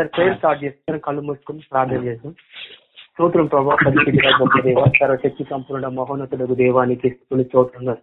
Sir prayer start చేస్తారు కళ్ళు మూసుకుని ప్రార్థన చేస్తాం స్తోత్రం ప్రభావ గొప్ప దేవ సర్వశక్తి సంపూర్ణ మహోన్నతుడు దేవానికి స్తోత్రంగా.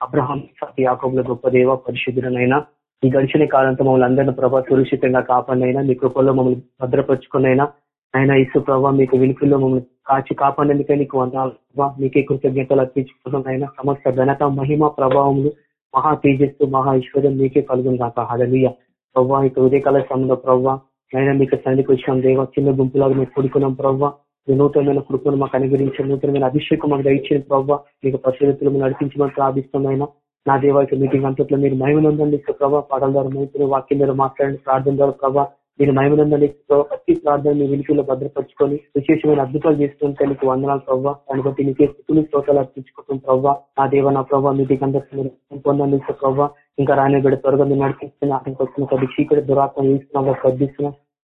అబ్రహం యాకోబుల గొప్ప దేవ పరిశుద్ధుడనైనా ఈ గడిచిన కాలంతో మమ్మల్ని అందరిని ప్రభావ సురక్షితంగా కాపాడినైనా మీ కృపల్లో మమ్మల్ని భద్రపరుచుకున్నైనా ఆయన ఇసు ప్రభావ మీకు విలుపుల్లో మమ్మల్ని కాచి కాపాడేందుకే నీకు వందాలు ప్రభావ మీకే కృతజ్ఞతలు అర్పించుకున్నాం సమస్త ఘనత మహిమ ప్రభావములు మహా తేజస్సు మహా ఐశ్వర్యం మీకే కలుగును కాక హడలియ ప్రభావ ఇక ఉదయకాల సమయంలో ప్రభావ అయినా మీకు సన్నిధికి వచ్చినాం దేవ చిన్న గుంపులాగా మేము కూడుకున్నాం ప్రవ్వ. నూతనమైన కృపను మాకు అనుగ్రహించిన నూతనమైన అభిషేకం మాకు దయచిన ప్రవ్వ. మీకు పరిశుద్ధులు నడిపించమని ప్రార్థిస్తున్నాయినా నా దేవాలయ మీటింగ్ అంతట్లో మీరు మహిమనందండి ప్రభావ పాటల ద్వారా మైతులు వాక్యం ద్వారా మాట్లాడండి. ప్రార్థన ద్వారా ప్రభావ మీరు మహిమనందండి ప్రతి ప్రార్థన మీ వినికిలో భద్రపరుచుకొని విశేషమైన అద్భుతాలు చేస్తుంటే నీకు వందనాలు ప్రభావ దాన్ని బట్టి నీకే స్థితులు శ్రోతలు అర్పించుకుంటాం ప్రభావ నా దేవ నా ప్రభావ మీటింగ్ అంతట్లో మీరు పొందండి ప్రభావ ఇంకా రాని బిడ్డ త్వరగా మీరు నడిపిస్తున్న అతనికి వచ్చిన కొద్ది చీకటి దురాత్మ ఇస్తున్నా శ్రద్ధిస్తున్నా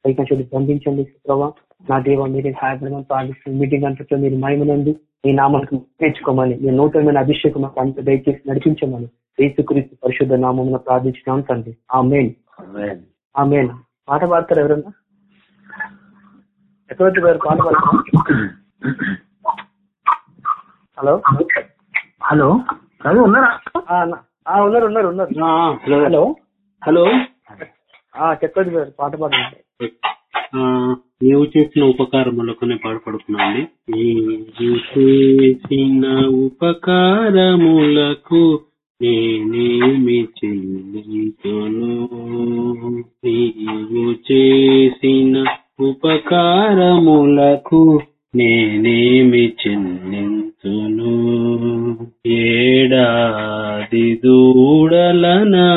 పైకి బంధించండి ప్రభావ నా దేవ మీరే సహాయపడమని ప్రార్థిస్తుంది మీటింగ్ అంతట్లో మీరు మహిమనండి మీ నామానికి నేర్చుకోమని మీ నూతనమైన అభిషేకం మాకు అంత దయచేసి నడిపించమని ఏసుక్రీస్తు పరిశుద్ధ నామం ప్రార్థించినాం తండ్రి. ఆ మెయిన్ ఆ మెయిన్ పాట పాడతారు ఎవరన్నా? చక్రవర్తి గారు పాట పాడతారు? హలో? హలో? రవి ఉన్నారా? ఉన్నారు ఉన్నారు ఉన్నారు. హలో. హలో? చక్రవర్తి గారు పాట పాడండి. నీవు చేసిన ఉపకారములకునే పాడుపడుతున్నాండి నీవు చేసిన ఉపకారములకు నేనేమి చెల్లించును నీవు చేసిన ఉపకారములకు నేనేమి చెల్లించును. ఏడాది దూడలనా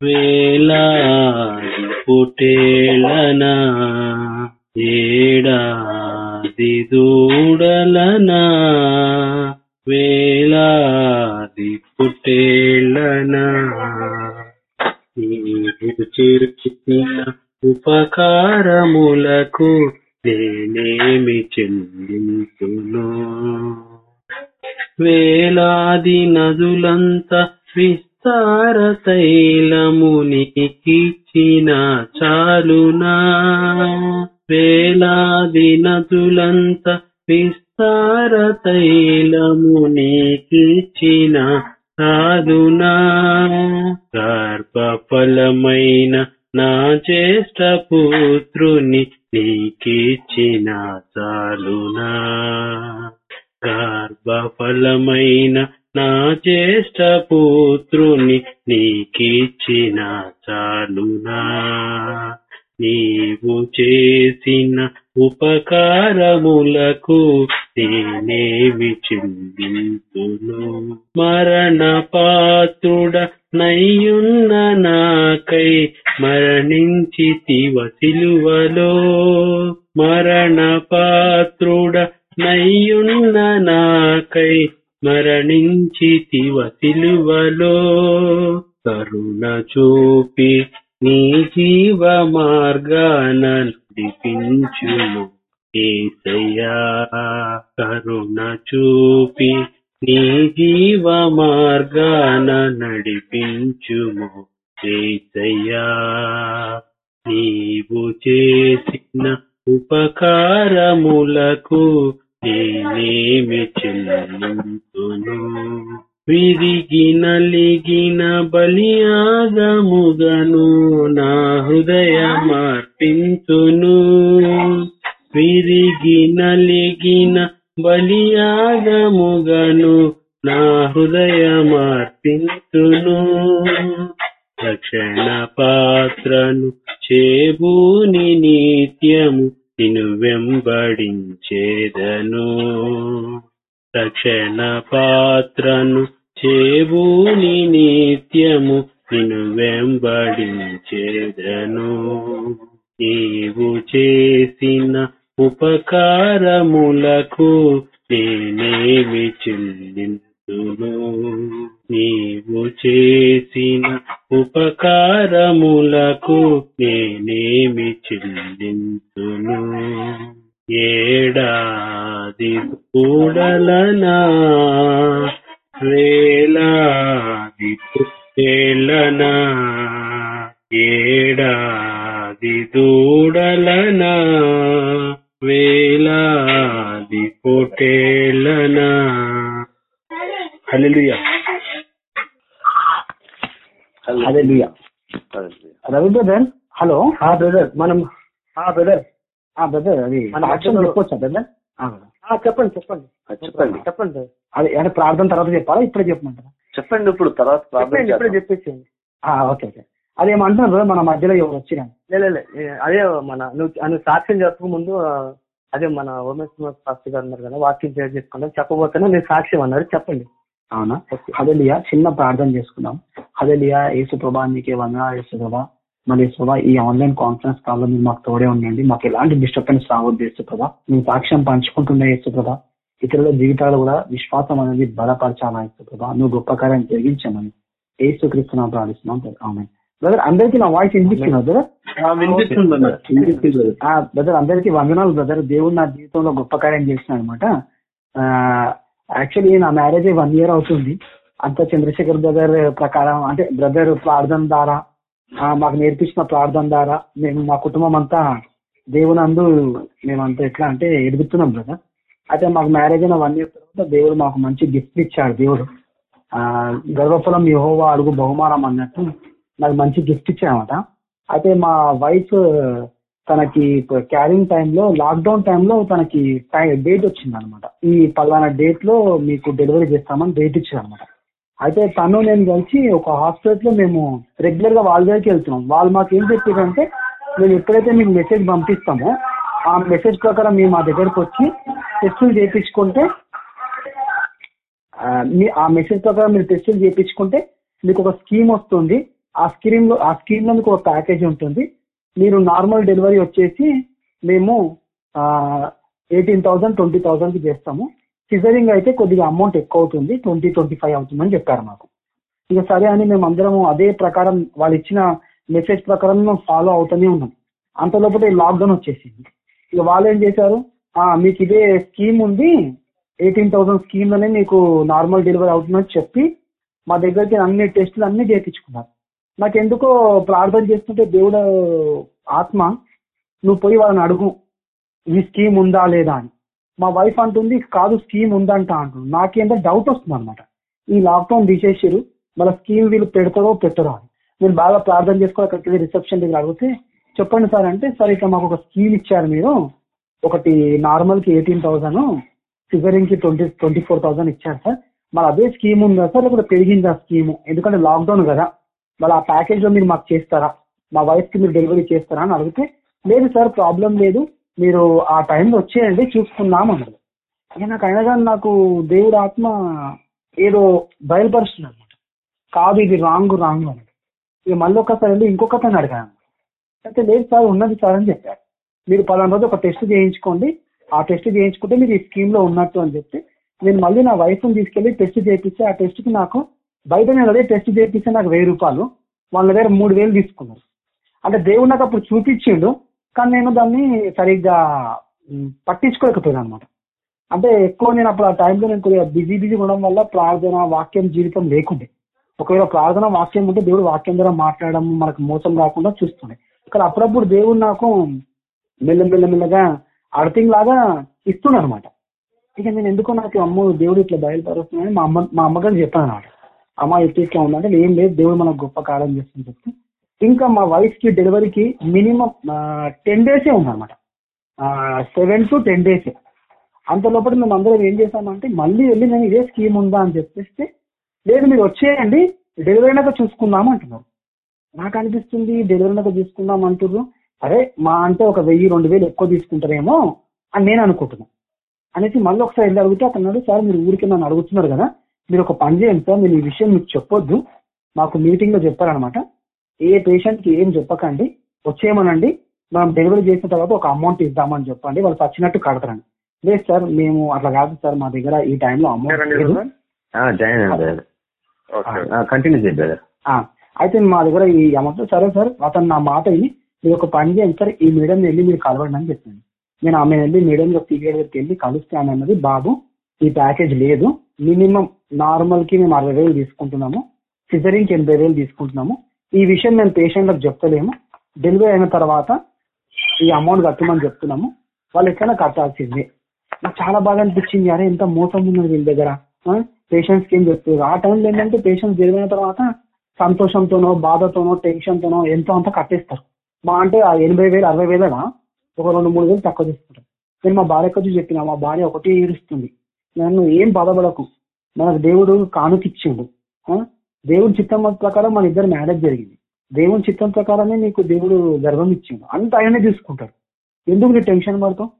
వేలాది పుటేళనా ఏడాది దూడలనా వేలాది పుట్టేళ్ళనా? నీవు చేసిన ఉపకారములకు నేనేమి చెల్లించును? వేలాది నదులంత విస్తార తైలమునికిచ్చిన చాలునా? వేలాది నదులంత విస్తార తైలమునికిచ్చిన చాలునా గర్భఫలమైన నా జ్యేష్ఠ పుత్రుని నీకిచ్చిన చాలునా. గర్భఫలమైన నా జ్యేష్ఠ పుత్రుని నీకిచ్చిన చాలునా. నీవు చేసిన ఉపకారములకు నేనేమి చిందింతును మరణ పాత్రుడ నయ్యున్న నాకై మరణించితి వసిలువలో మరణ పాత్రుడ నయ్యున్న నాకై మరణించితి వసిలువలో కరుణ చూపి నీ జీవ మార్గాన నడిపించును ఏసయ్యా కరుణ చూపి నీ జీవ మార్గాన నడిపించుము ఏసయ్యా నీవు చేసిన ఉపకారములకు నేనేమి చెల్లింతును విరిగి నలిగిన బలియాగముగను నా హృదయమర్పించును విరిగి నలిగిన బలియాగముగను నా హృదయమర్పించును రక్షణ పాత్రను చేబూని నిత్యము నిన్ను వెంబడించేదను రక్షణ పాత్రను చేబూని నిత్యము నిన్ను వెంబడించేదను. నీవు చేసిన ఉపకారములకు నేనేమి చెల్లింతును నీవు చేసిన ఉపకారములకు నేనేమి చెల్లింతును ఏడాది కూడలనా? వేలాది పుట్టేళ్ళనా? ఏడాది వేలాది దూడలనా? వేలాది పొటేళ్ళనా hallelujah. Hallelujah. Ravi brother? Hello? Brother. మనం బ్రదర్. బ్రదర్ అది చెప్పొచ్చా బ్రదర్ చెప్పండి చెప్పండి. చెప్పండి. చెప్పండి. అది అంటే ప్రార్థన తర్వాత చెప్పాలా? ఇప్పుడే చెప్పమంటారా? చెప్పండి ఇప్పుడు తర్వాత ప్రార్థన చెప్పండి ఇప్పుడే. చెప్పేసేయండి. ఆ, ఓకే ఓకే. అదేమంటున్నారు brother, మన మధ్యలో ఎవరు వచ్చినా? లే, లే, లే. ఏ, అదే మన నువ్వు నువ్వు సాక్ష్యం చెప్పక ముందు అదే మన ఉమేష్ కుమార్ శాస్త్రి గారు ఉన్నారు కదా వాక్యం షేర్ చేసుకుంటాం చెప్పబోతున్నా నేను సాక్ష్యం అన్నారు చెప్పండి. అవునా? ఓకే. హదలియా చిన్న ప్రార్థన చేసుకుందాం. హదలియా యేసు ప్రభా నీకే వందనా యేసు ప్రభా మరి ప్రభా ఈ ఆన్లైన్ కాన్ఫరెన్స్ కాల్లో మీరు మాకు తోడే ఉండండి. మాకు ఎలాంటి డిస్టర్బెన్స్ రావద్దు యేసు ప్రభా. మేము సాక్ష్యం పంచుకుంటున్న యేసు ప్రభా. ఇతరుల జీవితాలు కూడా విశ్వాసం అనేది బలపరచాలా యేసు ప్రభా. నువ్వు గొప్ప కార్యం జరిగించమని యేసు క్రీస్తున్నా ప్రార్థిస్తున్నాం ఆమె బ్రదర్ అందరికీ నా వాయిస్ వినిపిస్తున్నా బ్రదర్? బ్రదర్. అందరికి వందనాలు బ్రదర్. దేవుడు నా జీవితంలో గొప్ప కార్యం చేసిన అనమాట యాక్చువల్లీ నా మ్యారేజ్ వన్ ఇయర్ అవుతుంది. అంత చంద్రశేఖర్ బ్రదర్ ప్రకారం అంటే బ్రదర్ ప్రార్థన ద్వారా మాకు నేర్పించిన ప్రార్థన ద్వారా మేము మా కుటుంబం అంతా దేవునందు మేమంతా ఎట్లా అంటే ఎదుగుతున్నాం కదా. అయితే మాకు మ్యారేజ్ అయిన వన్ ఇయర్ తర్వాత దేవుడు మాకు మంచి గిఫ్ట్ ఇచ్చాడు. దేవుడు ఆ గర్భఫలం యహోవా అడుగు బహుమానం అన్నట్టు నాకు మంచి గిఫ్ట్ ఇచ్చాడనమాట అయితే మా వైఫ్ తనకి క్యారింగ్ టైంలో లాక్డౌన్ టైంలో తనకి డేట్ వచ్చింది అనమాట ఈ పలానా డేట్లో మీకు డెలివరీ చేస్తామని డేట్ ఇచ్చారు అనమాట అయితే తను నేను కలిసి ఒక హాస్పిటల్లో మేము రెగ్యులర్గా వాళ్ళ దగ్గరికి వెళ్తున్నాం. వాళ్ళు మాకు ఏం చెప్పారంటే మేము ఎప్పుడైతే మీకు మెసేజ్ పంపిస్తామో ఆ మెసేజ్ ప్రకారం మేము మా దగ్గరకు వచ్చి టెస్టులు చేయించుకుంటే మీ ఆ మెసేజ్ ప్రకారం మీరు టెస్టులు చేయించుకుంటే మీకు ఒక స్కీమ్ వస్తుంది. ఆ స్కీమ్లో ఆ స్కీమ్లో మీకు ఒక ప్యాకేజ్ ఉంటుంది. మీరు నార్మల్ డెలివరీ వచ్చేసి మేము ఎయిటీన్ థౌసండ్ ట్వంటీ థౌసండ్కి చేస్తాము. సిజరింగ్ అయితే కొద్దిగా అమౌంట్ ఎక్కువ అవుతుంది ట్వంటీ ట్వంటీ ఫైవ్ అవుతుందని చెప్పారు మాకు. ఇక సరే అని మేము అందరం అదే ప్రకారం వాళ్ళు ఇచ్చిన మెసేజ్ ప్రకారం మేము ఫాలో అవుతూనే ఉన్నాం. అంత లోపల లాక్డౌన్ వచ్చేసింది. ఇక వాళ్ళు ఏం చేశారు? మీకు ఇదే స్కీమ్ ఉంది ఎయిటీన్ థౌసండ్ స్కీమ్లోనే మీకు నార్మల్ డెలివరీ అవుతుందని చెప్పి మా దగ్గరికి అన్ని టెస్టులు అన్ని చేయించుకున్నారు నాకు ఎందుకో ప్రార్థన చేస్తుంటే దేవుడు ఆత్మ నువ్వు పోయి వాళ్ళని అడుగు ఈ స్కీమ్ ఉందా లేదా అని. మా వైఫ్ అంటుంది కాదు స్కీమ్ ఉందంట అంటుంది. నాకేందో డౌట్ వస్తుంది అనమాట ఈ లాక్డౌన్ తీసేసారు మళ్ళీ స్కీమ్ వీళ్ళు పెడతారో పెట్టరో అని. నేను బాగా ప్రార్థన చేసుకోవాలి అక్కడికి రిసెప్షన్ దగ్గర అడిగితే చెప్పండి సార్ అంటే సార్ ఇట్లా మాకు ఒక స్కీమ్ ఇచ్చారు మీరు. ఒకటి నార్మల్కి ఎయిటీన్ థౌసండ్ సిజరింగ్కి ట్వంటీ ట్వంటీ ఫోర్ థౌసండ్ ఇచ్చారు సార్. మరి అదే స్కీమ్ ఉందా సార్? లేకపోతే పెరిగింది ఆ స్కీమ్? ఎందుకంటే లాక్డౌన్ కదా. మరి ఆ ప్యాకేజ్లో మీరు మాకు చేస్తారా? మా వైఫ్కి మీరు డెలివరీ చేస్తారా? అని అడిగితే లేదు సార్ ప్రాబ్లం లేదు. మీరు ఆ టైంలో వచ్చేయండి చూసుకుందాం అన్నారు ఇక నాకు అయినా కానీ నాకు దేవుడు ఆత్మ ఏదో బయలుపరుస్తుంది అనమాట కాదు ఇది రాంగ్ రాంగ్ అన్నాడు. ఇక మళ్ళీ ఒకసారి వెళ్ళి ఇంకొకసారి అడిగాను. అయితే లేదు సార్ ఉన్నది సార్ అని చెప్పారు మీరు పలానా రోజు ఒక టెస్ట్ చేయించుకోండి. ఆ టెస్ట్ చేయించుకుంటే మీరు ఈ స్కీమ్లో ఉన్నట్టు అని చెప్తే నేను మళ్ళీ నా వైఫ్ని తీసుకెళ్ళి టెస్ట్ చేయించి ఆ టెస్ట్కి నాకు బయట నేను అదే టెస్ట్ చేయిస్తే నాకు వెయ్యి రూపాయలు. వాళ్ళ దగ్గర మూడు వేలు తీసుకున్నారు. అంటే దేవుడు నాకు అప్పుడు చూపించిండు. కానీ నేను దాన్ని సరిగ్గా మ్, పట్టించుకోలేకపోయాను అనమాట అంటే ఎక్కువ నేను అప్పుడు ఆ టైంలో నేను కొద్దిగా బిజీ బిజీ ఉండడం వల్ల ప్రార్థన వాక్యం జీవితం లేకుండే. ఒకవేళ ప్రార్థన వాక్యం ఉంటే దేవుడు వాక్యం ద్వారా మాట్లాడడం మనకు మోసం రాకుండా చూస్తుండే. కానీ అప్పుడప్పుడు దేవుడు నాకు మెల్ల మెల్ల మెల్లగా అర్థింగ్ లాగా ఇస్తున్నాడు అనమాట ఇక నేను ఎందుకో నాకు అమ్మ దేవుడు ఇట్లా బయలుపరుస్తున్నాడని మా అమ్మ మా అమ్మగారు చెప్పాను అనమాట అమ్మ ఇట్లా ఇట్లా ఉందంటే ఏం లేదు దేవుడు మనకు గొప్ప కాలం చేస్తుంది చెప్తే ఇంకా మా వైఫ్కి డెలివరీకి మినిమం టెన్ డేసే ఉందన్నమాట. సెవెన్ టు టెన్ డేస్ అంత లోపల మేము అందరం ఏం చేసామంటే మళ్ళీ వెళ్ళి నేను ఇదే స్కీమ్ ఉందా అని చెప్పేస్తే లేదు మీరు వచ్చేయండి డెలివరీ అయినాక చూసుకుందాం అంటున్నారు. నాకు అనిపిస్తుంది డెలివరీ అయినాక చూసుకుందాం అంటున్నారు అరే మా అంటే ఒక వెయ్యి రెండు వేలు ఎక్కువ తీసుకుంటారేమో అని నేను అనుకుంటున్నాను అనేసి మళ్ళీ ఒకసారి వెళ్ళి అడిగితే అతను సార్ మీరు ఊరికి నన్ను అడుగుతున్నారు కదా మీరు ఒక పని చేయండి సార్ నేను ఈ విషయం మీకు చెప్పొద్దు మాకు మీటింగ్లో చెప్పారనమాట ఏ పేషెంట్కి ఏం చెప్పకండి వచ్చేయమనండి. మనం డెలివరీ చేసిన తర్వాత ఒక అమౌంట్ ఇద్దామని చెప్పండి. వాళ్ళు వచ్చినట్టు కడతారండి. లేదు సార్ మేము అట్లా కాదు సార్ మా దగ్గర ఈ టైంలో అమౌంట్. కంటిన్యూ చేయండి బ్రదర్ ఆ, అయితే మా దగ్గర ఈ అమౌంట్ సరే సార్ అతను నా మాట మీరు ఒక పని చేయండి సార్ ఈ మేడం వెళ్ళి మీరు కలవండి అని చెప్పాను నేను ఆమె వెళ్ళి మేడం పీరియడ్ దగ్గరికి వెళ్ళి కలిస్తే ఆమె అన్నది బాబు ఈ ప్యాకేజ్ లేదు. మినిమం నార్మల్కి మేము అరవై వేలు తీసుకుంటున్నాము. సిజరింగ్కి ఎనభై వేలు తీసుకుంటున్నాము. ఈ విషయం మేము పేషెంట్లకు చెప్తలేము. డెలివరీ అయిన తర్వాత ఈ అమౌంట్ కట్టమని చెప్తున్నాము. వాళ్ళు ఎట్లైనా కట్టాల్సిందే నాకు చాలా బాగా అనిపించింది. అరే ఎంత మోసం ఉన్నది వీళ్ళ దగ్గర. పేషెంట్స్కి ఏం చెప్తారు ఆ టైంలో ఏంటంటే పేషెంట్స్ జరిగిన తర్వాత సంతోషంతోనో బాధతోనో టెన్షన్తోనో ఎంతో అంత కట్టేస్తారు. మా అంటే ఆ ఎనభై వేలు అరవై వేలగా ఒక రెండు మూడు వేలు తక్కువ తీసుకుంటారు. నేను మా భార్య వచ్చి చెప్పిన మా భార్య ఒకటి ఏడుస్తుంది. నన్ను ఏం బాధపడకు. మనకు దేవుడు కానుకిచ్చిండు. దేవుని దేవుడి చిత్తం ప్రకారం మన ఇద్దరు మ్యారేజ్ జరిగింది. దేవుని చిత్తం ప్రకారమే నీకు దేవుడు గర్భం ఇచ్చిండు. అంత ఆయనే చూసుకుంటాడు. ఎందుకు నీ టెన్షన్ పడతావు?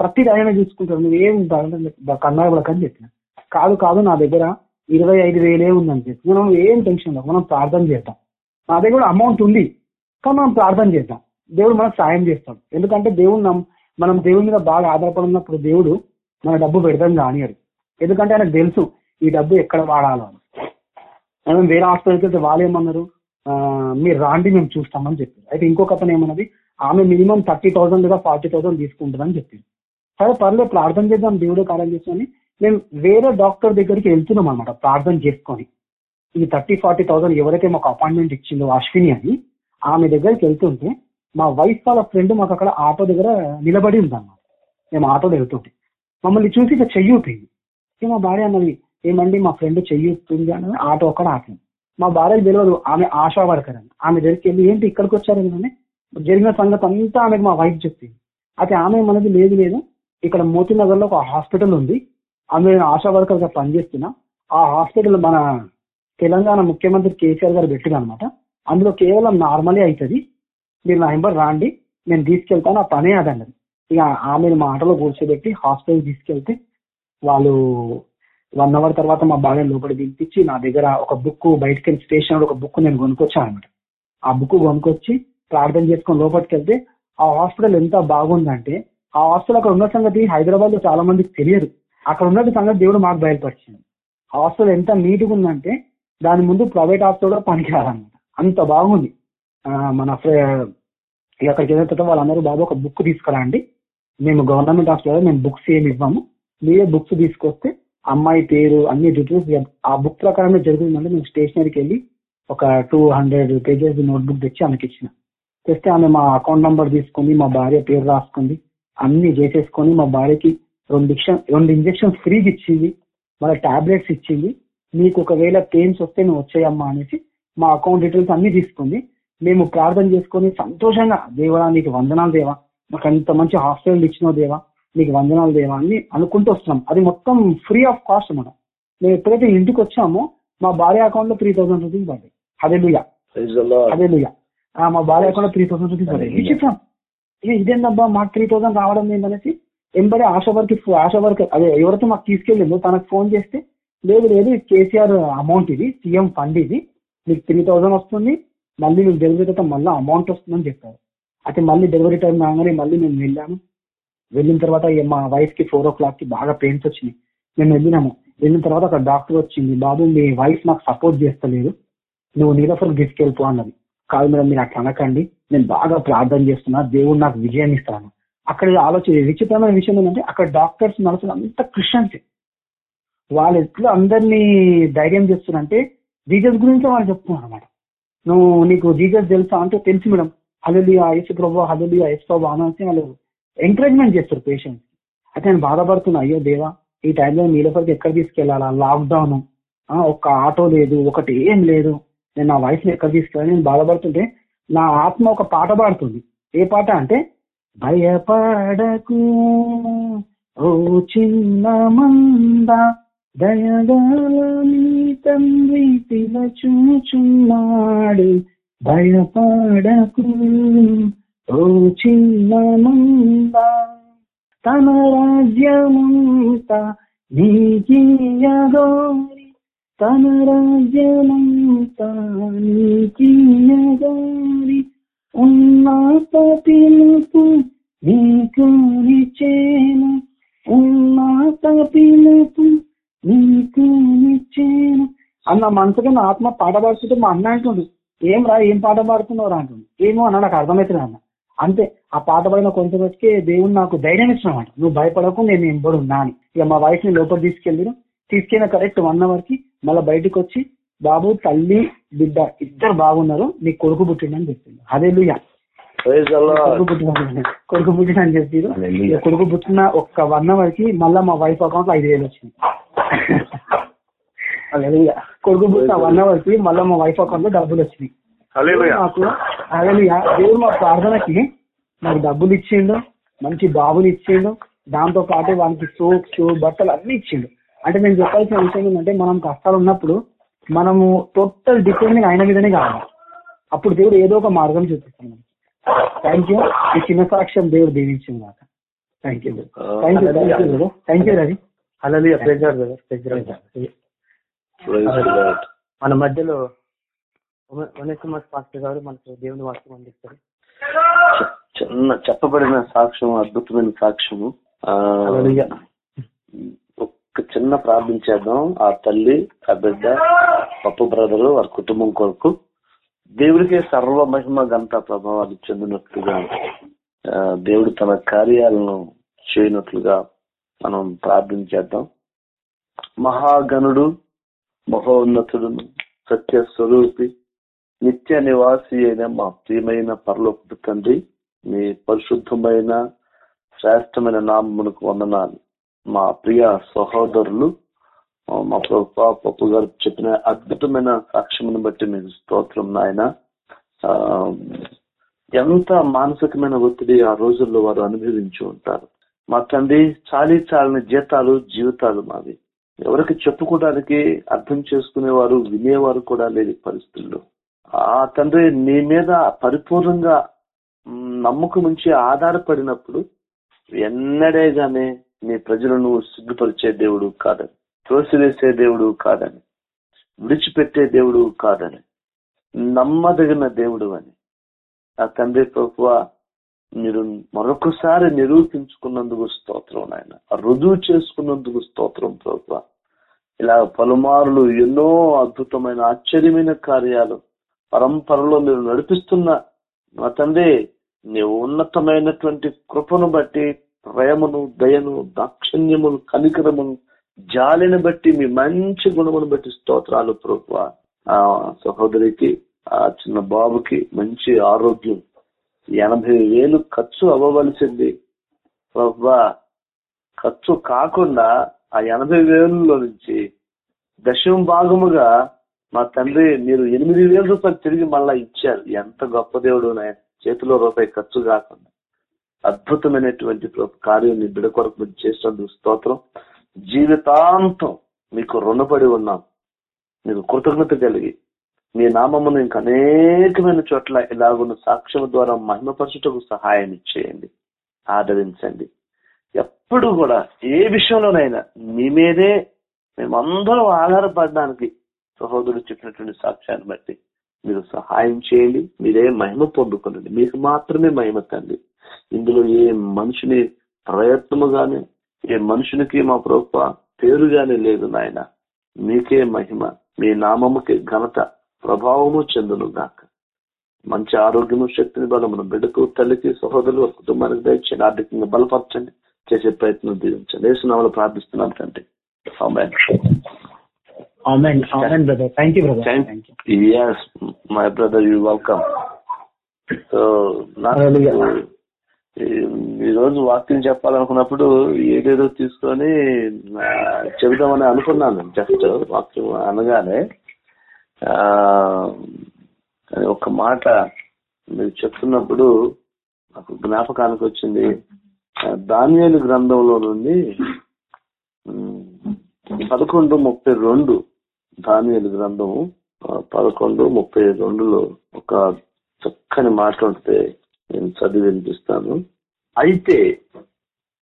ప్రతిది ఆయనే చూసుకుంటాడు. నువ్వేం ఏం అని చెప్పిన. కాదు కాదు నా దగ్గర ఇరవై ఐదు వేలే ఉందని చెప్పి. మనం ఏం టెన్షన్ లేదు మనం ప్రార్థన చేద్దాం. నా దగ్గర అమౌంట్ ఉంది కానీ మనం ప్రార్థన చేద్దాం. దేవుడు మనకు సాయం చేస్తాడు. ఎందుకంటే దేవుడు మనం దేవుడి మీద బాగా ఆధారపడినప్పుడు దేవుడు మన డబ్బు పెడతాం కానియడు ఎందుకంటే ఆయనకు తెలుసు ఈ డబ్బు ఎక్కడ వాడాలో అని. మనం వేరే హాస్పిటల్కి వెళ్తే వాళ్ళు ఏమన్నారు? మీరు రాండి మేము చూస్తామని చెప్పారు. అయితే ఇంకొక అతను ఏమన్నది? ఆమె మినిమం థర్టీ థౌసండ్ లేదా ఫార్టీ థౌసండ్ తీసుకుంటుందని చెప్పింది సరే పర్లేదు ప్రార్థన చేద్దాం దేవుడు కార్యం చేసుకొని మేము వేరే డాక్టర్ దగ్గరికి వెళ్తున్నాం అనమాట ప్రార్థన చేసుకొని. ఈ థర్టీ ఫార్టీ థౌసండ్ ఎవరైతే మాకు అపాయింట్మెంట్ ఇచ్చిందో అశ్విని అని ఆమె దగ్గరికి వెళ్తుంటే మా వైఫ్ వాళ్ళ ఫ్రెండ్ మాకు అక్కడ ఆటో దగ్గర నిలబడి ఉందన్నమాట. మేము ఆటోలో వెళ్తుంటే మమ్మల్ని చూసి ఇక చెయ్యి ఊపింది ఇక మా భార్య అన్నది ఏమండి మా ఫ్రెండ్ చెయ్యి అని ఆటో ఒక్కడ ఆపింది మా భార్యకు తెలియదు ఆమె ఆశా వర్కర్ అని. ఆమె దగ్గరికి వెళ్ళి ఏంటి ఇక్కడికి వచ్చారు అని జరిగిన సంగతి అంతా ఆమెకు మా వైఫ్ చెప్పింది. అయితే ఆమె మనది లేదు లేదు. ఇక్కడ మోతీనగర్లో ఒక హాస్పిటల్ ఉంది. ఆమె ఆశా వర్కర్గా పనిచేస్తున్నా. ఆ హాస్పిటల్ మన తెలంగాణ ముఖ్యమంత్రి కేసీఆర్ గారు పెట్టిన అనమాట అందులో కేవలం నార్మలే అవుతుంది మీరు నా నెంబర్ రాండి. నేను తీసుకెళ్తాను. ఆ పనే అదన్నది. ఇక ఆమెను మా కూర్చోబెట్టి హాస్పిటల్ తీసుకెళ్తే వాళ్ళు వన్ అవర్ తర్వాత మా బాగా లోపలి దింపించి నా దగ్గర ఒక బుక్ బయటకి స్టేషన్ ఒక బుక్ నేను కొనుక్కొచ్చాను అనమాట ఆ బుక్ కొనుక్కొచ్చి ప్రార్థన చేసుకుని లోపలికి వెళ్తే ఆ హాస్పిటల్ ఎంత బాగుందంటే ఆ హాస్పిటల్ అక్కడ ఉన్న సంగతి హైదరాబాద్లో చాలా మందికి తెలియదు. అక్కడ ఉన్నది సంగతి దేవుడు మాకు బయలుపరిచింది ఆ హాస్పిటల్ ఎంత నీట్గా ఉందంటే దాని ముందు ప్రైవేట్ హాస్పిటల్ కూడా పనికిరాదన్నమాట అంత బాగుంది. మన అక్కడికి వెళ్ళిన తర్వాత వాళ్ళందరూ బాబు ఒక బుక్ తీసుకురండి. మేము గవర్నమెంట్ హాస్పిటల్ మేము బుక్స్ ఏమి ఇవ్వము. మీరే బుక్స్ తీసుకొస్తే అమ్మాయి పేరు అన్ని డీటెయిల్స్ ఆ బుక్ ప్రకారమే జరుగుతుందంటే మేము స్టేషనరీకి వెళ్ళి ఒక టూ హండ్రెడ్ పేజెస్ నోట్బుక్ తెచ్చి ఆమెకి ఇచ్చిన. తెస్తే ఆమె మా అకౌంట్ నంబర్ తీసుకుంది మా భార్య పేరు రాసుకుంది అన్ని చేసేసుకొని మా భార్యకి రెండు ఇంజక్షన్ రెండు ఇంజక్షన్స్ ఫ్రీగా ఇచ్చింది. మళ్ళీ టాబ్లెట్స్ ఇచ్చింది. నీకు ఒకవేళ పెయిన్స్ వస్తే నువ్వు వచ్చేయమ్మా అనేసి మా అకౌంట్ డీటెయిల్స్ అన్ని తీసుకుంది. మేము ప్రార్థన చేసుకొని సంతోషంగా దేవా నీకు వందనాలు దేవా. మాకు అంత మంచి హాస్టల్ ఇచ్చినావు దేవా. నీకు వందనాలు దేవా అని అనుకుంటూ వస్తున్నాం. అది మొత్తం ఫ్రీ ఆఫ్ కాస్ట్ మనం మేము ఎప్పుడైతే ఇంటికి వచ్చామో మా భార్య అకౌంట్లో త్రీ థౌసండ్ రూపీస్ పడ్డాయి. అదే అదే మా భార్య అకౌంట్లో త్రీ థౌసండ్ రూపీస్ పడ్డాయి. ఇది ఇదేందబ్బా మాకు త్రీ థౌసండ్ రావడం ఏందనేసి ఎంబడే ఆశా వర్క్ ఆశా వర్క్ అదే ఎవరైతే మాకు తీసుకెళ్ళిందో తనకు ఫోన్ చేస్తే లేదు లేదు కేసీఆర్ అమౌంట్ ఇది సీఎం ఫండ్ ఇది. మీకు త్రీ థౌసండ్ వస్తుంది మళ్ళీ మీకు డెలివరీ తర్వాత మళ్ళీ అమౌంట్ వస్తుందని చెప్పారు. అయితే మళ్ళీ డెలివరీ టైం రాగానే మళ్ళీ మేము వెళ్ళాము. వెళ్ళిన తర్వాత మా వైఫ్కి ఫోర్ ఓ క్లాక్కి బాగా పెయిన్స్ వచ్చినాయి. మేము వెళ్ళినాము. వెళ్ళిన తర్వాత అక్కడ డాక్టర్ వచ్చింది. బాబు మీ వైఫ్ నాకు సపోర్ట్ చేస్తలేదు. నువ్వు నీలఫర్ తీసుకెళ్ళిపో అన్నది. కాదు మేడం మీరు అట్లా అనకండి. నేను బాగా ప్రార్థన చేస్తున్నా. దేవుడు నాకు విజయం ఇస్తాను అక్కడ ఆలోచన విచిత్రమైన విషయం ఏంటంటే అక్కడ డాక్టర్స్ నర్సులు అంత క్రిస్టియన్స్ వాళ్ళు ఎట్లా అందరినీ ధైర్యం చేస్తున్నారంటే జీజస్ గురించి వాళ్ళు చెప్తున్నారు అనమాట నువ్వు నీకు జీజస్ తెలుసా? అంటే తెలుసు మేడం. హలలి యేసు ప్రభు హలలి యేసు ప్రభు అని వాళ్ళు ఎంకరేజ్మెంట్ చేస్తారు పేషెంట్స్ అయితే నేను బాధపడుతున్నా అయ్యో దేవా ఈ టైంలో నీలపరికి ఎక్కడ తీసుకెళ్ళాలా లాక్డౌన్ ఒక్క ఆటో లేదు ఒకటి ఏం లేదు. నేను నా వయసుని ఎక్కడ తీసుకెళ్ళాలి? నేను బాధపడుతుంటే నా ఆత్మ ఒక పాట పాడుతుంది. ఏ పాట అంటే భయపడకు ఓ చిన్న మంద దయగలని తండ్రి పిలచూచున్నాడు. భయపడకు ఓ చిన్న తన రాజ్యమంత నీకియగోరి తన రాజ్యమంత నీకియగోరి ఉన్నత పిలుపు నీకు చేను ఉన్నత పిలుపు నీకు అన్న మనసుగా ఆత్మ పాట పాడుతుంటే మా అన్న అంటుండు ఏం రా ఏం పాట పాడుతున్నావు రా అంటుండు. ఏమో అన్న నాకు అర్థమవుతుంది అన్న. అంతే. ఆ పాట పడిన కొంచెం వచ్చి దేవుడు నాకు ధైర్యం ఇచ్చినమాట నువ్వు భయపడకు నేను ఎంబడి ఉన్నా అని ఇక మా వైఫ్ని లోపల తీసుకెళ్ళి తీసుకెళ్ళిన కరెక్ట్ వన్ అవర్కి మళ్ళీ బయటకు వచ్చి బాబు తల్లి బిడ్డ ఇద్దరు బాగున్నారు నీ కొడుకు పుట్టిండని చెప్పింది అదే Lord. కొడుకు పుట్టిన కొడుకు పుట్టిన అని చెప్పారు కొడుకు పుట్టిన ఒక్క వన్ అవర్కి మళ్ళా మా వైఫ్ అకౌంట్లో ఐదు వేలు వచ్చింది. కొడుకు పుట్టిన వన్ అవర్కి మళ్ళా మా వైఫ్ అకౌంట్లో డబ్బులు వచ్చినాయి. Hallelujah. దేవుడు మా ప్రార్థనకి నాకు డబ్బులు ఇచ్చిండు మంచి బాబుని ఇచ్చిండు దాంతో పాటు వానికి సోప్స్ బట్టలు అన్ని ఇచ్చిండు. అంటే నేను చెప్పాల్సిన విషయం ఏంటంటే మనం కష్టాలు ఉన్నప్పుడు మనము టోటల్ డిపెండింగ్ ఆయన మీదనే కావాలి. అప్పుడు దేవుడు ఏదో ఒక మార్గం చూపిస్తాడు థ్యాంక్ యూ ఈ చిన్న సాక్ష్యం దేవుడు దీవించింది నాకు thank you thank you thank you thank you Ravi అలా. మన మధ్యలో వనకుమార్ పాస్టర్ గారు మనకు దేవుని వాక్యం అందిస్తారు. చిన్న చెప్పబడిన సాక్ష్యం అద్భుతమైన సాక్ష్యము. ఒక్క చిన్న ప్రార్థన చేద్దాం. ఆ తల్లి ఆ బిడ్డ పప్పు బ్రదరు వారి కుటుంబం కొరకు దేవుడికే సర్వ మహిమ గంట ప్రభావాలు చెందినట్లుగా దేవుడు తన కార్యాలను చేయనట్లుగా మనం ప్రార్థన చేద్దాం. మహాగణుడు మహోన్నతుడును సత్య స్వరూపి నిత్య నివాసి అయిన మా ప్రియమైన పరలోక తండ్రి మీ పరిశుద్ధమైన శ్రేష్టమైన నామమునకు వందనాలు. మా ప్రియ సహోదరులు మా ప్రభుత్వ పప్పు గారు చెప్పిన అద్భుతమైన సాక్ష్యమును బట్టి మీకు స్తోత్రం నాయన. ఎంత మానసికమైన ఒత్తిడి ఆ రోజుల్లో వారు అనుభవించి ఉంటారు. మా తండ్రి చాలీ చాలని జీతాలు జీవితాలు మావి. ఎవరికి చెప్పుకోవడానికి అర్థం చేసుకునేవారు వినేవారు కూడా లేని పరిస్థితుల్లో ఆ తండ్రి నీ మీద పరిపూర్ణంగా నమ్మకం నుంచి ఆధారపడినప్పుడు ఎన్నడే గానే నీ ప్రజలను సిగ్గుపరిచే దేవుడు కాదని త్రోసివేసే దేవుడు కాదని విడిచిపెట్టే దేవుడు కాదని నమ్మదగిన దేవుడు అని. ఆ తండ్రి ప్రభువ మీరు మరొకసారి నిరూపించుకున్నందుకు స్తోత్రం నాయన. రుజువు చేసుకున్నందుకు స్తోత్రం ప్రభువ. ఇలా పలుమారులు ఎన్నో అద్భుతమైన ఆశ్చర్యమైన కార్యాలు పరంపరలో మీరు నడిపిస్తున్న నా తండ్రి నీ ఉన్నతమైనటువంటి కృపను బట్టి ప్రేమను దయను దాక్షిణ్యమును కనికరమును జాలిని బట్టి మీ మంచి గుణమును బట్టి స్తోత్రాలు ప్రభువ. ఆ సహోదరికి ఆ చిన్న బాబుకి మంచి ఆరోగ్యం. ఎనభై వేలు ఖర్చు అవ్వవలసింది. ప్రభా ఖర్చు కాకుండా ఆ ఎనభై వేలలో నుంచి దశం భాగముగా మా తండ్రి మీరు ఎనిమిది వేల రూపాయలు తిరిగి మళ్ళా ఇచ్చారు. ఎంత గొప్ప దేవుడు నాయన. చేతిలో రూపాయి ఖర్చు కాకుండా. అద్భుతమైనటువంటి కార్యం నీ బిడ కొరకు మీరు చేసినందుకు స్తోత్రం. జీవితాంతం మీకు రుణపడి ఉన్నాం. మీకు కృతజ్ఞత కలిగి. మీ నామమును ఇంక అనేకమైన చోట్ల ఇలాగున్న సాక్ష్యం ద్వారా మహిమపరచుటకు సహాయం ఇచ్చేయండి ఆదరించండి. ఎప్పుడు కూడా ఏ విషయంలోనైనా మీ మీదే మేమందరం ఆధారపడడానికి సహోదరుడు చెప్పినటువంటి సాక్ష్యాన్ని బట్టి మీరు సహాయం చేయండి మీరే మహిమ పొందుకునండి మీకు మాత్రమే మహిమ తండ్రి ఇందులో ఏ మనుషుని ప్రయత్నము గాని ఏ మనుషునికి మా ప్రభుత్వ పేరు గాని లేదు నాయన. మీకే మహిమ మీ నామముకి ఘనత ప్రభావము చెందును గాక. మంచి ఆరోగ్యము శక్తిని బలమును బిడ్డకు తల్లికి సహోదరులు కుటుంబానికి దయచేయండి. ఆర్థికంగా బలపరచండి చేసే ప్రయత్నం దీవించండి వేసునామలు ప్రార్థిస్తున్నాను తండ్రి. Amen. Amen amen brother thank you brother Thank- you Yes, my brother, you welcome. So నాకు Hallelujah. ఈ- ఈ రోజు వాక్యం చెప్పాలనుకున్నప్పుడు ఏదేదో తీసుకొని చెబుదామని అనుకున్నాను. జస్ట్ వాక్యం అనగానే ఒక మాట మీరు చెప్తున్నప్పుడు నాకు జ్ఞాపకానికి వచ్చింది. ఆ, దానియేలు గ్రంథంలో నుండి పదకొండు ముప్పై రెండు దానియేలు గ్రంథము పదకొండు ముప్పై రెండులో ఒక చక్కని మాట్లాడితే నేను చదివి వినిపిస్తాను. అయితే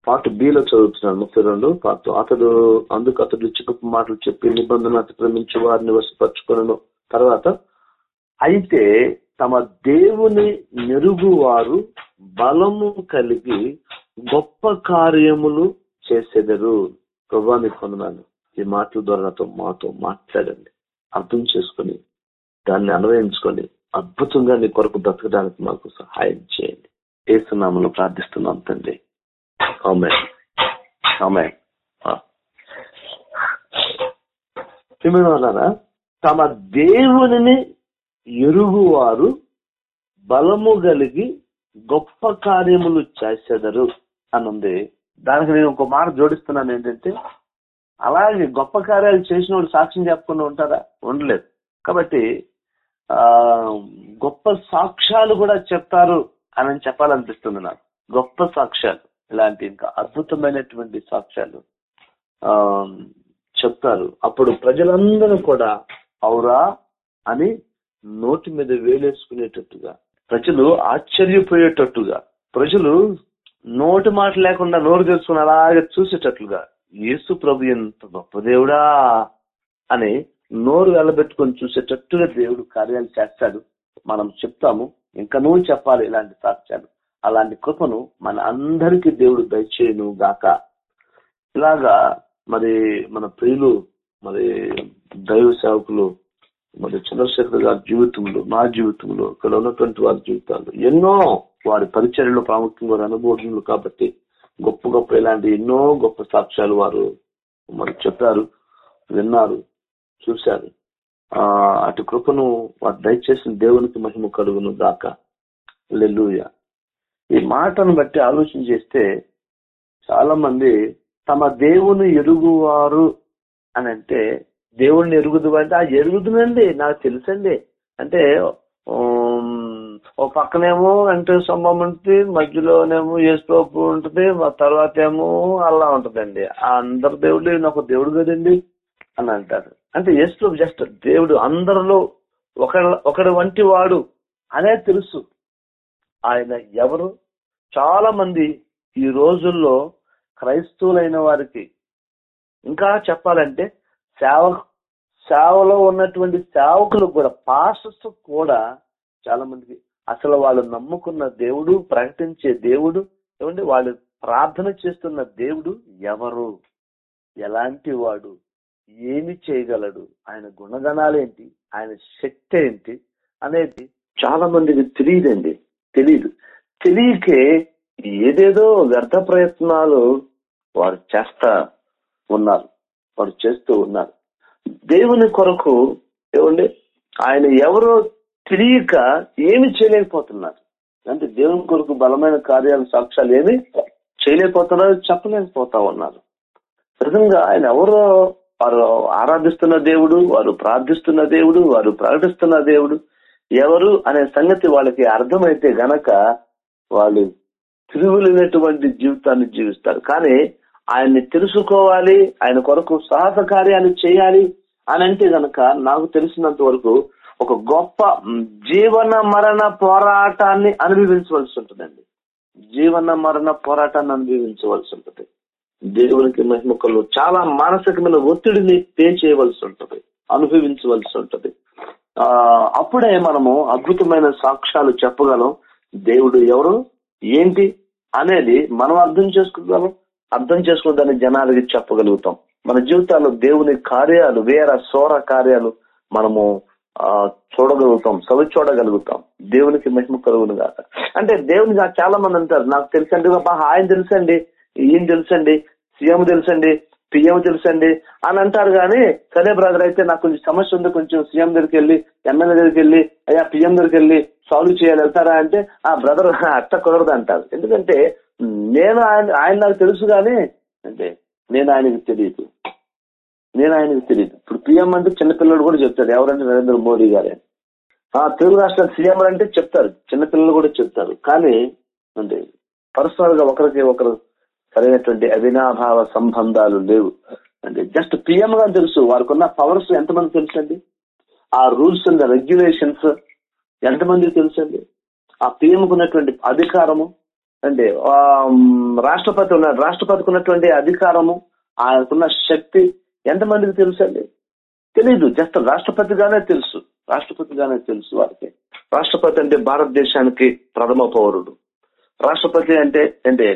పార్ట్ బిలో చదువుతున్నాను ముప్పై రెండు పార్ట్ అతడు అందుకు అతడు చికపు మాటలు చెప్పి నిబంధన అతిక్రమించి వారిని వసపరుచుకున్నాను తర్వాత అయితే తమ దేవుని మెరుగువారు బలము కలిగి గొప్ప కార్యములు చేసేదరు. ప్రభాని పొందాను ఈ మాటల ద్వారా నాతో మాతో మాట్లాడండి. అర్థం చేసుకొని దాన్ని అన్వయించుకొని అద్భుతంగా నీ కొరకు బ్రతకడానికి మాకు సహాయం చేయండి. ఏసునామను ప్రార్థిస్తున్నాం తండ్రి. ఆమె వాళ్ళారా తమ దేవునిని ఎరుగువారు బలము కలిగి గొప్ప కార్యములు చేసేదరు అని ఉంది దానికి నేను ఒక మాట జోడిస్తున్నాను ఏంటంటే అలాగే గొప్ప కార్యాలు చేసిన వాళ్ళు సాక్ష్యం చెప్పకుండా ఉంటారా ఉండలేదు. కాబట్టి ఆ గొప్ప సాక్ష్యాలు కూడా చెప్తారు అని చెప్పాలనిపిస్తుంది నాకు. గొప్ప సాక్ష్యాలు ఇలాంటి ఇంకా అద్భుతమైనటువంటి సాక్ష్యాలు ఆ చెప్తారు. అప్పుడు ప్రజలందరూ కూడా అవురా అని నోటి మీద వేలేసుకునేటట్టుగా ప్రజలు ఆశ్చర్యపోయేటట్టుగా ప్రజలు నోటి మాట లేకుండా నోరు తెరుచుకుని అలాగే చూసేటట్లుగా యేసు ప్రభు ఎంత గొప్ప దేవుడా అని నోరు వెళ్ళబెట్టుకొని చూసేటట్టుగా దేవుడు కార్యాలు చేస్తాడు. మనం చెప్తాము ఇంకా నువ్వు చెప్పాలి ఇలాంటి సాక్ష్యాలు. అలాంటి కృపను మన అందరికీ దేవుడు దయచేయను గాక. ఇలాగా మరి మన ప్రియులు మరి దైవ సేవకులు మరి చంద్రశేఖర్ గారి జీవితంలో నా జీవితంలో ఇక్కడ ఉన్నటువంటి వారి జీవితాలు ఎన్నో వారి పరిచర్యలో ప్రాముఖ్యంగా అనుభవం కాబట్టి గొప్ప గొప్ప ఇలాంటి ఎన్నో గొప్ప సాక్ష్యాలు వారు మనకు చెప్పారు విన్నారు చూశారు. ఆ అటు కృపను వారు దయచేసిన దేవునికి మహిమ కలుగును దాకా లెల్లుయ ఈ మాటను బట్టి ఆలోచన చేస్తే చాలా మంది తమ దేవుని ఎరుగువారు అని అంటే దేవుణ్ణి ఎరుగుదు అంటే ఆ ఎరుగుదునండి నాకు తెలుసండి. అంటే ఓ పక్కనేమో వెంకటేశ్వర స్తంభం ఉంటుంది మధ్యలోనేమో యేసుప్రభు ఉంటుంది మా తర్వాత ఏమో అల్లా ఉంటుందండి. ఆ అందరు దేవుడు నాకు దేవుడు కదండి అని అంటారు. అంటే యేసుప్రభు జస్ట్ దేవుడు అందరిలో ఒక ఒకటి వంటి వాడు అనే తెలుసు. ఆయన ఎవరు? చాలా మంది ఈ రోజుల్లో క్రైస్తవులైన వారికి ఇంకా చెప్పాలంటే సేవ సేవలో ఉన్నటువంటి సేవకులు కూడా పాస్టర్స్ కూడా చాలా మందికి అసలు వాళ్ళు నమ్ముకున్న దేవుడు ప్రకటించే దేవుడు ఏమంటే వాళ్ళు ప్రార్థన చేస్తున్న దేవుడు ఎవరు? ఎలాంటి వాడు? ఏమి చేయగలడు? ఆయన గుణగణాలు ఏంటి? ఆయన శక్తి ఏంటి? అనేది చాలా మందికి తెలియదండి. తెలియదు తెలియకే ఏదేదో వ్యర్థ ప్రయత్నాలు వారు చేస్తా ఉన్నారు. వారు చేస్తూ ఉన్నారు. దేవుని కొరకు ఏమండి? ఆయన ఎవరో తెలియక ఏమి చేయలేకపోతున్నారు. అంటే దేవుని కొరకు బలమైన కార్యాలు సాక్ష్యాలు ఏమి చేయలేకపోతున్నారు చెప్పలేకపోతా ఉన్నారు. నిజంగా ఆయన ఎవరో వారు ఆరాధిస్తున్న దేవుడు వారు ప్రార్థిస్తున్న దేవుడు వారు ప్రకటిస్తున్న దేవుడు ఎవరు అనే సంగతి వాళ్ళకి అర్థమైతే గనక వాళ్ళు తిరుగులేనటువంటి జీవితాన్ని జీవిస్తారు. కానీ ఆయన్ని తెలుసుకోవాలి ఆయన కొరకు సాహస కార్యాలు చేయాలి అని అంటే గనక నాకు తెలిసినంత వరకు ఒక గొప్ప జీవన మరణ పోరాటాన్ని అనుభవించవలసి ఉంటుందండి. జీవన మరణ పోరాటాన్ని అనుభవించవలసి ఉంటుంది. దేవునికి మహిమకలు చాలా మానసికమైన ఒత్తిడిని పే చేయవలసి ఉంటుంది అనుభవించవలసి ఉంటుంది. ఆ అప్పుడే మనము అద్భుతమైన సాక్ష్యాలు చెప్పగలం. దేవుడు ఎవరు ఏంటి అనేది మనం అర్థం చేసుకుంటాము అర్థం చేసుకున్న దాన్ని జనాలకి చెప్పగలుగుతాం. మన జీవితాల్లో దేవుని కార్యాలు వేర సోర కార్యాలు మనము చూడగలుగుతాం సవి చూడగలుగుతాం. దేవునికి మహిమ కలుగును కాక అంటే దేవుని నాకు చాలా మంది అంటారు నాకు తెలుసండి ఆయన తెలుసండి ఈయన తెలుసండి సీఎం తెలుసండి పిఎం తెలుసండి అని అంటారు కానీ సరే బ్రదర్ అయితే నాకు కొంచెం సమస్య ఉంది కొంచెం సీఎం దగ్గరికి వెళ్ళి ఎమ్మెల్యే దగ్గరికి వెళ్ళి అయ్యా పిఎం దగ్గరికి వెళ్ళి సాల్వ్ చేయాలి వెళ్తారా అంటే ఆ బ్రదర్ అట్ట కుదరదు అంటారు. ఎందుకంటే నేను ఆయన ఆయన నాకు తెలుసు కానీ అంటే నేను ఆయనకి తెలియదు. నేను ఆయనకి తెలియదు ఇప్పుడు పిఎం అంటే చిన్నపిల్లలు కూడా చెప్తారు ఎవరంటే నరేంద్ర మోడీ గారే. ఆ తెలుగు రాష్ట్రాలు సీఎం అంటే చెప్తారు. చిన్నపిల్లలు కూడా చెప్తారు. కానీ అంటే పర్సనల్గా ఒకరికి ఒకరు సరైనటువంటి అవినాభావ సంబంధాలు లేవు. అంటే జస్ట్ పిఎం గా తెలుసు. వారికి ఉన్న పవర్స్ ఎంతమంది తెలుసండి? ఆ రూల్స్ అండ్ రెగ్యులేషన్స్ ఎంతమంది తెలుసండి? ఆ పిఎం ఉన్నటువంటి అధికారము అంటే రాష్ట్రపతి ఉన్నాడు రాష్ట్రపతికి ఉన్నటువంటి అధికారము ఆయనకున్న శక్తి ఎంతమందికి తెలుసు అండి తెలీదు. జస్ట్ రాష్ట్రపతిగానే తెలుసు. రాష్ట్రపతిగానే తెలుసు వారికి. రాష్ట్రపతి అంటే భారతదేశానికి ప్రథమ పౌరుడు. రాష్ట్రపతి అంటే అంటే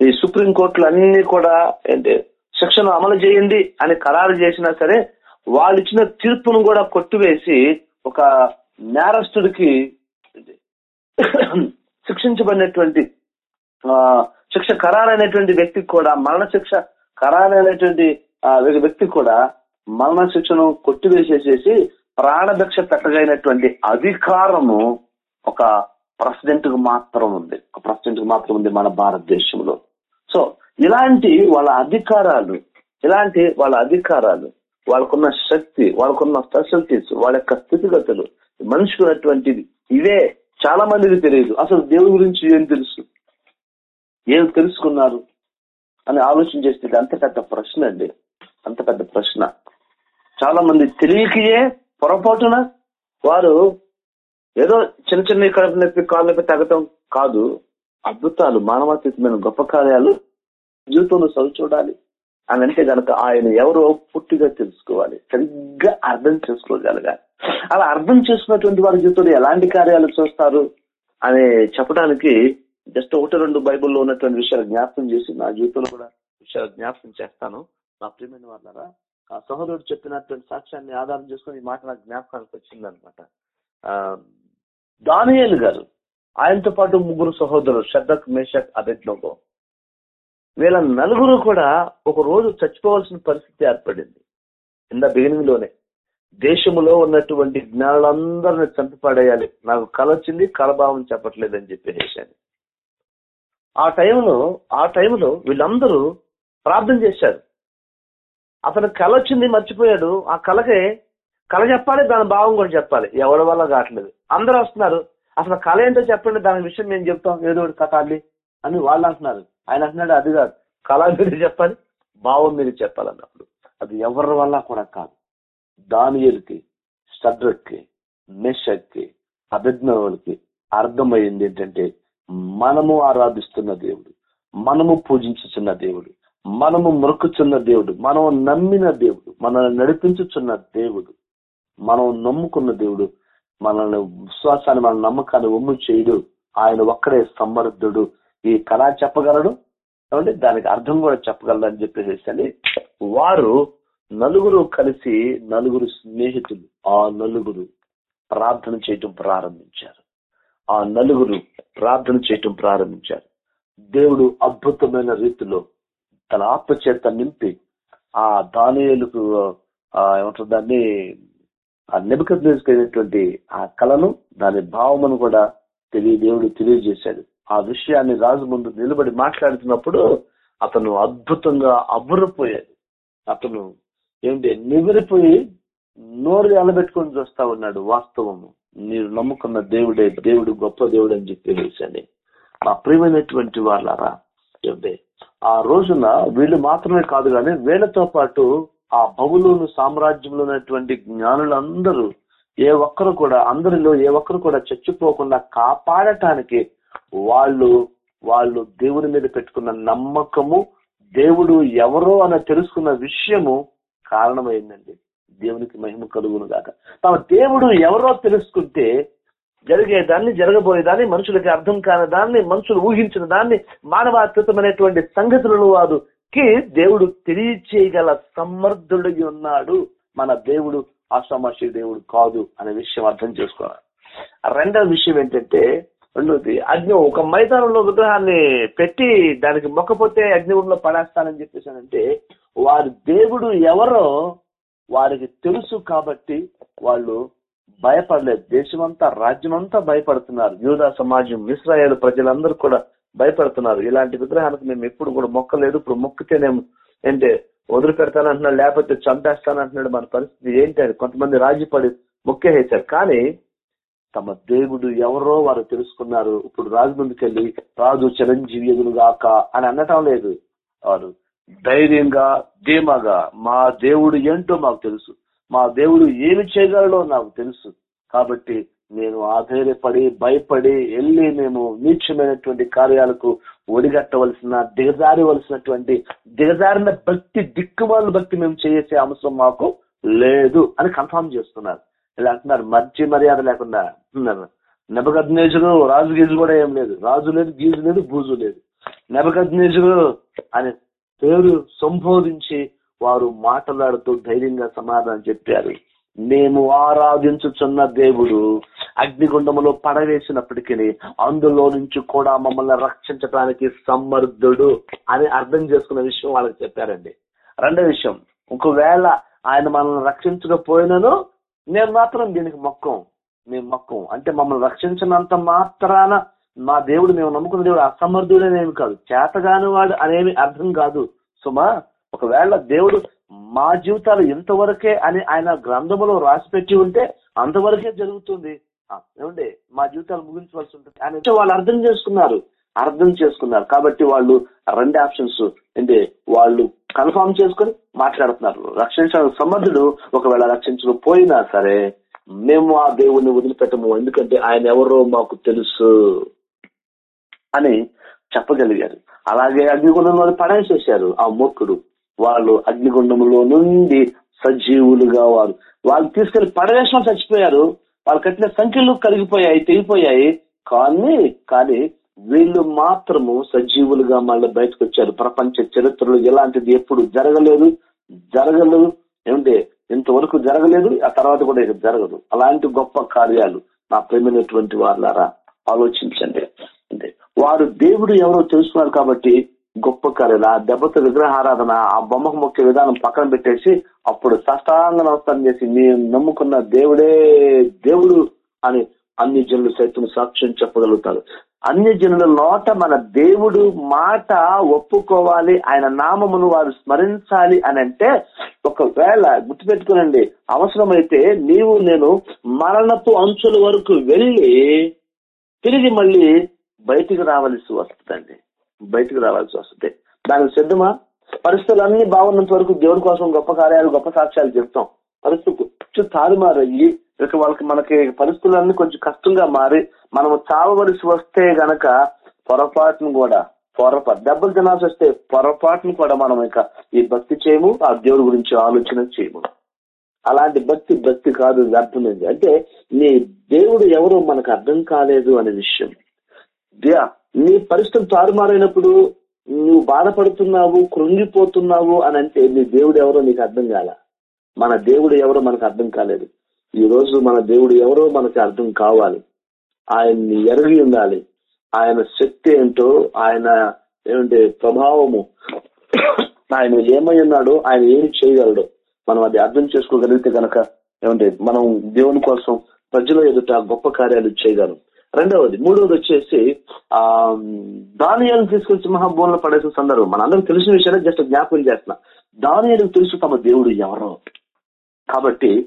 ఈ సుప్రీం కోర్టులు అన్ని కూడా అంటే శిక్షను అమలు చేయండి అని ఖరారు చేసినా సరే వాళ్ళు ఇచ్చిన తీర్పును కూడా కొట్టివేసి ఒక నేరస్తుడికి శిక్షించబడినటువంటి ఆ, శిక్ష ఖరారైనటువంటి వ్యక్తికి కూడా మరణ శిక్ష ఖరారైనటువంటి ఆ, వ్యక్తి కూడా మరణ శిక్షను కొట్టివేసేసేసి ప్రాణభిక్ష పెట్టగలిగినటువంటి అధికారము ఒక ప్రెసిడెంట్కు మాత్రం ఉంది. ఒక ప్రెసిడెంట్కు మాత్రం ఉంది మన భారతదేశంలో. సో ఇలాంటి వాళ్ళ అధికారాలు ఇలాంటి వాళ్ళ అధికారాలు వాళ్ళకున్న శక్తి వాళ్ళకున్న ఫెసిలిటీస్ వాళ్ళ యొక్క స్థితిగతులు మనుషుకున్నటువంటిది ఇవే చాలా మందికి తెలియదు. అసలు దేవుడి గురించి ఏం తెలుసు? ఏం తెలుసుకున్నారు? అని ఆలోచన చేస్తే అంత పెద్ద ప్రశ్న అండి. అంత పెద్ద ప్రశ్న. చాలా మంది తెలియకయే పొరపాటున వారు ఏదో చిన్న చిన్న కడుపు నొప్పి కాళ్ళు నొప్పి తగ్గటం కాదు. అద్భుతాలు మానవాతీతమైన గొప్ప కార్యాలు జీవితంలో చదువు చూడాలి. అని అంటే గనక ఆయన ఎవరో పుట్టిగా తెలుసుకోవాలి. సరిగ్గా అర్థం చేసుకోగలగాలి. అలా అర్థం చేసుకున్నటువంటి వారి జీవితంలో ఎలాంటి కార్యాలు చూస్తారు అని చెప్పడానికి జస్ట్ ఒకటి రెండు బైబిల్లో ఉన్నటువంటి విషయాలు జ్ఞాపకం చేసి నా జీవితంలో కూడా విషయాలు జ్ఞాపకం చేస్తాను. నా ప్రియమైన వాళ్ళరా ఆ సహోదరుడు చెప్పినటువంటి సాక్ష్యాన్ని ఆధారం చేసుకుని ఈ మాట నాకు జ్ఞాపకానికి వచ్చింది అనమాట దానియేలు గారు ఆయనతో పాటు ముగ్గురు సహోదరులు శ్రద్ధక్ మేషక్ అబెడ్లోగో వీళ్ళ నలుగురు కూడా ఒక రోజు చచ్చిపోవాల్సిన పరిస్థితి ఏర్పడింది. ఇన్ బిగినింగ్లోనే దేశంలో ఉన్నటువంటి జ్ఞానులందరిని చంపిపడేయాలి. నాకు కళ వచ్చింది కళభావం చెప్పట్లేదని చెప్పేసాను ఆ టైంలో ఆ టైంలో వీళ్ళందరూ ప్రార్థన చేశారు. అతను కళ వచ్చింది మర్చిపోయాడు. ఆ కళకే కళ చెప్పాలి దాని భావం కూడా చెప్పాలి. ఎవరి వల్ల కావట్లేదు. అందరూ వస్తున్నారు. అసలు కళ ఏంటో చెప్పండి దాని విషయం మేము చెప్తాం. ఏదో ఒకటి కథ అని వాళ్ళు అంటున్నారు. ఆయన అంటున్నాడు అది కాదు. కళ మీరు చెప్పాలి భావం మీరు చెప్పాలన్నప్పుడు. అది ఎవరి వల్ల కూడా కాదు. దానియలకి స్టడ్రక్కి మెషక్కి అభిజ్ఞవులకి అర్థమైంది ఏంటంటే మనము ఆరాధిస్తున్న దేవుడు మనము పూజించుచున్న దేవుడు మనము మొక్కుచున్న దేవుడు మనం నమ్మిన దేవుడు మనల్ని నడిపించుచున్న దేవుడు మనం నమ్ముకున్న దేవుడు మనల్ని విశ్వాసాన్ని మన నమ్మకాన్ని ఒమ్ము చేయుడు ఆయన ఒక్కడే సమర్థుడు. ఈ కళ చెప్పగలడు? కాబట్టి దానికి అర్థం కూడా చెప్పగలడు అని చెప్పేసి వారు నలుగురు కలిసి నలుగురు స్నేహితులు ఆ నలుగురు ప్రార్థన చేయటం ప్రారంభించారు. ఆ నలుగురు ప్రార్థన చేయటం ప్రారంభించారు. దేవుడు అద్భుతమైన రీతిలో తన ఆత్మ చేత నింపి ఆ దానియలకు ఏమంటారు దాన్ని ఆ నెబదైనటువంటి ఆ కళను దాని భావమును కూడా తెలియ దేవుడు తెలియజేశాడు. ఆ విషయాన్ని రాజు ముందు నిలబడి మాట్లాడుతున్నప్పుడు అతను అద్భుతంగా అబ్బురపోయాడు. అతను ఏంటి నివిరిపోయి నోరు ఎలబెట్టుకొని చూస్తా ఉన్నాడు వాస్తవము. మీరు నమ్ముకున్న దేవుడే దేవుడు గొప్ప దేవుడు అని చెప్పి వేశాను మా ప్రియమైనటువంటి వాళ్ళారా ఏంటి ఆ రోజున వీళ్ళు మాత్రమే కాదు కానీ వీళ్ళతో పాటు ఆ బబులోను సామ్రాజ్యంలో ఉన్నటువంటి జ్ఞానులందరూ ఏ ఒక్కరు కూడా అందరిలో ఏ ఒక్కరు కూడా చచ్చిపోకుండా కాపాడటానికి వాళ్ళు వాళ్ళు దేవుని మీద పెట్టుకున్న నమ్మకము దేవుడు ఎవరో అని తెలుసుకున్న విషయము కారణమైందండి. దేవునికి మహిమ కలుగును గాక తమ దేవుడు ఎవరో తెలుసుకుంటే జరిగేదాన్ని జరగబోయేదాన్ని మనుషులకి అర్థం కాని దాన్ని మనుషులు ఊహించిన దాన్ని మానవాతీతమైనటువంటి సంగతులను వారికి దేవుడు తెలియచేయగల సమర్థుడై ఉన్నాడు. మన దేవుడు ఆషామాషి దేవుడు కాదు అనే విషయం అర్థం చేసుకోవాలి. రెండవ విషయం ఏంటంటే రెండవది అగ్ని ఒక మైదానంలో విగ్రహాన్ని పెట్టి దానికి మొక్కపోతే అగ్నిగుండంలో పడేస్తానని చెప్పేసానంటే వారి దేవుడు ఎవరో వారికి తెలుసు కాబట్టి వాళ్ళు భయపడలేదు. దేశమంతా రాజ్యమంతా భయపడుతున్నారు. యూదా సమాజం ఇస్రాయేల్ ప్రజలందరూ కూడా భయపడుతున్నారు. ఇలాంటి విగ్రహానికి మేము ఎప్పుడు కూడా మొక్కలేదు. ఇప్పుడు మొక్కితేనేమో ఏంటే వదిలిపెడతానంటున్నాడు లేకపోతే చంపేస్తానంటున్నాడు మన పరిస్థితి ఏంటి అని కొంతమంది రాజీపడి మొక్కేసారు కానీ తమ దేవుడు ఎవరో వారు తెలుసుకున్నారు. ఇప్పుడు రాజు ముందుకెళ్ళి రాజు చిరంజీవి ఎదురుగాక అని అనటం లేదు. వారు ధైర్యంగా ధీమాగా మా దేవుడు ఏంటో మాకు తెలుసు. మా దేవుడు ఏమి చేయగలడో నాకు తెలుసు. కాబట్టి నేను ఆధైర్యపడి భయపడి వెళ్ళి మేము నీచమైనటువంటి కార్యాలకు ఒడిగట్టవలసిన దిగజారవలసినటువంటి దిగజారిన భక్తి దిక్కుమాలను భక్తి మేము చేసే అంశం మాకు లేదు అని కన్ఫర్మ్ చేస్తున్నారు. ఇలా అంటున్నారు మర్చి మర్యాద లేకుండా నెబగజ్నేజుడు రాజు గీజు కూడా ఏం లేదు. రాజు లేదు గీజు లేదు బూజు లేదు. నెబగజ్నేజుడు అనే పేరు సంబోధించి వారు మాట్లాడుతూ ధైర్యంగా సమాధానం చెప్పారు. మేము ఆరాధించుచున్న దేవుడు అగ్నిగుండములో పడవేసినప్పటికీ అందులో నుంచి కూడా మమ్మల్ని రక్షించడానికి సమర్థుడు అని అర్థం చేసుకున్న విషయం వాళ్ళకి చెప్పారండి. రెండో విషయం ఒకవేళ ఆయన మనల్ని రక్షించకపోయినను నేను మాత్రం దీనికి మొక్కం. మేము మొక్కం. అంటే మమ్మల్ని రక్షించినంత మాత్రాన మా దేవుడు మేము నమ్ముకున్న దేవుడు అసమర్థుడనేమి కాదు. చేతగాని వాడు అనేమి అర్థం కాదు. సుమా ఒకవేళ దేవుడు మా జీవితాలు ఇంతవరకే అని ఆయన గ్రంథములో రాసి పెట్టి ఉంటే అంతవరకే జరుగుతుంది. ఏమండి? మా జీవితాలు ముగించవలసి ఉంటుంది. అని వాళ్ళు అర్థం చేసుకున్నారు. అర్థం చేసుకున్నారు. కాబట్టి వాళ్ళు రెండు ఆప్షన్స్ అంటే వాళ్ళు కన్ఫర్మ్ చేసుకుని మాట్లాడుతున్నారు. రక్షించడానికి సమర్థుడు ఒకవేళ రక్షించకపోయినా సరే మేము ఆ దేవుణ్ణి వదిలిపెట్టము. ఎందుకంటే ఆయన ఎవరో మాకు తెలుసు అని చెప్పగలిగారు. అలాగే అగ్నిగుణంలో పడేసేసారు ఆ మూర్ఖుడు. వాళ్ళు అగ్నిగుండంలో నుండి సజీవులుగా వారు. వాళ్ళు తీసుకెళ్ళి పడవేసిన చచ్చిపోయారు. వాళ్ళు కట్టిన సంఖ్యలు కరిగిపోయాయి తెగిపోయాయి. కానీ కానీ వీళ్ళు మాత్రము సజీవులుగా మళ్ళీ బయటకు వచ్చారు. ప్రపంచ చరిత్రలో ఇలాంటిది ఎప్పుడు జరగలేదు జరగలేదు. ఏమంటే ఇంతవరకు జరగలేదు ఆ తర్వాత కూడా ఇక జరగదు. అలాంటి గొప్ప కార్యాలు నా ప్రేమైనటువంటి వాళ్ళారా ఆలోచించండి. అంటే వారు దేవుడు ఎవరో తెలుసుకున్నారు కాబట్టి గొప్ప కార్యాలు ఆ దెబ్బతో విగ్రహారాధన ఆ బొమ్మకు మొక్కే విధానం పక్కన పెట్టేసి అప్పుడు సష్టాంగ నమస్కారం చేసి మేము నమ్ముకున్న దేవుడే దేవుడు అని అన్ని జనులు సైతం సాక్ష్యం చెప్పగలుగుతారు. అన్ని జనుల నోట మన దేవుడు మాట ఒప్పుకోవాలి ఆయన నామమును వారు స్మరించాలి అని అంటే ఒకవేళ గుర్తుపెట్టుకునండి అవసరమైతే నీవు నేను మరణపు అంచుల వరకు వెళ్ళి తిరిగి మళ్ళీ బయటికి రావాల్సి వస్తుందండి. బయటికి రావాల్సి వస్తుంది. దానికి సిద్ధమా? పరిస్థితులు అన్ని బాగున్నంత వరకు దేవుడి కోసం గొప్ప కార్యాలు గొప్ప సాక్ష్యాలు చెప్తాం. పరిస్థితి కొంచెం తారుమారయ్యి ఇక వాళ్ళకి మనకి పరిస్థితులన్నీ కొంచెం కష్టంగా మారి మనము చావవలసి వస్తే గనక పొరపాటును కూడా పొరపాటు దెబ్బలు తినాల్సి వస్తే పొరపాటును కూడా మనం ఇక ఈ భక్తి చేయము ఆ దేవుడి గురించి ఆలోచన చేయము. అలాంటి భక్తి భక్తి కాదు అర్థమైంది. అంటే నీ దేవుడు ఎవరో మనకు అర్థం కాలేదు అనే విషయం. నీ పరిస్థితి తారుమారైనప్పుడు నువ్వు బాధపడుతున్నావు కృంగిపోతున్నావు అని అంటే నీ దేవుడు ఎవరో నీకు అర్థం కాల? మన దేవుడు ఎవరో మనకు అర్థం కాలేదు. ఈ రోజు మన దేవుడు ఎవరో మనకి అర్థం కావాలి. ఆయన్ని ఎరగి ఉండాలి. ఆయన శక్తి ఏంటో ఆయన ఏమంటే ప్రభావము ఆయన ఏమై ఉన్నాడో ఆయన ఏమి చేయగలడో మనం అది అర్థం చేసుకోగలిగితే కనుక ఏమంటే మనం దేవుని కోసం ప్రజల ఎదుట గొప్ప కార్యాలు చేయగలం. రెండవది మూడవది వచ్చేసి ఆ దానియాలను తీసుకొచ్చి మహాభూములో పడేసిన సందర్భం. మన అందరికి తెలిసిన విషయాన్ని జస్ట్ జ్ఞాపకం చేస్తున్నా. దానియాలకు తెలుసు తమ దేవుడు ఎవరో. కాబట్టి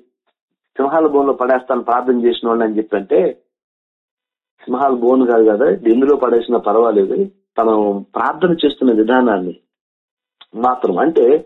సింహాల బోన్లో పడేస్తాను ప్రార్థన చేసిన వాళ్ళు అని చెప్పంటే సింహాల బోన్ కాదు కదా ఎందులో పడేసినా పర్వాలేదు. తను ప్రార్థన చేస్తున్న విధానాన్ని మాత్రం. అంటే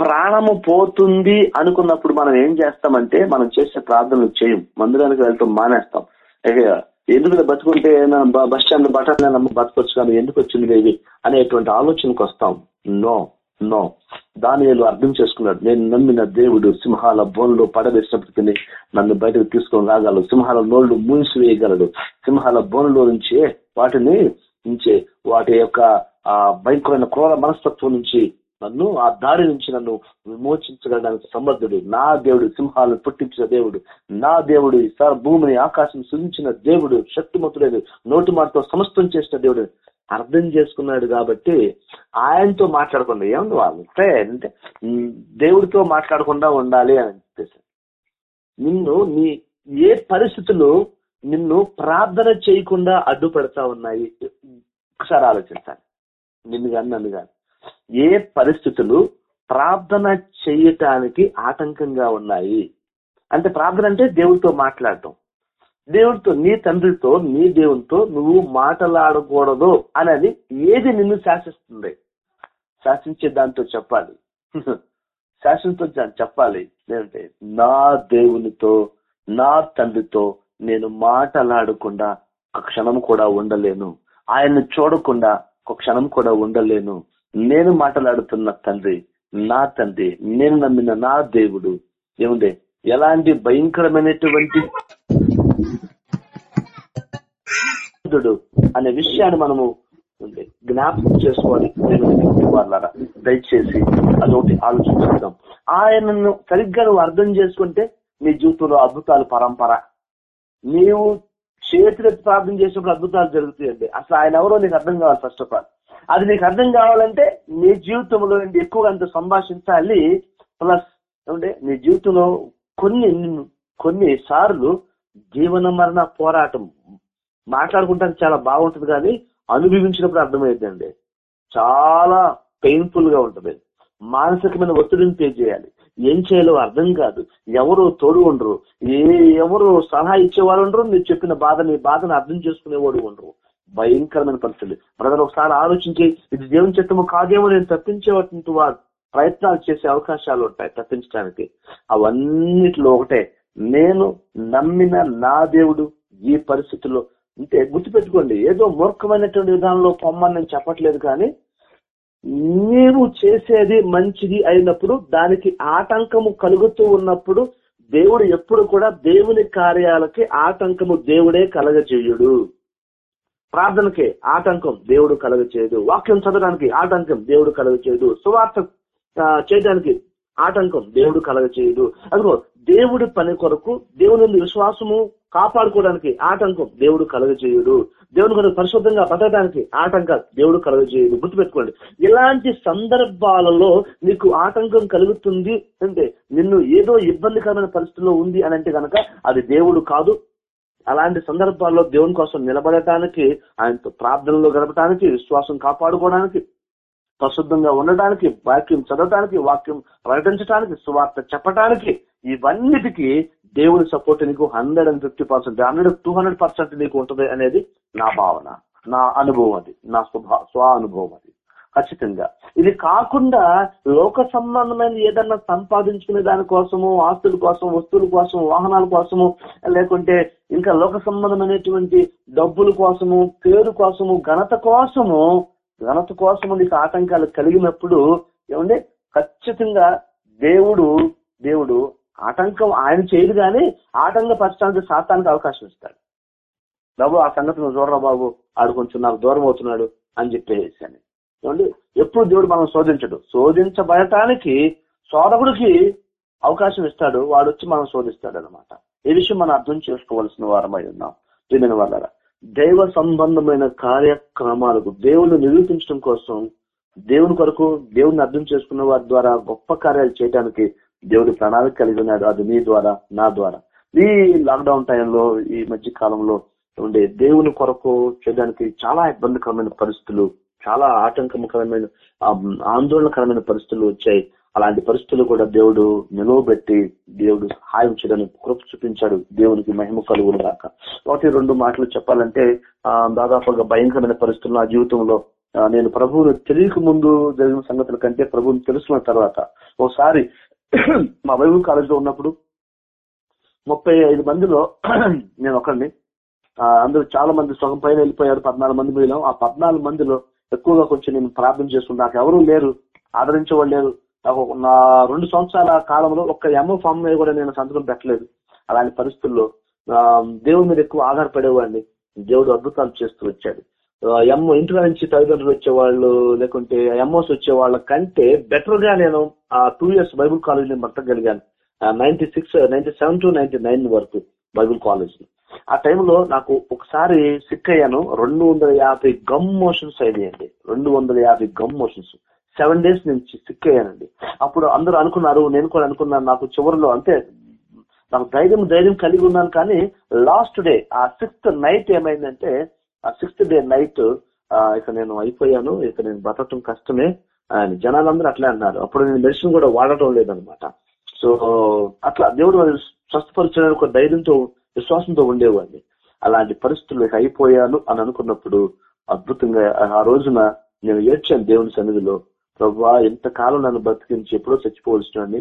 ప్రాణము పోతుంది అనుకున్నప్పుడు మనం ఏం చేస్తామంటే మనం చేసే ప్రార్థనలు చేయం. మందిరానికి వెళ్ళటం మానేస్తాం. ఎందుకు బతుకుంటే బస్ స్టాండ్ బట్టలు నమ్మ బతకొచ్చు కానీ ఎందుకు వచ్చింది ఇది అనేటువంటి ఆలోచనకు వస్తాం. No no. దానిలో అర్థం చేసుకున్నాడు. నేను నమ్మిన దేవుడు సింహాల బోన్లో పడవేసినప్పటికీ నన్ను బయటకు తీసుకొని రాగలడు. సింహాల నోళ్ళు మూసివేయగలడు. సింహాల బోన్లో నుంచే వాటిని నుంచే వాటి యొక్క ఆ భయంకరమైన క్రూర మనస్తత్వం నుంచి నన్ను ఆ దారి నుంచి నన్ను విమోచించగలడానికి సమర్థుడు. నా దేవుడు సింహాలను పుట్టించిన దేవుడు. నా దేవుడు ఈ భూమిని ఆకాశం సృజించిన దేవుడు. శక్తిమంతుడేది నోటి మాటతో సమస్తం చేసిన దేవుడు. అర్థం చేసుకున్నాడు కాబట్టి ఆయనతో మాట్లాడకుండా ఏముంది వాళ్ళు? అంటే దేవుడితో మాట్లాడకుండా ఉండాలి అని చెప్పేసి. నిన్ను నీ ఏ పరిస్థితులు నిన్ను ప్రార్థన చేయకుండా అడ్డుపడతా ఉన్నాయి? ఒకసారి ఆలోచించాలి. నిన్ను కానీ నన్ను కానీ ఏ పరిస్థితులు ప్రార్థన చేయటానికి ఆటంకంగా ఉన్నాయి? అంటే ప్రార్థన అంటే దేవుడితో మాట్లాడటం. దేవుడితో నీ తండ్రితో నీ దేవునితో నువ్వు మాట్లాడకూడదు అనేది ఏది నిన్ను శాసిస్తుంది? శాసించే దాంతో చెప్పాలి. శాసనతో చెప్పాలి. ఏంటంటే నా దేవునితో నా తండ్రితో నేను మాట్లాడకుండా ఒక క్షణం కూడా ఉండలేను. ఆయన్ని చూడకుండా ఒక క్షణం కూడా ఉండలేను. నేను మాట్లాడుతున్న తండ్రి నా తండ్రి నేను నమ్మిన నా దేవుడు. ఏముండే? ఎలాంటి భయంకరమైనటువంటి అనే విషయాన్ని మనము జ్ఞాపకం చేసుకోవాలి వాళ్ళారా దయచేసి అదొకటి ఆలోచించుకుందాం. ఆయనను సరిగ్గా నువ్వు అర్థం చేసుకుంటే నీ జీవితంలో అద్భుతాలు పరంపర. నీవు చేతులెత్తి ప్రార్థన చేసినప్పుడు అద్భుతాలు జరుగుతాయండి. అసలు ఆయన ఎవరో నీకు అర్థం కావాలి ఫస్ట్ ఆఫ్ ఆల్ అది నీకు అర్థం కావాలంటే నీ జీవితంలో ఎక్కువగా అంత సంభాషించాలి. ప్లస్ అంటే నీ జీవితంలో కొన్ని కొన్ని సార్లు జీవన మరణ పోరాటం మాట్లాడుకుంటానికి చాలా బాగుంటుంది కానీ అనుభవించినప్పుడు అర్థమైందండి. చాలా పెయిన్ఫుల్గా ఉంటుంది. మానసికమైన ఒత్తిడిని పే చేయాలి. ఏం చేయాలో అర్థం కాదు. ఎవరు తోడు ఉండరు. ఏ ఎవరు సలహా ఇచ్చేవారు ఉండరు. మీరు చెప్పిన బాధని బాధను అర్థం చేసుకునేవాడు ఉండరు. భయంకరమైన పరిస్థితులు. బ్రదర్ ఒకసారి ఆలోచించి ఇది దేవుని చిత్తము కాదేమో నేను తప్పించేటువంటి ప్రయత్నాలు చేసే అవకాశాలు ఉంటాయి తప్పించడానికి. అవన్నిటిలో ఒకటే నేను నమ్మిన నా దేవుడు ఈ పరిస్థితుల్లో అంటే గుర్తుపెట్టుకోండి ఏదో మూర్ఖమైనటువంటి విధానంలో పొమ్మని నేను చెప్పట్లేదు కానీ నీవు చేసేది మంచిది అయినప్పుడు దానికి ఆటంకము కలుగుతూ ఉన్నప్పుడు దేవుడు ఎప్పుడు కూడా దేవుని కార్యాలకి ఆటంకము దేవుడే కలగజేయుడు. ప్రార్థనకి ఆటంకం దేవుడు కలగచేయడు వాక్యం చదవడానికి ఆటంకం దేవుడు కలగచేయడు సువార్త చేయడానికి ఆటంకం దేవుడు కలగ చేయదు అదిగో దేవుడి పని కొరకు దేవుని విశ్వాసము కాపాడుకోవడానికి ఆటంకం దేవుడు కలగ చేయడు దేవుని కొరకు పరిశుద్ధంగా బతకడానికి ఆటంకం దేవుడు కలగచేయుడు. గుర్తుపెట్టుకోండి. ఇలాంటి సందర్భాలలో నీకు ఆటంకం కలుగుతుంది అంటే నిన్ను ఏదో ఇబ్బందికరమైన పరిస్థితిలో ఉంది అని అంటే కనుక అది దేవుడు కాదు అలాంటి సందర్భాల్లో దేవుని కోసం నిలబడటానికి ఆయనతో ప్రార్థనలో గడపడానికి విశ్వాసం కాపాడుకోవడానికి పరిశుద్ధంగా ఉండడానికి వాక్యం చదవటానికి వాక్యం ప్రకటించడానికి సువార్త చెప్పటానికి ఇవన్నిటికీ దేవుని సపోర్ట్ నీకు hundred and fifty percent hundred two hundred percent నీకు ఉంటుంది అనేది నా భావన నా అనుభవం అది నా స్వభా స్వ అనుభవం అది. ఖచ్చితంగా. ఇది కాకుండా లోక సంబంధమైన ఏదన్నా సంపాదించుకునే దానికోసము ఆస్తుల కోసం వస్తువుల కోసం వాహనాల కోసము లేకుంటే ఇంకా లోక సంబంధమైనటువంటి డబ్బుల కోసము పేరు కోసము ఘనత కోసము ఘనత కోసము నీకు ఆటంకాలు కలిగినప్పుడు ఏమంటే ఖచ్చితంగా దేవుడు దేవుడు ఆటంకం ఆయన చేయదు కానీ ఆటంకపరచడానికి శాతానికి అవకాశం ఇస్తాడు. బాబు ఆ సంగతి నువ్వు చూడరా బాబు ఆడు కొంచెం నాకు దూరం అవుతున్నాడు అని చెప్పేసాను ఏమండి? ఎప్పుడు దేవుడు మనం శోధించడు. శోధించబడటానికి శోధకుడికి అవకాశం ఇస్తాడు. వాడు వచ్చి మనం శోధిస్తాడు అనమాట ఈ విషయం మనం అర్థం చేసుకోవాల్సిన వారమై ఉన్నాం. దీని వల్ల దైవ సంబంధమైన కార్యక్రమాలకు దేవుని నిరూపించడం కోసం దేవుని కొరకు దేవుని అర్థం చేసుకున్న వారి ద్వారా గొప్ప కార్యాలు చేయడానికి దేవుడి ప్రణాళిక కలిగి ఉన్నాడు. అది నీ ద్వారా నా ద్వారా. ఈ లాక్డౌన్ టైంలో ఈ మధ్య కాలంలో ఉండే దేవుని కొరకు చేయడానికి చాలా ఇబ్బందికరమైన పరిస్థితులు చాలా ఆటంకకరమైన ఆందోళనకరమైన పరిస్థితులు వచ్చాయి. అలాంటి పరిస్థితులు కూడా దేవుడు నిలవబెట్టి దేవుడు సహాయం చేయడానికి కృప చూపించాడు. దేవునికి మహిమ కలుగులు దాకా ఒకటి రెండు మాటలు చెప్పాలంటే ఆ, దాదాపుగా భయంకరమైన పరిస్థితులు నా జీవితంలో. నేను ప్రభువును తెలియక ముందు జరిగిన సంగతుల కంటే ప్రభువుని తెలుసుకున్న తర్వాత ఒకసారి మా బైబుల్ కాలేజ్లో ఉన్నప్పుడు ముప్పై ఐదు మందిలో నేను ఒకరిని అందరూ చాలా మంది సగం పైన వెళ్ళిపోయారు. పద్నాలుగు మంది పోయినాం ఆ పద్నాలుగు మందిలో ఎక్కువగా కొంచెం నేను ప్రార్థన చేసుకుని నాకు ఎవరూ లేరు. ఆదరించేవాళ్ళు లేరు. నాకు నా రెండు సంవత్సరాల కాలంలో ఒక్క ఎంఓ ఫామ్ మీద కూడా నేను సంతకం పెట్టలేదు. అలాంటి పరిస్థితుల్లో దేవుడి మీద ఎక్కువ ఆధారపడేవాడిని. దేవుడు అద్భుతాలు చేస్తూ వచ్చాడు. ఎమ్మో ఇంటి నుంచి తల్లిదండ్రులు వచ్చేవాళ్ళు లేకుంటే ఎంఓస్ వచ్చే వాళ్ళ కంటే బెటర్గా నేను ఆ టూ ఇయర్స్ బైబుల్ కాలేజ్ నేను బ్రతకగలిగాను ninety six ninety seven to ninety nine వరకు బైబుల్ కాలేజ్లో ఆ టైంలో నాకు ఒకసారి సిక్ అయ్యాను. రెండు వందల యాభై గమ్ మోషన్స్ అయినాయండి. రెండు వందల యాభై గమ్ మోషన్స్ సెవెన్ డేస్ నుంచి సిక్ అయ్యానండి. అప్పుడు అందరూ అనుకున్నారు నేను కూడా అనుకున్నాను నాకు చివరిలో అంతే నాకు ధైర్యం ధైర్యం కలిగి ఉన్నాను కానీ లాస్ట్ డే ఆ సిక్స్త్ నైట్ ఏమైందంటే ఆ సిక్స్త్ డే నైట్ ఇక నేను అయిపోయాను. ఇక నేను బతకటం కష్టమే అని జనాలందరూ అట్లే అన్నారు. అప్పుడు నేను మెడిసిన్ కూడా వాడటం లేదనమాట. సో అట్లా దేవుడు అది స్వస్థపరచడానికి ఒక ధైర్యంతో విశ్వాసంతో ఉండేవాడిని. అలాంటి పరిస్థితులు అయిపోయాను అని అనుకున్నప్పుడు అద్భుతంగా ఆ రోజున నేను ఏడ్చాను దేవుని సన్నిధిలో ప్రభా ఎంతకాలం నన్ను బతికించి ఎప్పుడో చచ్చిపోవలసిన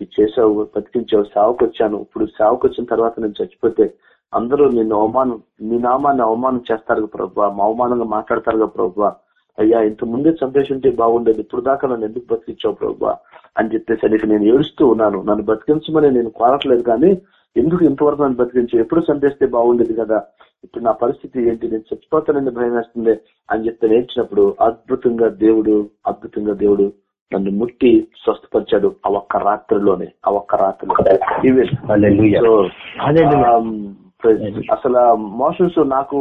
ఇది చేసావు బతికించావు సేవకు వచ్చాను ఇప్పుడు సేవకు వచ్చిన తర్వాత నేను చచ్చిపోతే అందరూ నిన్ను అవమానం నీ నామాన్ని అవమానం చేస్తారు ప్రభా అవమానంగా మాట్లాడతారుగా ప్రభా. అయ్యా ఇంత ముందే చంపేసి ఉంటే బాగుండేది ఇప్పుడు దాకా నన్ను ఎందుకు బతికించావు ప్రభా? అని చెప్పేసరికి నేను ఏడుస్తూ ఉన్నాను. నన్ను బతికించమని నేను కోరట్లేదు కానీ ఎందుకు ఇంతవరకు నన్ను బతికించు? ఎప్పుడు చంపేస్తే బాగుండేది కదా. ఇప్పుడు నా పరిస్థితి ఏంటి? నేను చచ్చిపోతానని భయం వేస్తుంది అని చెప్పి నేర్చినప్పుడు అద్భుతంగా దేవుడు అద్భుతంగా దేవుడు నన్ను ముట్టి స్వస్థపరిచాడు ఆ ఒక్క రాత్రిలోనే ఆ ఒక్క రాత్రిలో um, అసలు మోషన్స్ నాకు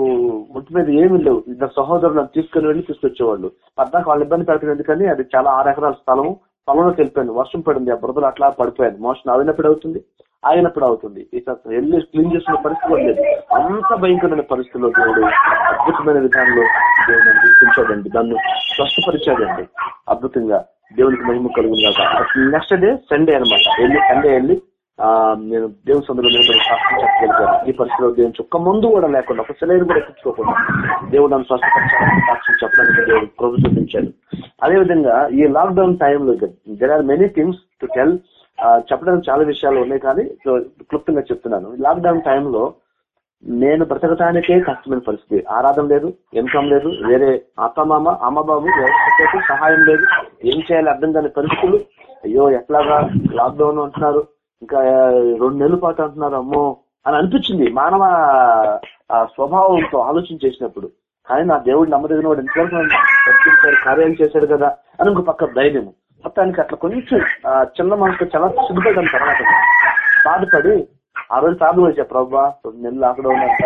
ముట్టి మీద ఏమీ లేవు. ఇద్దరు సహోదరులు తీసుకుని వెళ్ళి తీసుకొచ్చేవాళ్ళు. పద్దాక వాళ్ళు ఇబ్బంది పెట్టడం ఎందుకని? అది చాలా ఆరు ఎకరాల స్థలం పొలంలోకి వెళ్ళిపోయింది. వర్షం పడింది. ఆ బురదలు అట్లా పడిపోయాను మోషన్ అవినప్పుడు అవుతుంది. ఆగినప్పుడు అవుతుంది. ఇక క్లీన్ చేసిన పరిస్థితి లేదు. అంత భయంకరమైన పరిస్థితుల్లో దేవుడు అద్భుతమైన విధానంలో దేవుడు నన్ను దాన్ని స్వస్థపరిచాడండి. అద్భుతంగా దేవునికి మహిమ కలుగును నెక్స్ట్ డే సండే అనమాట వెళ్ళి సండే వెళ్ళి ఆ నేను దేవుని సందులో నిలబడి చెప్పగలిగాను. ఈ పరిస్థితిలో దేవుని చుక్క ముందు కూడా లేకుండా ఒక సెలైన్ కూడా ఎక్కించుకోకుండా దేవుడు నన్ను స్వస్థపరచాలని సాక్షి చెప్పడానికి దేవుడు ప్రభు అదేవిధంగా ఈ లాక్డౌన్ టైంలో there are many things to tell చెప్పడానికి చాలా విషయాలు ఉన్నాయి కానీ క్లుప్తంగా చెప్తున్నాను. లాక్డౌన్ టైంలో నేను బ్రతకటానికే కష్టమైన పరిస్థితి. ఆరాధన లేదు ఇన్కమ్ లేదు వేరే అత్తమామ అమ్మబాబు సహాయం లేదు. ఏం చేయాలి అర్థం కాని పరిస్థితులు. అయ్యో ఎట్లాగా లాక్డౌన్ అంటున్నారు. ఇంకా రెండు నెలల పాటు అంటున్నారు అమ్మో అని అనిపించింది. మానవ ఆ స్వభావంతో ఆలోచన చేసినప్పుడు. కానీ నా దేవుడు నమ్మదగిన వాడు ఎంతవరకు కార్యాలు చేశాడు కదా అని ఇంకో పక్క ధైర్యం మొత్తానికి అట్లా కొంచెం చిన్న మనసు చాలా సిగ్గుపడ్డాను తర్వాత బాధపడి ఆ రోజు ప్రార్థన వచ్చా ప్రభా? రెండు నెలలు అక్కడ ఉన్నంత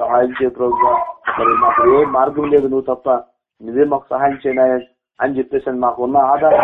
సహాయం చేయ ప్రభా. మరి మాకు ఏ మార్గం లేదు నువ్వు తప్ప నువ్వే మాకు సహాయం చేయనా అని చెప్పేసి మాకు ఉన్న ఆధారం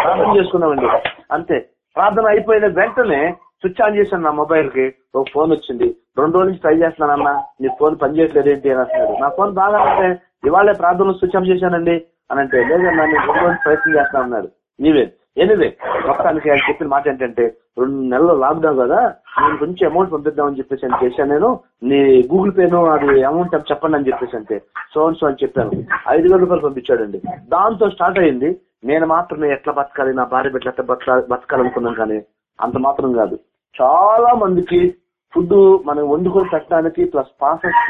ప్రార్థన చేసుకున్నామండి. అంతే. ప్రార్థన అయిపోయిన వెంటనే స్విచ్ ఆన్ చేశాను నా మొబైల్కి ఒక ఫోన్ వచ్చింది. రెండు రోజుల నుంచి ట్రై చేస్తున్నానన్నా నీ ఫోన్ పనిచేయట్లేదు ఏంటి అని అంటున్నాడు. నా ఫోన్ బాగా అంటే ఇవాళే ప్రార్థన స్విచ్ ఆన్ చేశానండి అని అంటే లేదన్నా నేను రెండు రోజులు ప్రయత్నం చేస్తా ఉన్నాడు నీవే. ఎనివే మొత్తానికి ఆయన చెప్పిన మాట ఏంటంటే రెండు నెలలు లాక్డౌన్ కదా నేను కొంచెం అమౌంట్ పంపిద్దామని చెప్పేసి అని చేశాను నేను. నీ గూగుల్ పేను అది అమౌంట్ అని చెప్పండి అని చెప్పేసి అంటే సో సో అని చెప్పాను. ఐదు వేల రూపాయలు పంపించాడండి. దాంతో స్టార్ట్ అయింది. నేను మాత్రమే ఎట్లా బతకాలి నా భార్య బిడ్డ ఎట్లా బతకాలి బతకాలనుకున్నాను కానీ అంత మాత్రం కాదు. చాలా మందికి ఫుడ్ మనం వండుకొని పెట్టడానికి ప్లస్ పాసెస్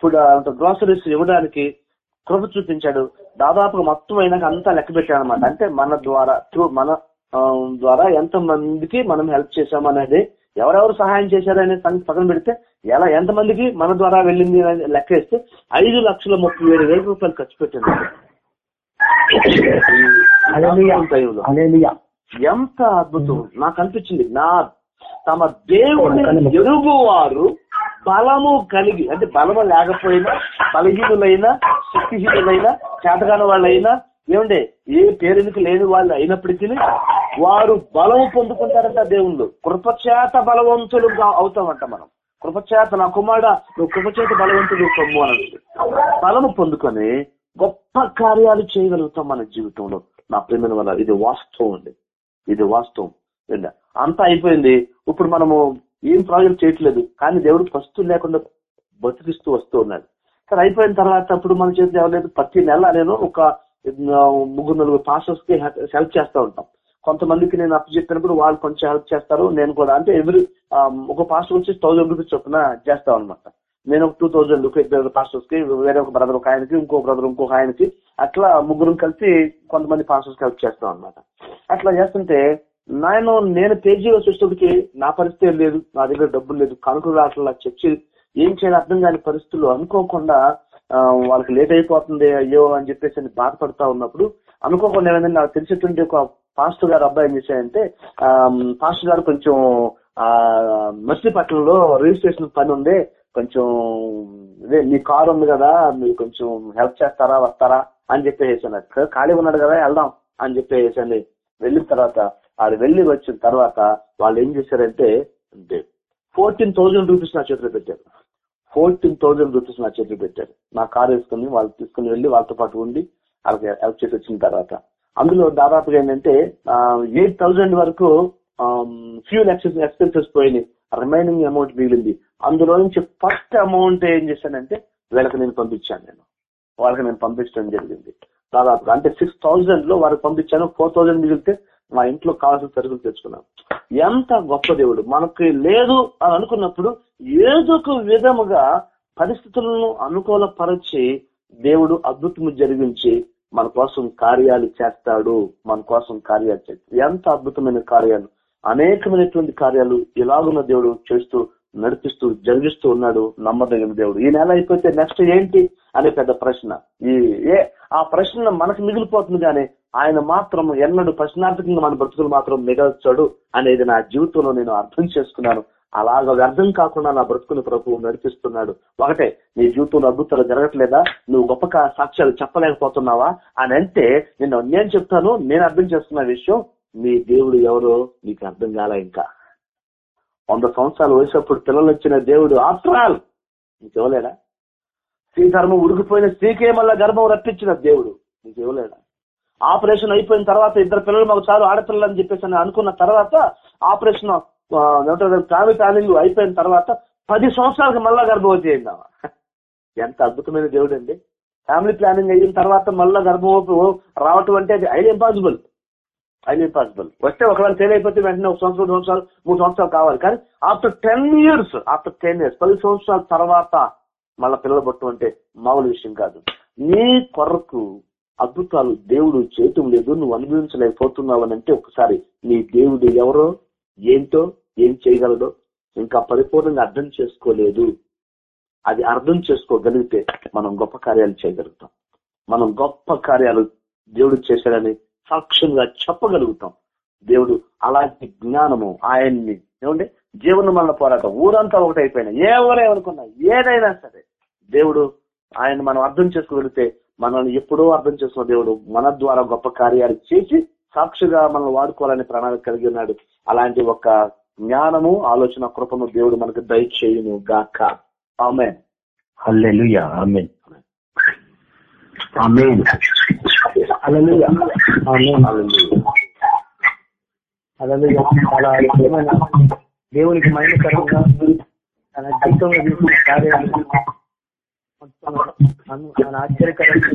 ఫుడ్ అంత గ్రాసరీస్ ఇవ్వడానికి కృప చూపించాడు. దాదాపుగా మొత్తం అయినాక అంతా లెక్క పెట్టాడు అనమాట అంటే మన ద్వారా త్రూ మన ద్వారా ఎంత మందికి మనం హెల్ప్ చేశామనేది ఎవరెవరు సహాయం చేశారనే సంగతి పక్కన పెడితే ఎలా ఎంత మందికి మన ద్వారా వెళ్ళింది అనేది లెక్క వేస్తే ఐదు లక్షల ముప్పై ఏడు వేల రూపాయలు ఖర్చు హల్లెలూయా. ఎంత అద్భుతం. నాకు అనిపించింది. నా తమ దేవుని ఎరుగువారు బలము కలిగి అంటే బలము లేకపోయినా బలహీనులైనా శక్తిహీనులైనా చేతగాని వాళ్ళైనా ఏమండే ఏ పేరునికి లేని వాళ్ళు అయినప్పటికీ వారు బలము పొందుకుంటారంట దేవుళ్ళు. కృపచేత బలవంతులు అవుతామంట మనం. కృపచేత నా కుమారుడ నువ్వు కృపచేత బలవంతుడు కొమ్ము అని బలము పొందుకొని గొప్ప కార్యాలు చేయగలుగుతాం మన జీవితంలో. నా ప్రేమల వల్ల ఇది వాస్తవం అండి. ఇది వాస్తవం. అంతా అయిపోయింది. ఇప్పుడు మనము ఏం ప్రాజెక్ట్ చేయట్లేదు. కానీ దేవుడు ఫస్ట్ లేకుండా బతికిస్తూ వస్తూ ఉన్నాడు. కానీ అయిపోయిన తర్వాత అప్పుడు మన చేతిలో ఎవరు ప్రతి నెల నేను ఒక ముగ్గురు నలుగురు పాస్టర్స్కి హెల్ప్ చేస్తూ ఉంటాం. కొంతమందికి నేను అప్పు చెప్పినప్పుడు వాళ్ళు కొంచెం హెల్ప్ చేస్తారు. నేను కూడా అంటే ఎవరి ఒక పాస్టర్ వచ్చి థౌసండ్ రూపీస్ చొప్పున చేస్తాం అనమాట నేను ఒక టూ థౌసండ్ ఒక ఇద్దరు పాస్టర్స్కి వేరే ఒక బ్రదర్ ఒక ఆయనకి ఇంకో బ్రదర్ ఇంకొక ఆయనకి అట్లా ముగ్గురు కలిసి కొంతమంది పాస్టర్స్ హెల్ప్ చేస్తాం అనమాట అట్లా చేస్తుంటే నాయన నేను పేజీలో చూసేటప్పటికి నా పరిస్థితి లేదు. నా దగ్గర డబ్బులు లేదు. కనుకలు రావట్లా చర్చి ఏం చేయాలి అర్థం కాని పరిస్థితులు అనుకోకుండా వాళ్ళకి లేట్ అయిపోతుంది. అయ్యో అని చెప్పేసి అని బాధపడతా ఉన్నప్పుడు అనుకోకుండా ఏమైంది నాకు తెలిసేటువంటి ఒక పాస్టర్ గారు అబ్బాయి ఏం చేశాయంటే పాస్టర్ గారు కొంచెం ఆ మచిలీపట్నంలో రిజిస్ట్రేషన్ పని ఉంది కొంచెం ఇదే మీ కారు ఉంది కదా మీరు కొంచెం హెల్ప్ చేస్తారా వస్తారా అని చెప్పేసాను ఖాళీ ఉన్నాడు కదా వెళ్దాం అని చెప్పేసాను వెళ్ళిన తర్వాత ఆడు వెళ్ళి వచ్చిన తర్వాత వాళ్ళు ఏం చేశారంటే ఫోర్టీన్ థౌజండ్ రూపీస్ నా చేతిలో పెట్టారు. ఫోర్టీన్ థౌజండ్ రూపీస్ నా చేతిలో పెట్టారు. నా కార్ వేసుకుని వాళ్ళు తీసుకుని వెళ్ళి వాళ్ళతో పాటు ఉండి వాళ్ళకి హెల్ప్ చేసి వచ్చిన తర్వాత. అందులో దాదాపుగా ఏంటంటే ఎయిట్ థౌజండ్ వరకు ఫ్యూల్ ఎక్స్పెన్సెస్ పోయినాయి. రిమైనింగ్ అమౌంట్ మిగిలింది. అందులో నుంచి ఫస్ట్ అమౌంట్ ఏం చేశానంటే వీళ్ళకి నేను పంపించాను నేను. వాళ్ళకి నేను పంపించడం జరిగింది. దాదాపుగా అంటే సిక్స్ థౌజండ్లో వారికి పంపించాను. ఫోర్ థౌజండ్ మిగిలితే మా ఇంట్లో కావాల్సిన సరుకులు తెచ్చుకున్నాం. ఎంత గొప్ప దేవుడు. మనకి లేదు అని అనుకున్నప్పుడు ఏదో ఒక విధముగా పరిస్థితులను అనుకూలపరచి దేవుడు అద్భుతము జరిగించి మన కోసం కార్యాలు చేస్తాడు. మన కోసం కార్యాలు చేస్తాడు ఎంత అద్భుతమైన కార్యాలు. అనేకమైనటువంటి కార్యాలు ఇలాగున్న దేవుడు చేస్తూ నడిపిస్తూ జరిగిస్తూ ఉన్నాడు నమ్మదగిన దేవుడు. ఈ నెల అయిపోతే నెక్స్ట్ ఏంటి? అనే పెద్ద ప్రశ్న. ఈ ఏ ఆ ప్రశ్న మనకు మిగిలిపోతుంది కానీ ఆయన మాత్రం ఎన్నడు ప్రశ్నార్థకంగా మన బ్రతుకులు మాత్రం మిగల్చాడు అనేది నా జీవితంలో నేను అర్థం చేసుకున్నాను. అలాగ వ్యర్థం కాకుండా నా బ్రతుకుని ప్రభు నడిపిస్తున్నాడు. ఒకటే నీ జీవితంలో అద్భుతాలు జరగట్లేదా? నువ్వు గొప్ప సాక్ష్యాలు చెప్పలేకపోతున్నావా? అని అంటే నేను నేను చెప్తాను నేను అర్థం చేసుకున్న విషయం మీ దేవుడు ఎవరో నీకు అర్థం కాల ఇంకా. వంద సంవత్సరాలు వయసప్పుడు పిల్లలు వచ్చిన దేవుడు ఆఫ్టర్ నీకు ఇవ్వలేడా? స్త్రీ ధర్మం ఉడికిపోయిన స్త్రీకే మళ్ళా గర్భం రప్పించిన దేవుడు నీకు ఇవ్వలేడా? ఆపరేషన్ అయిపోయిన తర్వాత ఇద్దరు పిల్లలు మాకు చాలు ఆడపిల్లలు అని చెప్పేసి అని అనుకున్న తర్వాత ఆపరేషన్ ఫ్యామిలీ ప్లానింగ్ అయిపోయిన తర్వాత పది సంవత్సరాలకు మళ్ళా గర్భవతి అయిందామా ఎంత అద్భుతమైన దేవుడు అండి ఫ్యామిలీ ప్లానింగ్ అయిన తర్వాత మళ్ళా గర్భవతి రావటం అంటే అది ఐడి ఇంపాసిబుల్. ID impossible. వస్తే ఒకవేళ ఫెయిల్ అయిపోతే వెంటనే ఒక సంవత్సరం రెండు సంవత్సరాలు మూడు సంవత్సరాలు కావాలి. కానీ after ten years after ten years పది సంవత్సరాల తర్వాత మళ్ళా పిల్లలు పట్టు అంటే మామూలు విషయం కాదు. నీ కొరకు అద్భుతాలు దేవుడు చేయటం లేదు నువ్వు అనుభవించలేకపోతున్నావు అని అంటే ఒకసారి నీ దేవుడు ఎవరో ఏంటో ఏం చేయగలదో ఇంకా పరిపూర్ణంగా అర్థం చేసుకోలేదు. అది అర్థం చేసుకోగలిగితే మనం గొప్ప కార్యాలు చేయగలుగుతాం. మనం గొప్ప కార్యాలు దేవుడు చేశాడని సాక్ష్యంగా చెప్పగలుగుతాం. దేవుడు అలాంటి జ్ఞానము ఆయన్ని ఏమంటే జీవన మల్ల పోరాటం ఊరంతా ఒకటైపోయినా ఎవరేమనుకున్నా ఏదైనా సరే దేవుడు ఆయన మనం అర్థం చేసుకోగలిగితే మనల్ని ఎప్పుడో అర్థం చేసుకున్న దేవుడు మన ద్వారా గొప్ప కార్యాలు చేసి సాక్షిగా మనల్ని వాడుకోవాలని ప్రణాళిక కలిగి ఉన్నాడు. అలాంటి ఒక జ్ఞానము ఆలోచన కృపను దేవుడు మనకు దయచేయును గాక. ఆమె హల్లెలూయా. ఆమేన్. ఆమేన్. హల్లెలూయా. ఆమేన్. హల్లెలూయా. చాలా దేవునికి తన జీవితంలో చేసిన కార్యాలు. ఆయన ఆశ్చర్యకరంగా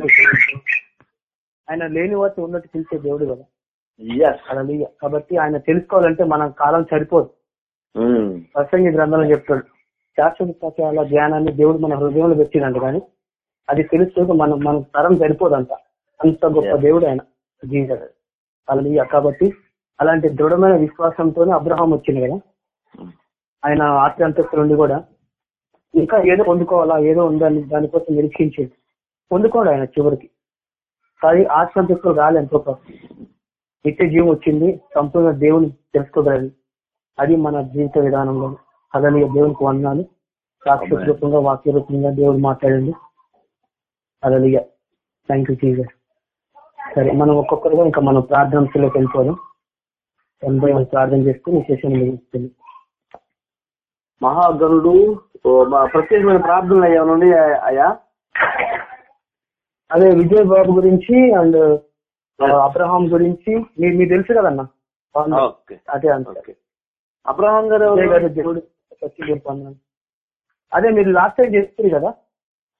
ఆయన లేని వాటి ఉన్నట్టు పిలిచే దేవుడు కదా. కాబట్టి ఆయన తెలుసుకోవాలంటే మన కాలం సరిపోదు. ప్రసంగి గ్రంథంలో చెప్తాడు. శాశ్వత సత్యాల జ్ఞానాన్ని దేవుడు మన హృదయంలో పెట్టినంట కానీ అది తెలుసుకోక మనం మన తరం సరిపోదంట. అంత గొప్ప దేవుడు ఆయన జీవితాడు అలా కాబట్టి అలాంటి దృఢమైన విశ్వాసంతోనే అబ్రహాం వచ్చింది కదా. ఆయన ఆస్తి అంతస్తు నుండి కూడా ఇంకా ఏదో పొందుకోవాలా ఏదో ఉందని దానికోసం నిరీక్షించేది. పొందుకోడు ఆయన చివరికి. కానీ ఆస్తి అంతస్తులు రాలే ఎంతో నిత్య జీవం వచ్చింది సంపూర్ణ దేవుని తెలుసుకోగలరు అది మన జీవిత విధానంలో అదనీయ దేవునికి వందనాలు. సాక్షి రూపంగా వాక్య రూపంగా దేవుడు మాట్లాడండి. అదలియ థ్యాంక్ యూ జీసస్ సరే మనం ఒక్కొక్కరుగా ఇంకా మనం ప్రార్థనలోకి వెళ్ళిపోదాం. మంది ప్రార్థన చేస్తూ ముగిస్తుంది. మహాగణుడు ఓ మా ప్రత్యేకమైన ప్రార్థనలు ఏమైనా ఉన్నాయి అయ్యా? అదే విజయ్ బాబు గురించి అండ్ అబ్రహాం గురించి. మీరు మీకు తెలుసు కదన్నా? అదే అంతే. అబ్రహాం గారు అదే మీరు లాస్ట్ టైం చేస్తారు కదా?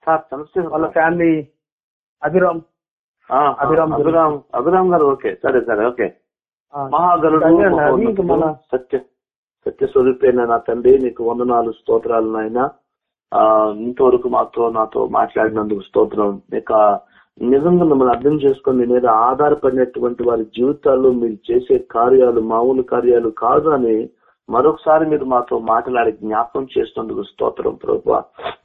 సార్ నమస్తే వాళ్ళ ఫ్యామిలీ అభిరామ్. ఆ, అభిరామ్. అభిరామ్ అభిరామ్ గారు ఓకే. సరే సరే ఓకే. మన సత్య సత్య స్వరూపైన నా తండ్రి నీకు వందనాలు స్తోత్రాలు నాయన. ఆ ఇంతవరకు మాతో నాతో మాట్లాడినందుకు స్తోత్రం. ఇక నిజంగా మిమ్మల్ని అర్థం చేసుకుని మీ మీద ఆధారపడినటువంటి వారి జీవితాల్లో మీరు చేసే కార్యాలు మామూలు కార్యాలు కాదు అని మరొకసారి మీరు మాతో మాట్లాడి జ్ఞాపకం చేసినందుకు స్తోత్రం ప్రభు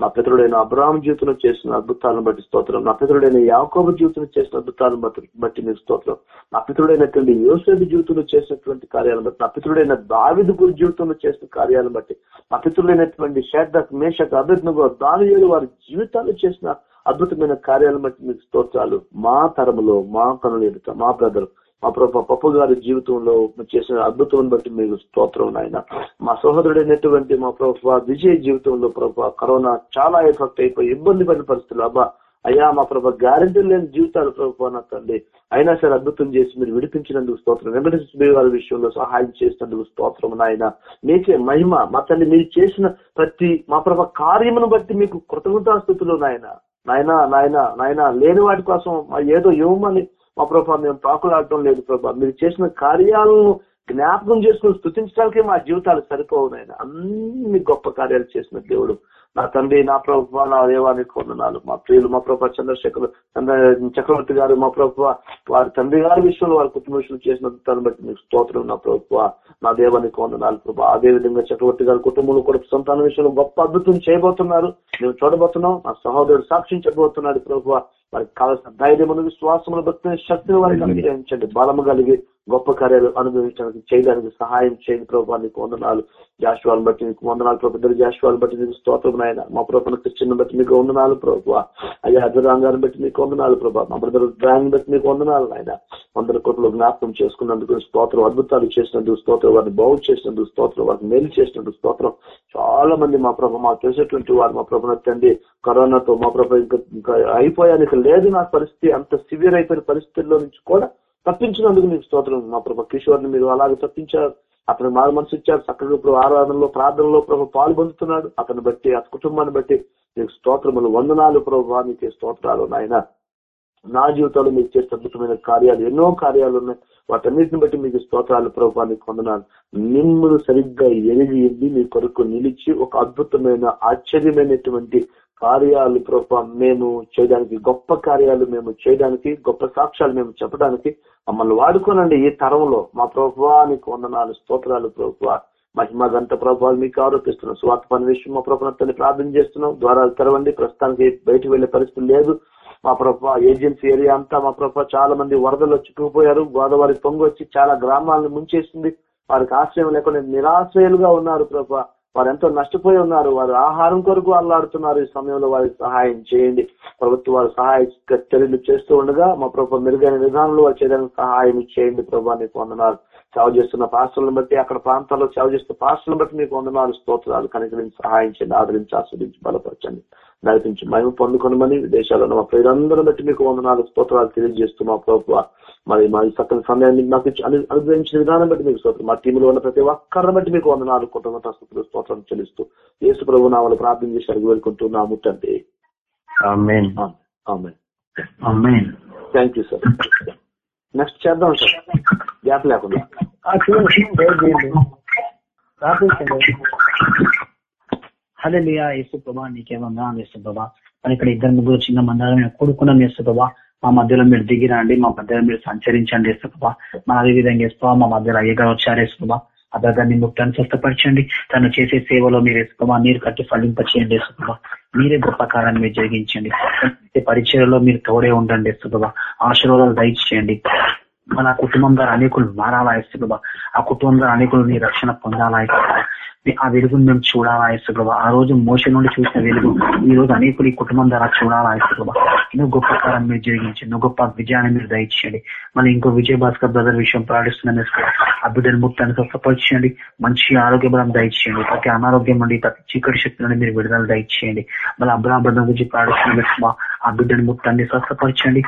నా పితరుడైన అబ్రాహం జీవితంలో చేసిన అద్భుతాలను బట్టి స్తోత్రం. నా పితరుడైన యాకోబ జీవితంలో చేసిన అద్భుతాలను బట్టి మీకు స్తోత్రం. నా పితరుడైనటువంటి యోసేపు జీవితంలో చేసినటువంటి కార్యాలను బట్టి నా పితరుడైన దావిదు గురి జీవితంలో చేసిన కార్యాలను బట్టి నా పితరుడైనటువంటి షేడ్దక్ మేషక్ అభిజ్ఞ దానియేలు వారి జీవితాలు చేసిన అద్భుతమైన కార్యాలను బట్టి మీకు స్తోత్రాలు. మా తరములో మా కనులు ఎదుట మా బ్రదర్ మా ప్రభు పప్పు గారి జీవితంలో చేసిన అద్భుతం బట్టి మీకు స్తోత్రం నాయన. మా సహోదరుడైనటువంటి మా ప్రభు విజయ్ జీవితంలో ప్రభు కరోనా చాలా ఎఫెక్ట్ అయిపోయి ఇబ్బంది పడిన పరిస్థితులు. అబ్బా అయ్యా మా ప్రభు గ్యారంటీ లేని జీవితాలు ప్రభావ నా తండ్రి. అయినా సరే అద్భుతం చేసి మీరు విడిపించినందుకు స్తోత్రం. వెంకటేశ్వర గారి విషయంలో సహాయం చేసినందుకు స్తోత్రం నాయన. మీకే మహిమ మా తండ్రి మీరు చేసిన ప్రతి మా ప్రభ కార్యమును బట్టి మీకు కృతజ్ఞతాస్థుతులు నాయన. నాయన నాయన నాయన లేని వాటి కోసం మా ఏదో ఇవ్వమని మా ప్రభా మేము పాకులాడటం లేదు ప్రభా. మీరు చేసిన కార్యాలను జ్ఞాపకం చేసుకుని స్థుతించడానికి మా జీవితాలు సరిపోవు నాయన. అన్ని గొప్ప కార్యాలు చేసిన దేవుడు. నా తండ్రి నా ప్రభుత్వ నా దేవానికి వందనాలు. మా ప్రియులు మా ప్రభా చంద్రశేఖర్ చక్రవర్తి గారు మా ప్రభుత్వ వారి తండ్రి గారి విషయంలో వారి కుటుంబ విషయంలో చేసిన దాన్ని బట్టి మీకు స్తోత్రం నా ప్రభుత్వ నా దేవానికి వందనాలు ప్రభా. అదే విధంగా చక్రవర్తి గారి కుటుంబంలో కూడా సంతాన విషయంలో గొప్ప అద్భుతం చేయబోతున్నారు. మేము చూడబోతున్నాం. నా సహోదరుడు సాక్షించబోతున్నాడు ప్రభుత్వ వారికి కావాల్సిన ధైర్యమును విశ్వాసమును భక్తిని శక్తిని వారికి అనుగ్రహించండి బలము కలిగి గొప్ప కార్యాలు అనుభవించడానికి చేయడానికి సహాయం చేయండి ప్రభు నీకు వందనాలు. జాషువాలను బట్టి నీకు వందనాలు ప్రభుత్వ జాషువాలను బట్టి నీకు స్తోత్రం నాయన. మా ప్రభుత్వ క్రిస్టియన్ బట్టి మీకు వందనాలు ప్రభు అయ్యా అజరాంగాన్ని బట్టి నీకు వందనాలు ప్రభావ. మా బ్రదర్ డ్రాయింగ్ బట్టి నీకు వందనాలు నాయన. వందల కోట్లు జ్ఞాపకం చేసుకున్నందుకు స్తోత్రం అద్భుతాలు చేసినందుకు స్తోత్రం వారిని బాగు చేసినందుకు స్తోత్రం వారిని మేలు చేసినందుకు స్తోత్రం. చాలా మంది మా ప్రభు మాకు తెలిసేటువంటి వారు మా ప్రభుత్వ తండ్రి కరోనాతో మా ప్రభు ఇంకా అయిపోయానికి లేదు నా పరిస్థితి. అంత సివియర్ అయిపోయిన పరిస్థితుల్లో నుంచి కూడా తప్పించినందుకు మీకు స్తోత్రం. మా ప్రభా కిషోర్ని మీరు అలాగే తప్పించారు. అతను మారు మనసు ఇచ్చారు. చక్కగా ఇప్పుడు ఆరాధనలో ప్రార్థనలో ప్రభు పాలు పొందుతున్నాడు. బట్టి ఆ కుటుంబాన్ని బట్టి మీకు స్తోత్రములు వందనాలు ప్రభు మీకు స్తోత్రాలు నాయన. నా జీవితంలో మీకు చేసే అద్భుతమైన కార్యాలు ఎన్నో కార్యాలు ఉన్నాయి. వాటన్నిటిని బట్టి మీకు స్తోత్రాలు ప్రభుత్వానికి పొందనాలు మిమ్మల్ని సరిగ్గా ఎరిగి ఎరిగి మీ కొరకు నిలిచి ఒక అద్భుతమైన ఆశ్చర్యమైనటువంటి కార్యాలు ప్రభు మేము చేయడానికి గొప్ప కార్యాలు మేము చేయడానికి గొప్ప సాక్ష్యాలు మేము చెప్పడానికి మమ్మల్ని వాడుకోనండి ఈ తరంలో. మా ప్రభువానికి వందనాలు స్తోత్రాలు ప్రభుత్వ మహిమ గంట ప్రభావాలు మీకు ఆరోపిస్తున్నాం స్వార్థ పని విషయం మా ప్రభుత్వాన్ని ప్రార్థన చేస్తున్నాం. ద్వారాలు తెరవండి. ప్రస్తుతానికి బయటకు వెళ్ళే పరిస్థితి లేదు. మా ప్రభావ ఏజెన్సీ ఏరియా అంతా మా ప్రభా చాలా మంది వరదలు వచ్చి గోదావరి పొంగు వచ్చి చాలా గ్రామాలను ముంచేసింది. వారికి ఆశ్రయం లేకుండా నిరాశ్రయాలుగా ఉన్నారు ప్రభా. వారు ఎంతో నష్టపోయి ఉన్నారు. వారు ఆహారం కొరకు అల్లాడుతున్నారు. ఈ సమయంలో వారికి సహాయం చేయండి. ప్రభుత్వం వారు సహాయ చర్యలు చేస్తూ ఉండగా మా ప్రభావ మెరుగైన విధానంలో వారు చేయడానికి సహాయం చేయండి. ప్రభా పొందన్నారు సేవ చేస్తున్న పాస్టర్లను బట్టి అక్కడ ప్రాంతాల్లో సేవ చేస్తున్న పాస్టర్లను బట్టి మీకు వందనాలు స్తోత్రాలు కనుకరించి సహాయం చేయండి ఆదరించి ఆస్వాదించి బలపరచండి నడిపించి మేము పొందుకొనమని దేశాలను మా ప్రజలందరూ బట్టి మీకు వందనాలు స్తోత్రాలు తెలియజేస్తూ మా ప్రభుత్వ మరి మా సకల సమయాన్ని అను- అనుగ్రహించిన విధానం బట్టి మీకు స్తోత్రం. మా టీంలో ఉన్న ప్రతి ఒక్కరిని బట్టి మీకు వందనాలు కుటుంబ స్థుతులు స్తోత్రం చెల్లిస్తూ యేసు ప్రభు నామలు ప్రార్థన చేసి అడిగి వేడుకుంటున్నాము తండ్రి. Thank you sir. నెక్స్ట్ చేద్దాం సార్ గ్యాప్ లేకుండా ప్రార్థించండి అదే లియా యేసు ప్రభా నీకేమన్నా యేసు ప్రభా మరి ఇక్కడ ఇద్దరు ముగ్గురు చిన్న మందారం మేము కూడుకున్నాం యేసు ప్రభా మా మధ్యలో మీరు దిగిరండి మా మధ్యలో మీరు సంచరించండి యేసు ప్రభా మన అదే విధంగా యేసు ప్రభా మా మధ్యలో అయ్యగారు వచ్చారు యేసు ప్రభా ఆ ముక్తాన్ని స్వస్థపరచండి. తను చేసే సేవలో మీరు వేసుకోమా? మీరు కట్టి ఫలింపచేయండి యేసు మీరే గొప్ప కారాన్ని మీరు జరిగించండి. పరిచయలో మీరు తోడే ఉండండి యేసు ఆశీర్వాదాలు దయచేయండి. మన కుటుంబం ద్వారా అనేకులు మారాలా ప్రభా? ఆ కుటుంబం ద్వారా అనేకులు నీ రక్షణ పొందాలా ఆ వెలుగును మేము చూడాలా ప్రభా? ఆ రోజు మోషన్ నుండి చూసిన వెలుగు ఈ రోజు అనేకులు ఈ కుటుంబం ద్వారా చూడాలా ప్రభా? నువ్వు గొప్ప కారం మీరు జరిగించండి గొప్ప విజయాన్ని మీరు దయచేయండి. మళ్ళీ ఇంకో విజయ భాస్కర్ బ్రదర్ విషయం ప్రార్థిస్తున్నాం యేసు ఆ బిడ్డను ముక్తాన్ని స్వస్థపరిచేయండి మంచి ఆరోగ్య బలం దయచేయండి. ప్రతి అనారోగ్యం నుండి ప్రతి చీకటి శక్తి నుండి మీరు విడుదల దయచేయండి. మళ్ళీ అబ్రాబ్రదం గురించి ప్రార్థిస్తున్నాం ఆ బిడ్డను ముక్తాన్ని స్వస్థపరచండి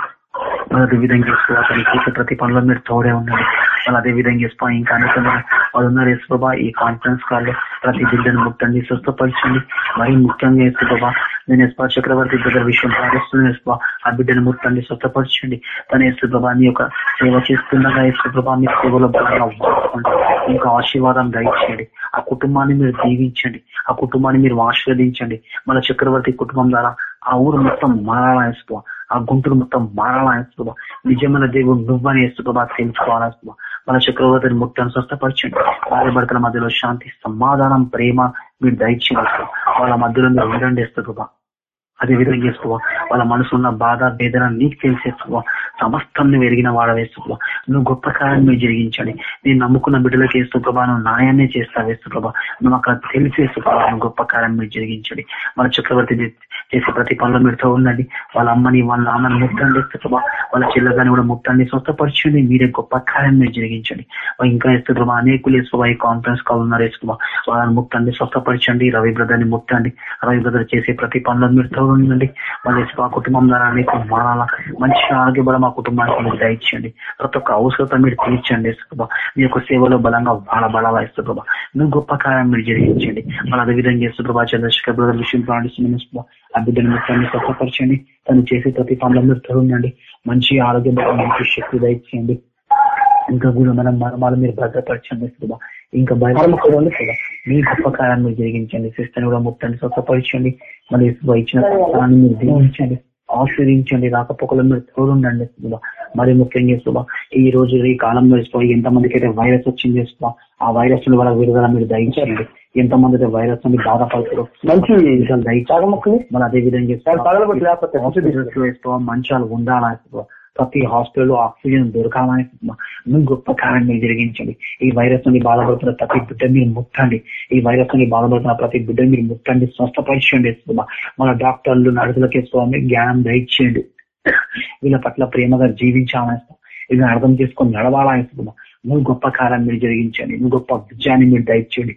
అదే విధంగా అతను చేసే ప్రతి పనిలో మీరు తోడే ఉన్నారు వాళ్ళు అదే విధంగా ఇస్పా ఇంకా అనేక వాళ్ళు ఉన్నారు యశ్వబా ఈ కాన్ఫరెన్స్ కాల్లో ప్రతి బిడ్డను ముట్టండి స్వస్థపరచండి. మరి ముఖ్యంగా యశ్వబా నేను ఎస్పా చక్రవర్తి దగ్గర విషయం ప్రార్థిస్తున్నాను యశ్వా ఆ బిడ్డను ముట్టండి స్వస్థపరచండి. తన యేసుప్రభా నీ యొక్క సేవ చేస్తుండగా యేసుప్రభా మీ సేవలో ఇంకా ఆశీర్వాదం దయచేయండి. ఆ కుటుంబాన్ని మీరు దీవించండి. ఆ కుటుంబాన్ని మీరు ఆశీర్వదించండి. మన చక్రవర్తి కుటుంబం ద్వారా ఆ ఊరు మొత్తం మారాలా వేసుకో ఆ గుంటూరు మొత్తం మారాలా నిజమైన దేవుడు నువ్వని వేసుకోబా తెలుసుకోవాలా మన చక్రవర్తిని ముట్టను స్వస్థపరచండి. భార్య భర్తల మధ్యలో శాంతి సమాధానం ప్రేమ మీరు దయచేయాలి వాళ్ళ మధ్యలో మీరు ఉండండి వేసుకోబా అదే విధంగా చేసుకోవా వాళ్ళ మనసు ఉన్న బాధ వేదన నీకు తెలిసేసుకోవా సమస్తం నువ్వు ఎరిగిన వాడ వేసుకోవా నువ్వు గొప్ప కార్యం నువ్వు జరిగించండి. నేను నమ్ముకున్న బిడ్డలకు వేస్తూ ప్రభా నువ్వు నాయాన్నే చేస్తా వేస్తూ ప్రభా నువ్వు అక్కడ తెలిసేస్తూ ప్రభా నువ్వు గొప్ప కార్యం మీరు జరిగించండి. మన చక్రవర్తి చేసే ప్రతి పనులు మీరుతో ఉండండి. వాళ్ళ అమ్మని వాళ్ళ నాన్నని ముక్తాన్ని ప్రభా వాళ్ళ చెల్లెగాని కూడా ముట్టండి స్వస్థపరచండి. మీరే గొప్ప కార్యం మీరు జరిగించండి. ఇంకా వేస్తూ ప్రభా అనేకులు వేసుకోవా ఈ కాన్ఫరెన్స్ కాల్ ఉన్నారు వేసుకోవా వాళ్ళని ముట్టండి స్వస్థపరచండి. రవి బ్రదర్ని ముక్తండి ముట్టండి. రవి బ్రదర్ చేసే ప్రతి పనులు మీరుతో ఉండండి. వాళ్ళ మా కుటుంబం ద్వారా అనేక మారాలా మంచి ఆరోగ్యబల మా కుటుంబానికి మీరు దయచేయండి ప్రతి ఒక్క అవసరత మీరు తీర్చండి. యేసుప్రభ మీ యొక్క సేవలో బలంగా బాల బలవా యేసుప్రభ నువ్వు గొప్ప కార్యం మీరు జరిగించండి. మన అదేవిధంగా విధంగా చంద్రశేఖర్ బ్రదర్ విషయం ప్రాణిస్తున్న ఆ బిడ్డను మొత్తాన్ని స్వస్థపరచండి. తను చేసే ప్రతి పనుల మీరు తరుణండి మంచి ఆరోగ్య మంచి శక్తి దయచేయండి. ఇంకా కూడా మనం మర్మాలు మీరు భద్రపరచండి యేసుప్రభ ఇంకా భయం కూడా మీ గొప్ప కార్యాన్ని మీరు జరిగించండి. సిస్టర్ని కూడా ముక్తాన్ని స్వస్థపరచండి. మరి ఇచ్చిన స్థానాన్ని మీరు దీవించండి. ఆశ్రయించండి రాకపోకలు మీరు తోడుండండి మరి ముఖ్యంగా యేసుప్రభ ఈ రోజు ఈ కాలంలో యేసుప్రభ ఎంత మందికి అయితే వైరస్ వచ్చింది యేసుప్రభ ఆ వైరస్ వాళ్ళ విడుదల మీరు దయచేయండి. ఎంత మంది అయితే వైరస్ అని బాధపడతారు మంచి దయచాగముక్కుని మరి అదే విధంగా మంచాలు ఉండాలా ప్రతి హాస్పిటల్ ఆక్సిజన్ దొరకాలని గొప్ప కార్యం మీరు జరిగించండి. ఈ వైరస్ నుండి బాధపడుతున్న ప్రతి బిడ్డ మీరు ముట్టండి. ఈ వైరస్ నుండి బాధపడుతున్న ప్రతి బిడ్డ మీరు ముట్టండి. స్వస్థపరిచండి మన డాక్టర్లు నడుదలకి స్వామి జ్ఞానం దయచేయండి. వీళ్ళ పట్ల ప్రేమగా జీవించాలని వీళ్ళని అర్థం చేసుకొని నడవాలని నువ్వు గొప్ప కాలం మీరు జరిగించండి. నువ్వు గొప్ప విజయాన్ని మీరు దయచేయండి.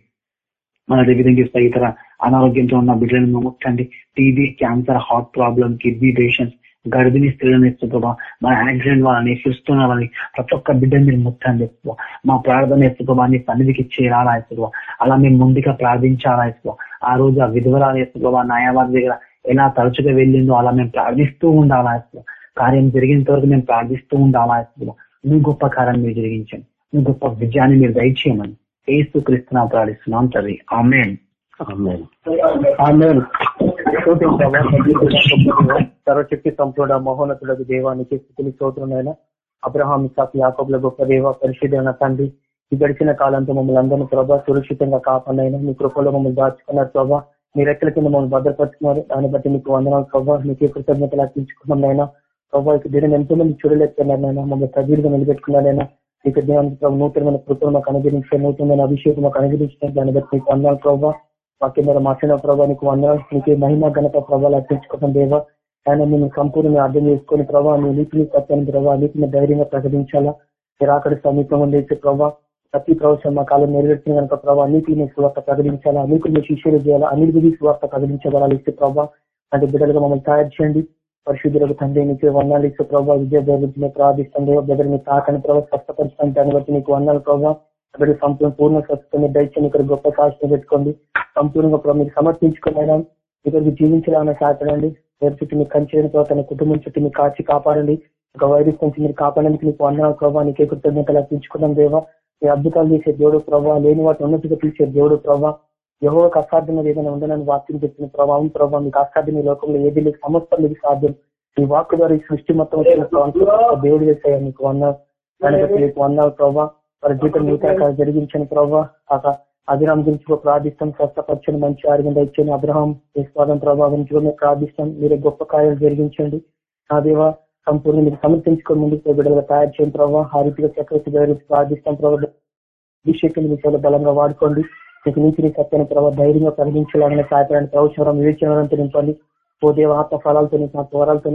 మన అదేవిధంగా ఇతర అనారోగ్యంతో ఉన్న బిడ్డలను ముట్టండి. TB cancer heart problem kidney patients గర్భిణీ స్త్రీలను ఇస్తూ ప్రభా మా యాక్సిడెంట్ వాళ్ళని క్రిస్తున్న వాళ్ళని ప్రతి ఒక్క బిడ్డని మీరు ముట్టండి ప్రభా. మా ప్రార్థన ఎత్తు ప్రభా నీ సన్నిధికి చేరాలా ఎత్తు ప్రభా. అలా మేము ముందుగా ప్రార్థించాలా ఎత్తు ప్రభా. ఆ రోజు ఆ విధవరాలు ఎత్తు ప్రభా న్యాయవాది దగ్గర ఎలా తరచుగా వెళ్ళిందో అలా మేము ప్రార్థిస్తూ ఉండాలా ఎత్తు ప్రభా. కార్యం జరిగేంత వరకు మేము ప్రార్థిస్తూ ఉండాలా ఎత్తు ప్రభా. నువ్వు గొప్ప కార్యం మీరు జరిగించండి నువ్వు గొప్ప విజయాన్ని మీరు దయచేయమని ఏసు క్రీస్తున్నా ప్రార్థిస్తున్నాం తల్లి ఆమెన్ ఆమేన్ ఆమేన్. స్తోత్రం ప్రభా, సర్వశక్తి సంపూర్ణ మహోన్నతులకు దేవానికి స్థితులు స్తోత్రమైన అబ్రహాం ఇసాక్ యాకబుల గొప్ప దేవ పరిశుద్ధమైన తండ్రి. ఈ గడిచిన కాలంతో మమ్మల్ని అందరినీ ప్రభా సురక్షితంగా కాపాడినైనా. మీ కృపలో మమ్మల్ని దాచుకున్నారు ప్రభా. మీ రెక్కల కింద మమ్మల్ని భద్రపరుచుకున్నారు. దాన్ని బట్టి మీకు వందనాలు ప్రభా. మీకు కృతజ్ఞతలు అర్పించుకున్నానైనా ప్రభా ఇక దీనిని ఎంతో మంది చూడలేకపోయినారైనా మమ్మల్ని సజీవిగా నిలబెట్టుకున్నారైనా ఇక దేవానికి నూతనమైన కృపను మాకు అనుగ్రహించారు నూతనమైన అభిషేకం మాకు అనుగ్రహించిన దాన్ని బట్టి మీకు వందనాలు ప్రభావ వాక్యం మీద మాట్లాడిన ప్రభావ నీకు వందనాలు నీకు మహిమ ఘనత ప్రభావాలు అర్పించుకోవడం దేవా. ఆయన మేము సంపూర్ణ అర్థం చేసుకుని ప్రభావ నీ నీతిని సత్యాన్ని ప్రభావ నీతిని ధైర్యంగా ప్రకటించాలా? మీరు అక్కడ సమీపంగా ఉండేసి ప్రభావ ప్రతి ప్రవచనం మా కాలం నెరవేర్చిన కనుక ప్రభావ నీతిని సువార్త ప్రకటించాలా? నీకు మీ శిష్యులు చేయాలా? అన్నిటికీ సువార్త ప్రకటించగలాలి ఇస్తే ప్రభావ అంటే బిడ్డలుగా మమ్మల్ని తయారు చేయండి. పరిశుద్ధులకు తండ్రి నీకు వందాలు ఇస్తే ప్రభావ విద్యా గురించి ప్రార్థిస్తాం దేవ. బిడ్డలు మీ తాకని ప్రభావ స్వస్థపరుస్తాం. దాన్ని బట్టి నీకు వందాలు ప్రభావ అక్కడ సంపూర్ణ పూర్ణ స్వస్థత దయచేయండి ఇక్కడ గొప్ప సాక్షి పెట్టుకోండి. సంపూర్ణంగా మీరు సమర్పించుకున్నారా ఇక్కడికి జీవించాలని సాధనండి ఎవరి చుట్టూ మీకు కంచేయని తన కుటుంబం చుట్టూ మీకు కాచి కాపాడండి. ఒక వైరస్ నుంచి మీరు కాపాడడానికి మీకు వందనాలు ప్రభావ నీకే కృతజ్ఞతలు అర్పించుకున్నాం దేవా. మీ అద్భుతాలు చేసే దేవుడు ప్రభావ లేని వాటిని ఉన్నతిగా పిలిచే దేవుడు ప్రభావ యహోవకు అసాధ్యమైన ఏదైనా ఉందని వాక్యం చెప్పిన ప్రభావం ప్రభావ మీకు అసాధ్యం ఈ లోకంలో ఏది లేదు సమస్త మీకు సాధ్యం. ఈ వాక్ ద్వారా ఈ సృష్టి మొత్తం వచ్చిన దేవుడు చేసాయా మీకు వంద దాని బట్టి మీకు వందాలు ప్రభావ వారి జీవితం నూతన జరిగించని ప్రభావ కాక అభిరామ్ గురించి కూడా ప్రార్థిస్తాం స్వస్థపరచని మంచి ఆరోగ్యం ఇచ్చని అబ్రహాం స్వాదం ప్రభావం గురించి కూడా ప్రార్థిస్తాం. మీరే గొప్ప కార్యాలు జరిగించండి. నా దేవ సంపూర్ణ మీరు సమర్పించుకొని ముందుకు బిడ్డలుగా తయారు చేయండి ప్రభావ ఆ రీతిగా చక్రవర్తి గురించి ప్రార్థిస్తాం ప్రభావ అభిషేకం మీ చాలా బలంగా వాడుకోండి. మీకు నీతిని సత్యాన్ని ప్రభావ ధైర్యంగా ప్రకటించాలని సహాయపడండి. ప్రవచనం వివేచనంతో నింపండి. ఓ దేవ ఆత్మ ఫలాలతో నా త్వరాలతో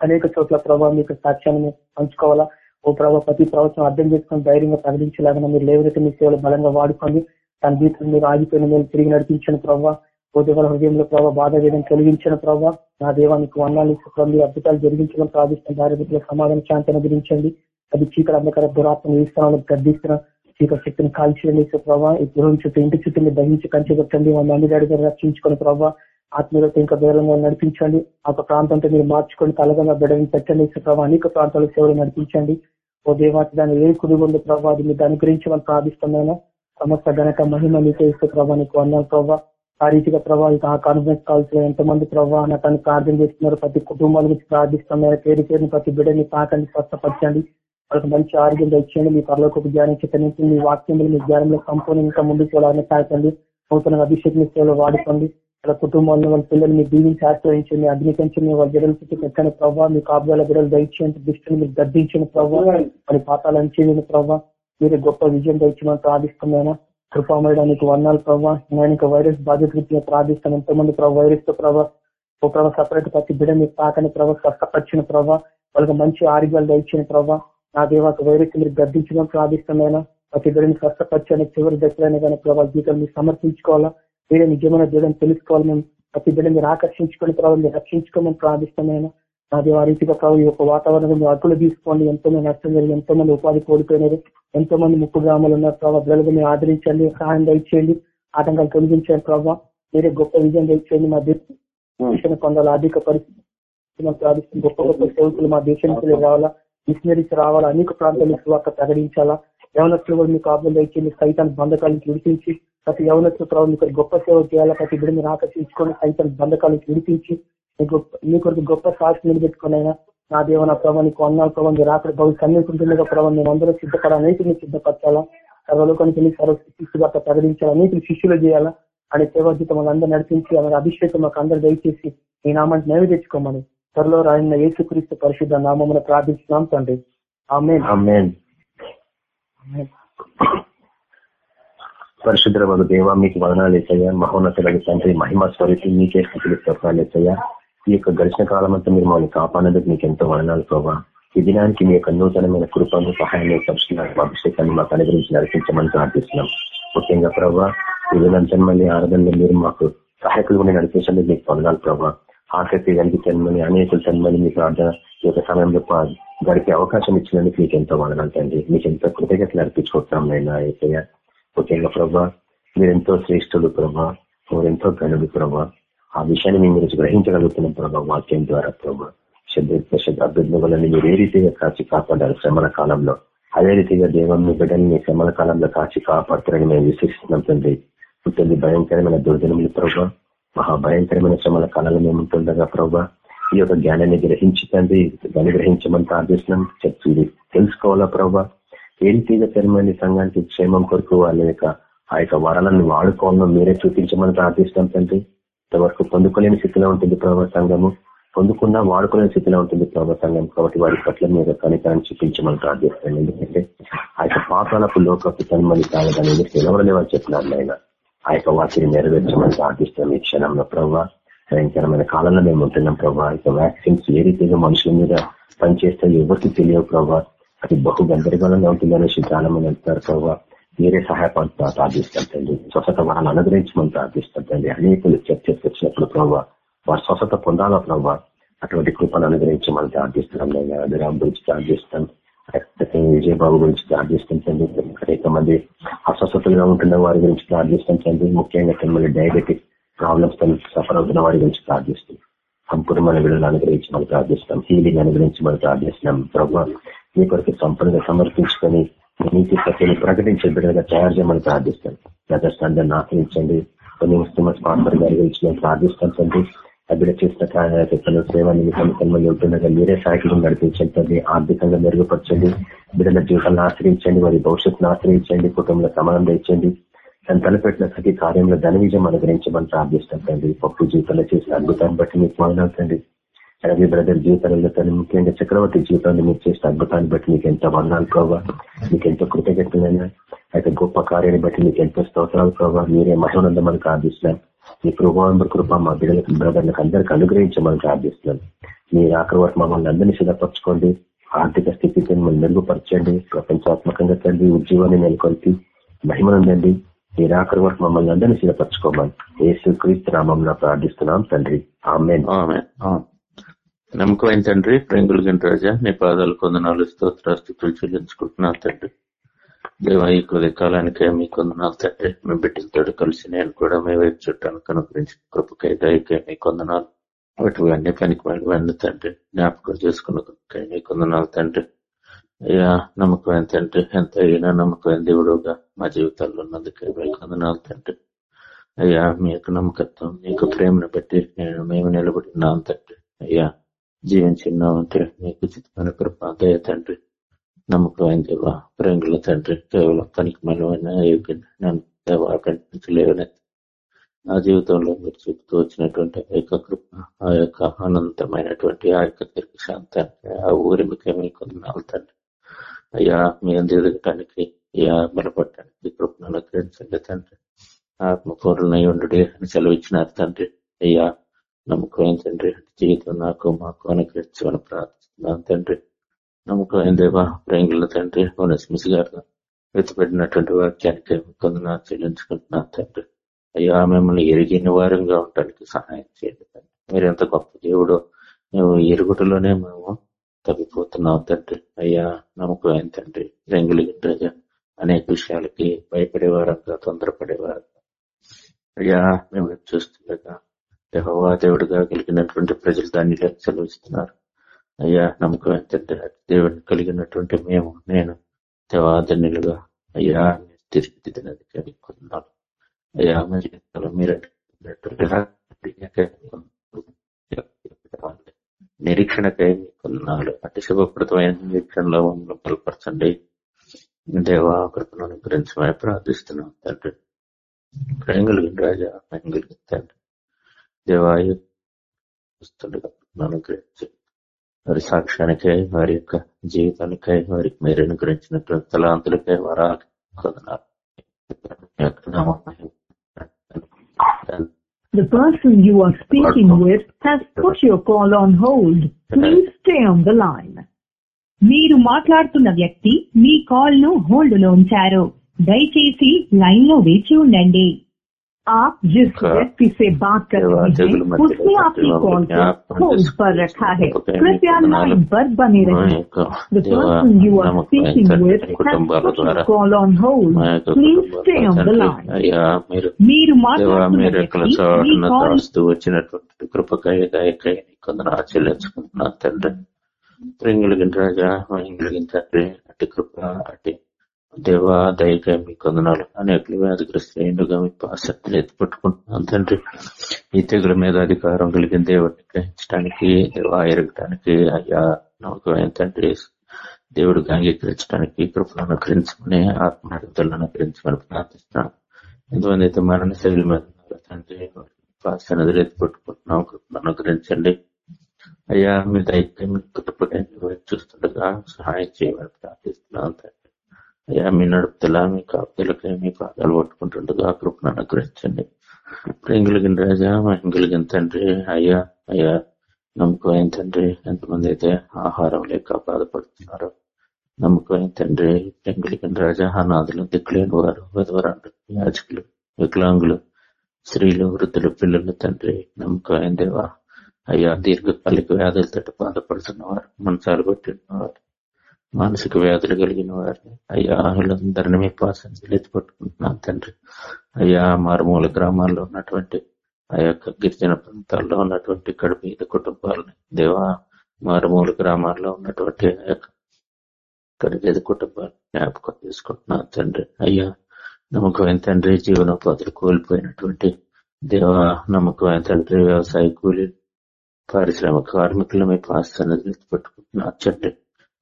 అనేక చోట్ల ప్రభావ మీకు సాక్ష్యాన్ని పంచుకోవాలా? ఓ ప్రభావ ప్రతి ప్రవచనం అర్థం చేసుకొని ధైర్యంగా ప్రకటించలాగా మీరు లేవనైతే మీ సేవలు బలంగా వాడుకోండి తన జీవితం మీరు ఆగిపోయిన మీరు తిరిగి నడిపించిన ప్రభావ ఓ హృదయంలో ప్రభావ బాధ వేదం కలిగించిన ప్రభావ నా దేవానికి వందాలు మీరు అద్భుతాలు జరిగించడం ప్రార్థిస్తున్న. దారి సమాధాన శాంతి అనుగ్రహించండి. అది చీకటి అంధకార దురాత్మ ఈ స్థానంలో గర్దిస్తున్న చీకటి శక్తిని కాల్చేయండి ప్రభావ ఈ గృహం చుట్టూ ఇంటి చుట్టూ మీరు దహించి కంచి వాళ్ళ అన్ని అడిగారు రక్షించుకున్న ప్రభావ ఆత్మీయత ఇంకా దూరంగా నడిపించండి. ఆ ప్రాంతంతో మీరు మార్చుకొని తలగా బిడ్డని పెట్టండి. ప్రభావ అనేక ప్రాంతాల సేవలు నడిపించండి. ఓ దేవాతి దాన్ని ఏ కుదిగొంది ప్రభావ అది మీరు అనుగ్రహించమని ప్రార్థిస్తున్నాను. సమస్త గనక మహిమ మీతో ఇస్తే ప్రభావ నీకు అన్నాను ప్రభావ ఆ రీతిగా ప్రభావ ఆ కాన్ఫరెన్స్ కాల్స్లో ఎంతమంది ప్రభావ నా తను ప్రార్థన చేస్తున్నారు. ప్రతి కుటుంబాల గురించి ప్రార్థిస్తున్నారు పేరు పేరుని ప్రతి బిడ్డని తాకండి స్వస్థపరచండి. వాళ్ళకి మంచి ఆరోగ్యం తెచ్చండి మీ పరలోకి జ్ఞానం చిత్తరించి మీ వాక్యంలో మీ జ్ఞానంలో సంపూర్ణ ఇంకా ముందుకు వెళ్ళాలని తాకండి నూతన అభిషేకం సేవలు వాడుకోండి. వాళ్ళ కుటుంబాలను వాళ్ళ పిల్లలు మీరు దీవించి ఆశ్రయించండి అగ్ని వాళ్ళ బిడ్డల చుట్టూ పెట్టని ప్రభావ మీ కాపుల బిడ్డలు దయచేయండి దృష్టిని మీరు గద్దించిన ప్రభావ మరి పాతాలను చేయని ప్రభావ మీరు గొప్ప విజయం దయచేయమని ప్రార్థిస్తున్నాను. కృపామయడానికి వర్ణాలు ప్రభావ నేను ఇంకా వైరస్ బాధ్యత గురించి ప్రార్థిస్తాను ఎంతమంది ప్రభావ వైరస్తో ప్రభావ ఓ ప్రభావ సపరేట్ ప్రతి బిడ్డ మీరు తాకని ప్రభావ కష్టపరిచిన ప్రభావ వాళ్ళకి మంచి ఆరోగ్యాలు దయచిన ప్రభావ నా దేవాక వైరస్ మీరు గద్దించడం ప్రార్థిస్తున్నాను. ప్రతి బిడ్డని కష్టపరచని చివరి దశలైన కానీ ప్రభావ జీవితం మీరు సమర్పించుకోవాలా? మీరే నిజమైన దేవుని తెలుసుకోవాలి. మేము ప్రతి బిడ్డ మీరు ఆకర్షించుకుని ప్రభావ రక్షించుకోమని ప్రార్థిస్తున్నాను నా దేవ రీతిగా ప్రభావ ఈ యొక్క వాతావరణం అడ్డులు తీసుకోండి. ఎంతో మంది నష్టం జరిగి ఎంతో మంది ఉపాధి కోల్పోయినారు ఎంతో మంది ముప్పు గ్రామాలు ఉన్నారు. ప్రభావ బిడ్డలు మీరు ఆదరించండి సహాయం దయచేయండి ఆటంకాలు తొలగించండి ప్రభావ. మీరే గొప్ప విజయం దయచేయండి మా దేశం పొందాలి ఆర్థిక పరిస్థితి ప్రార్థిస్తుంది గొప్ప గొప్ప సేవకులు మా దేశానికి రావాలా మిషనరీస్ రావాలా అనేక ప్రాంతాల్లో సువార్త ప్రకటించాలా. యవనస్తులు కూడా మీకు ఆబ్లం దయచేయండి. సైతాన్ని బంధకాలను విడిపించి ప్రతి యవనస్తులు ప్రభావం మీకు గొప్ప సేవ చేయాలా? ప్రతి బిడ్డ మీరు ఆకర్షించుకొని సైతాన్ని బంధకాలను విడిపించి మీ కొరకు గొప్ప సాక్షి నిలబెట్టుకునైనా నా దేవ నా ప్రభావ నీకు ప్రభావం మీరు అక్కడ బహు సన్నిహితుంటుండగా ప్రభావం మేము అందరూ సిద్ధపడాలి నీటిని సిద్ధపరచాలా? సర్వలోకానికి వెళ్ళి సర్వ శిష్యుగాత ప్రకటించాలా? నీటిని శిష్యులు చేయాలా? అనే సేవాజితం అందరూ నడిపించి ఆమె అభిషేకం మాకు అందరూ దయచేసి ఈ నామాన్ని నేవి తెచ్చుకోమని త్వరలో రాయన యేసుక్రీస్తు పరిశుద్ధ నామమున ప్రార్థిస్తున్నాం తండ్రి. ఆమె పరిశుద్ర వగు దేవ మీకు వదనాలు వేసయ్యా మహోన్నతులకు తండ్రి మహిమ స్వరూపి మీకే స్థితిలో స్వప్నాలు వేసయ్యా ఈ యొక్క గడిచిన కాలం అంతా మీరు మమ్మల్ని కాపాడేందుకు మీకు ఎంతో వదనాలు ప్రభావ ఈ దినానికి మీ యొక్క నూతనమైన కృపను సహాయాన్ని పరిశుభ్ర అభిషేకాన్ని మాకు అనుగ్రహించి నడిపించమని ప్రార్థిస్తున్నాం. ముఖ్యంగా ప్రభావ ఈ దినంతరం మళ్ళీ ఆరాధనలో మీరు మాకు సహాయకులు కూడా నడిపించండి మీకు పొందాలి ప్రభావ ఆసక్తి కలిగి తన్మని అనేకులు తన్మని మీ ప్రార్థన ఈ యొక్క సమయంలో గడిపే అవకాశం ఇచ్చినందుకు మీకు ఎంతో వదనాలు తండ్రి. మీకు ఎంతో కృతజ్ఞతలు అర్పించుకుంటున్నాం నేను ఏసయ్య. ముఖ్యంగా ప్రభా? మీరెంతో శ్రేష్ఠుడు ప్రభా. మీరెంతో ఘనుడు ప్రభా. ఆ విషయాన్ని మేము మీరు గ్రహించగలుగుతున్నాం ప్రభా వాక్యం ద్వారా ప్రభా. శబ్ద అభ్యర్థులని మీరు ఏ రీతిగా కాచి కాపాడారు శ్రమల కాలంలో? అదే రీతిగా దేవం బిడ్డల్ని శ్రమల కాలంలో కాచి కాపాడుతారని మేము విశ్వసిస్తున్నాం తండ్రి. పుట్టింది భయంకరమైన దుర్దినములు ప్రభా. మహాభయంకరమైన శ్రమల కాలంలో మేము ఉంటుండగా ప్రభా. ఈ యొక్క జ్ఞానాన్ని గ్రహించి తండ్రి దాన్ని గ్రహించమని ప్రార్థిస్తున్నాం. చెప్పి తెలుసుకోవాలా ప్రభా? ఏ రీతిగా తెరమని సంఘానికి క్షేమం కొరకు వాళ్ళ యొక్క ఆ యొక్క వరాలను వాడుకోవడం మీరే చూపించమని ప్రార్థిస్తాం తండ్రి. ఇంతవరకు పొందుకోలేని స్థితిలో ఉంటుంది ప్రభావ సంఘము. పొందుకున్నా వాడుకోలేని స్థితిలో ఉంటుంది ప్రభావ సంఘం. కాబట్టి వారి పట్ల మీరు కనికరాన్ని చూపించమని ప్రార్థిస్తాను ఎందుకంటే ఆ యొక్క పాపాలకు లోకపు తన్మని కాలేదని తెలవడలే చెప్పినారు ఆయన ఆ యొక్క వాటిని నెరవేర్చమని ప్రార్థిస్తాం ఈ క్షణంలో ప్రభావ భయంకరమైన కాలంలో మేము ఉంటున్నాం ప్రభావ ఇక వ్యాక్సిన్స్ ఏ రీతిగా మనుషుల మీద పనిచేస్తే ఎవరికి తెలియవు ప్రభావ అది బహు గందరగోళంగా ఉంటుందనేసి చాలా మంది అంటారు ప్రభావ మీరే సహాయపడుతున్నారు ప్రార్థిస్తాం తండ్రి స్వస్థత వాళ్ళని అనుగ్రహించమని ప్రార్థిస్తాం తండ్రి అనేకులు చర్చకు వచ్చినప్పుడు ప్రభావ వారు స్వస్థత పొందాలా ప్రభావ అటువంటి కృపను అనుగ్రహించమని ప్రార్థిస్తున్నాం. నేను అభిరామ్ గురించి ప్రార్థిస్తాం విజయబాబు గురించి ప్రార్థిస్తాం తండ్రి అనేక మంది అస్వస్థతలుగా ఉంటున్న వారి గురించి ప్రార్థిస్తాం తండ్రి ముఖ్యంగా తన డయాబెటిక్ ప్రాబ్లమ్స్ తను సఫర్ అవుతున్న వారి గురించి ప్రార్థిస్తుంది సంపూర్ణమైన విడుదల అనుగ్రహించి మనం ప్రార్థిస్తాం హీలింగ్ అనుగ్రహించి మనం ప్రార్థిస్తున్నాం. ప్రభావ మీ కొరకు సంపూర్ణంగా సమర్పించుకొని నీతి సత్యాన్ని ప్రకటించే బిడ్డగా తయారు చేయమని ప్రార్థిస్తాం బ్రదర్స్ అందరిని ఆశ్రయించండి కొన్ని ముస్లిమ్స్ స్పాన్సర్ గారి గురించి మేము ప్రార్థిస్తాం తండ్రి. బిడ్డ చేసిన సేవ నిమిత్తం ఉంటుండగా మీరే సాయకులు నడిపించండి ఆర్థికంగా మెరుగుపరచండి. బిడ్డల జీవితాలను ఆశ్రయించండి. వారి భవిష్యత్తును ఆశ్రయించండి. కుటుంబంలో సమానం తెచ్చండి. తను తలపెట్టిన ప్రతి కార్యంలో ధన విజయం అనుగ్రహించమని ప్రార్థిస్తాం తండ్రి. పప్పు జీవితంలో చేసిన అద్భుతాన్ని బట్టి మీకు మాట్లాడుతండి రవి బ్రదర్ జీవితంలో తను ముఖ్యంగా చక్రవర్తి జీవితాన్ని మీరు చేసిన అద్భుతాన్ని బట్టి మీకు ఎంత వందాలు ప్రభావ మీకు ఎంతో కృతజ్ఞతలైనా అయితే గొప్ప కార్యాన్ని బట్టి మీకు ఎంతో స్తోత్రాలు ప్రభావ మీరే మహోనందమని ప్రార్థిస్తున్నాం. మీ ప్రభావం కృప మా బిడ్డలకు బ్రదర్లకు అందరికీ అనుగ్రహించమని ప్రార్థిస్తున్నాం. మీరు ఆఖరి వరకు మమ్మల్ని అందరినీ సిద్ధపరచుకోండి. ఆర్థిక స్థితిని మెరుగుపరచండి. ప్రపంచాత్మకంగా తండ్రి ఉద్యోగాన్ని నెలకొల్పి మహిమనందండి. నిరాకరి వరకు మమ్మల్ని అందరినీ సిద్ధపరచుకోమని యేసు క్రీస్తు నామం ప్రార్థిస్తున్నాం తండ్రి. ఆమె నమ్మకమైన తండ్రి ప్రేంగులు రాజా నీ పాదాలు కొందనాలు స్తోత్రాస్తుతులు చెల్లించుకుంటున్నాను తండ్రి. దేవ ఈ కొద్ది కాలానికే మీ కొందనాలు తండ్రి. మీ బిడ్డలతో కలిసి నేను కూడా మీ వైపు చుట్టానికి అనుగ్రహించిన కృపకై దయకే మీ కొందనాలు వాటి అన్ని పనికి మళ్ళీ తండ్రి. జ్ఞాపకం చేసుకున్న మీ కొందనాలు తండ్రి. అయ్యా నమ్మకమైన తండ్రి ఎంత అయినా నమ్మకమైన దేవుడుగా మా జీవితాల్లో ఉన్నందుకే వందనాలు తండ్రి. అయ్యా మీ యొక్క నమ్మకత్వం మీకు ప్రేమను బట్టి నేను మేము నిలబడినాం తండ్రి. అయ్యా జీవించినామంటే మీకు చిత్తమైన కృప దయ తండ్రి. నమ్మకమైన దేవ ప్రేంగుల తండ్రి కేవలం పనికి మలమైన నన్ను నా జీవితంలో మీరు చెబుతూ వచ్చినటువంటి ఆ యొక్క కృప ఆ యొక్క అనంతమైనటువంటి ఆ యొక్క తిరిగి శాంతాన్ని ఆ ఊరిమికే మీకు తండ్రి. అయ్యా మీ అందు ఎదగటానికి అయ్యా బలపడటానికి కృపను అనుగ్రహించండి తండ్రి. ఆత్మకూరలై ఉండు అని సెలవిచ్చినారు తండ్రి. అయ్యా నమ్మకం తండ్రి జీవితం నాకు మాకు అనుగ్రహించమని ప్రార్థిస్తున్నాను తండ్రి. నమ్మకం దేవా ప్రేంగుల తండ్రి ఓనస్మిస్ గారు వెతపెట్టినటువంటి వాక్యానికి కొందన చెల్లించుకుంటున్నాను తండ్రి. అయ్యా మిమ్మల్ని ఎరిగిన వారంగా ఉండటానికి సహాయం చేయండి తండ్రి. మీరు ఎంత గొప్ప దేవుడో మేము ఎరుగుటలోనే మేము తగ్గిపోతున్నావు తండ్రి. అయ్యా నమ్మకం తండ్రి. రంగులు రాజా అనేక విషయాలకి భయపడేవారంగా తొందరపడేవారంగా అయ్యా మేము చూస్తుండగా యహోవా దేవుడిగా కలిగినటువంటి ప్రజలు దాన్ని సెలవిస్తున్నారు. అయ్యా నమ్మకం ఏంటంటే దేవుడిని కలిగినటువంటి మేము నేను దేవాదనులుగా అయ్యా తిరిగి కొన్నాను అయ్యా మీరు నిరీక్షణకై కొన్నాళ్ళు. అతి శుభప్రదమైన నిరీక్షణలో మమ్మల్ని బలపరచండి. దేవా కృపను మేము ప్రార్థిస్తున్నాం తండ్రి. ప్రేంగులు రాజా ప్రేంగులు తండ్రి. దేవాయు అనుగ్రహించి. వారి సాక్ష్యానికై వారి యొక్క జీవితానికై వారికి మీరు అనుగ్రహించిన తలాంతులకై వరాలకి కొదనాలు The person you are speaking with has put your call on hold. Please stay on the line. మీరు మాట్లాడుతున్న వ్యక్తి మీ కాల్ను హోల్డ్లో ఉంచారు దయచేసి లైన్లో వేచి ఉండండి आप जिस का व्यक्ति से बात कर सेवा रहे जगल हैं मध्य उसने आपकी सेवा कॉल को ज्ञापन होल्ड पर जिसको रखा है जिसको कहने कृपया के बना लाइन पर बने మా रहिए యొక్క The దేవ person you are నమ్మకం speaking with has కుటుంబాల put ద్వారా your call on hold. మా యొక్క Please stay on the కుటుంబాల line. అయ్యా మీరు మీరు దేవ మాట్లాడుతున్న మీరు ఎక్కడ వ్యక్తి మీ చాటున కాల్ దాస్తూ వచ్చినటువంటి కృపకాయ దయకాయ కొందరు ఆచరించుకుంటున్నా తండ్రి ప్రింగులగిన రాజా ఇంగులగిన తండ్రి అటు కృప అటు దేవా దయకాయ మీ కొందనాలు వ్యాధిగ్రస్తులు వ్యాధిగ్రస్తులుగా మీ పాసక్తులు ఎత్తుపట్టుకుంటున్నాను తండ్రి. ఈ తెగుల మీద అధికారం కలిగిన దేవుడిని గ్రహించడానికి దేవా ఎరగటానికి అయ్యా నమ్మకం తండ్రి దేవుడికి అంగీకరించడానికి కృపను అనుకరించమని ఆత్మ అడుగుదలను అనుకరించమని ప్రార్థిస్తున్నాను ఎంతమంది అయితే మరణ శైలి మీద తండ్రి పాసనది ఎత్తుపట్టుకుంటున్నాం కృపను అనుకరించండి అయ్యా మీ దైత్యం కుటుంబ చూస్తుండగా సహాయం చేయమని ప్రార్థిస్తున్నాను తండ్రి. అయ్యా మీ నడుపుదల మీ కాపుదలకై మీ పాదాలు పట్టుకుంటుండగా కృపను అనుగ్రహించండి. ప్రేంగులగిన రాజా మహింగులగిన తండ్రి అయ్యా అయ్యా నమ్మకమైన తండ్రి ఎంతమంది అయితే ఆహారం లేక బాధపడుతున్నారో నమ్మకమైన తండ్రి ప్రేంగులగిన రాజా అనాథులు దిక్కులేని వారు విధవరాలు యాజకులు వికలాంగులు స్త్రీలు వృద్ధులు పిల్లలు తండ్రి నమ్మకమైన దేవా అయ్యా దీర్ఘకాలిక వ్యాధులతో బాధపడుతున్నవారు మనసాలు పట్టినవారు మానసిక వ్యాధులు కలిగిన వారిని. అయ్యా వీళ్ళందరినీ మీ పాసం ఎత్తి తండ్రి. అయ్యా మారుమూల గ్రామాల్లో ఉన్నటువంటి ఆ యొక్క గిరిజన ప్రాంతాల్లో ఉన్నటువంటి కడుపీద కుటుంబాలని. దేవా మారుమూల గ్రామాల్లో ఉన్నటువంటి ఆ యొక్క కడుపీద కుటుంబాలు జ్ఞాపకం తీసుకుంటున్నాను తండ్రి. అయ్యా నమ్మకమైన తండ్రి జీవనోపాధులు కోల్పోయినటువంటి దేవా నమ్మకమైన తండ్రి వ్యవసాయ కూలీ పారిశ్రామిక కార్మికులు మీ పాస్తాన్ని పట్టుకుంటున్నారు తండ్రి.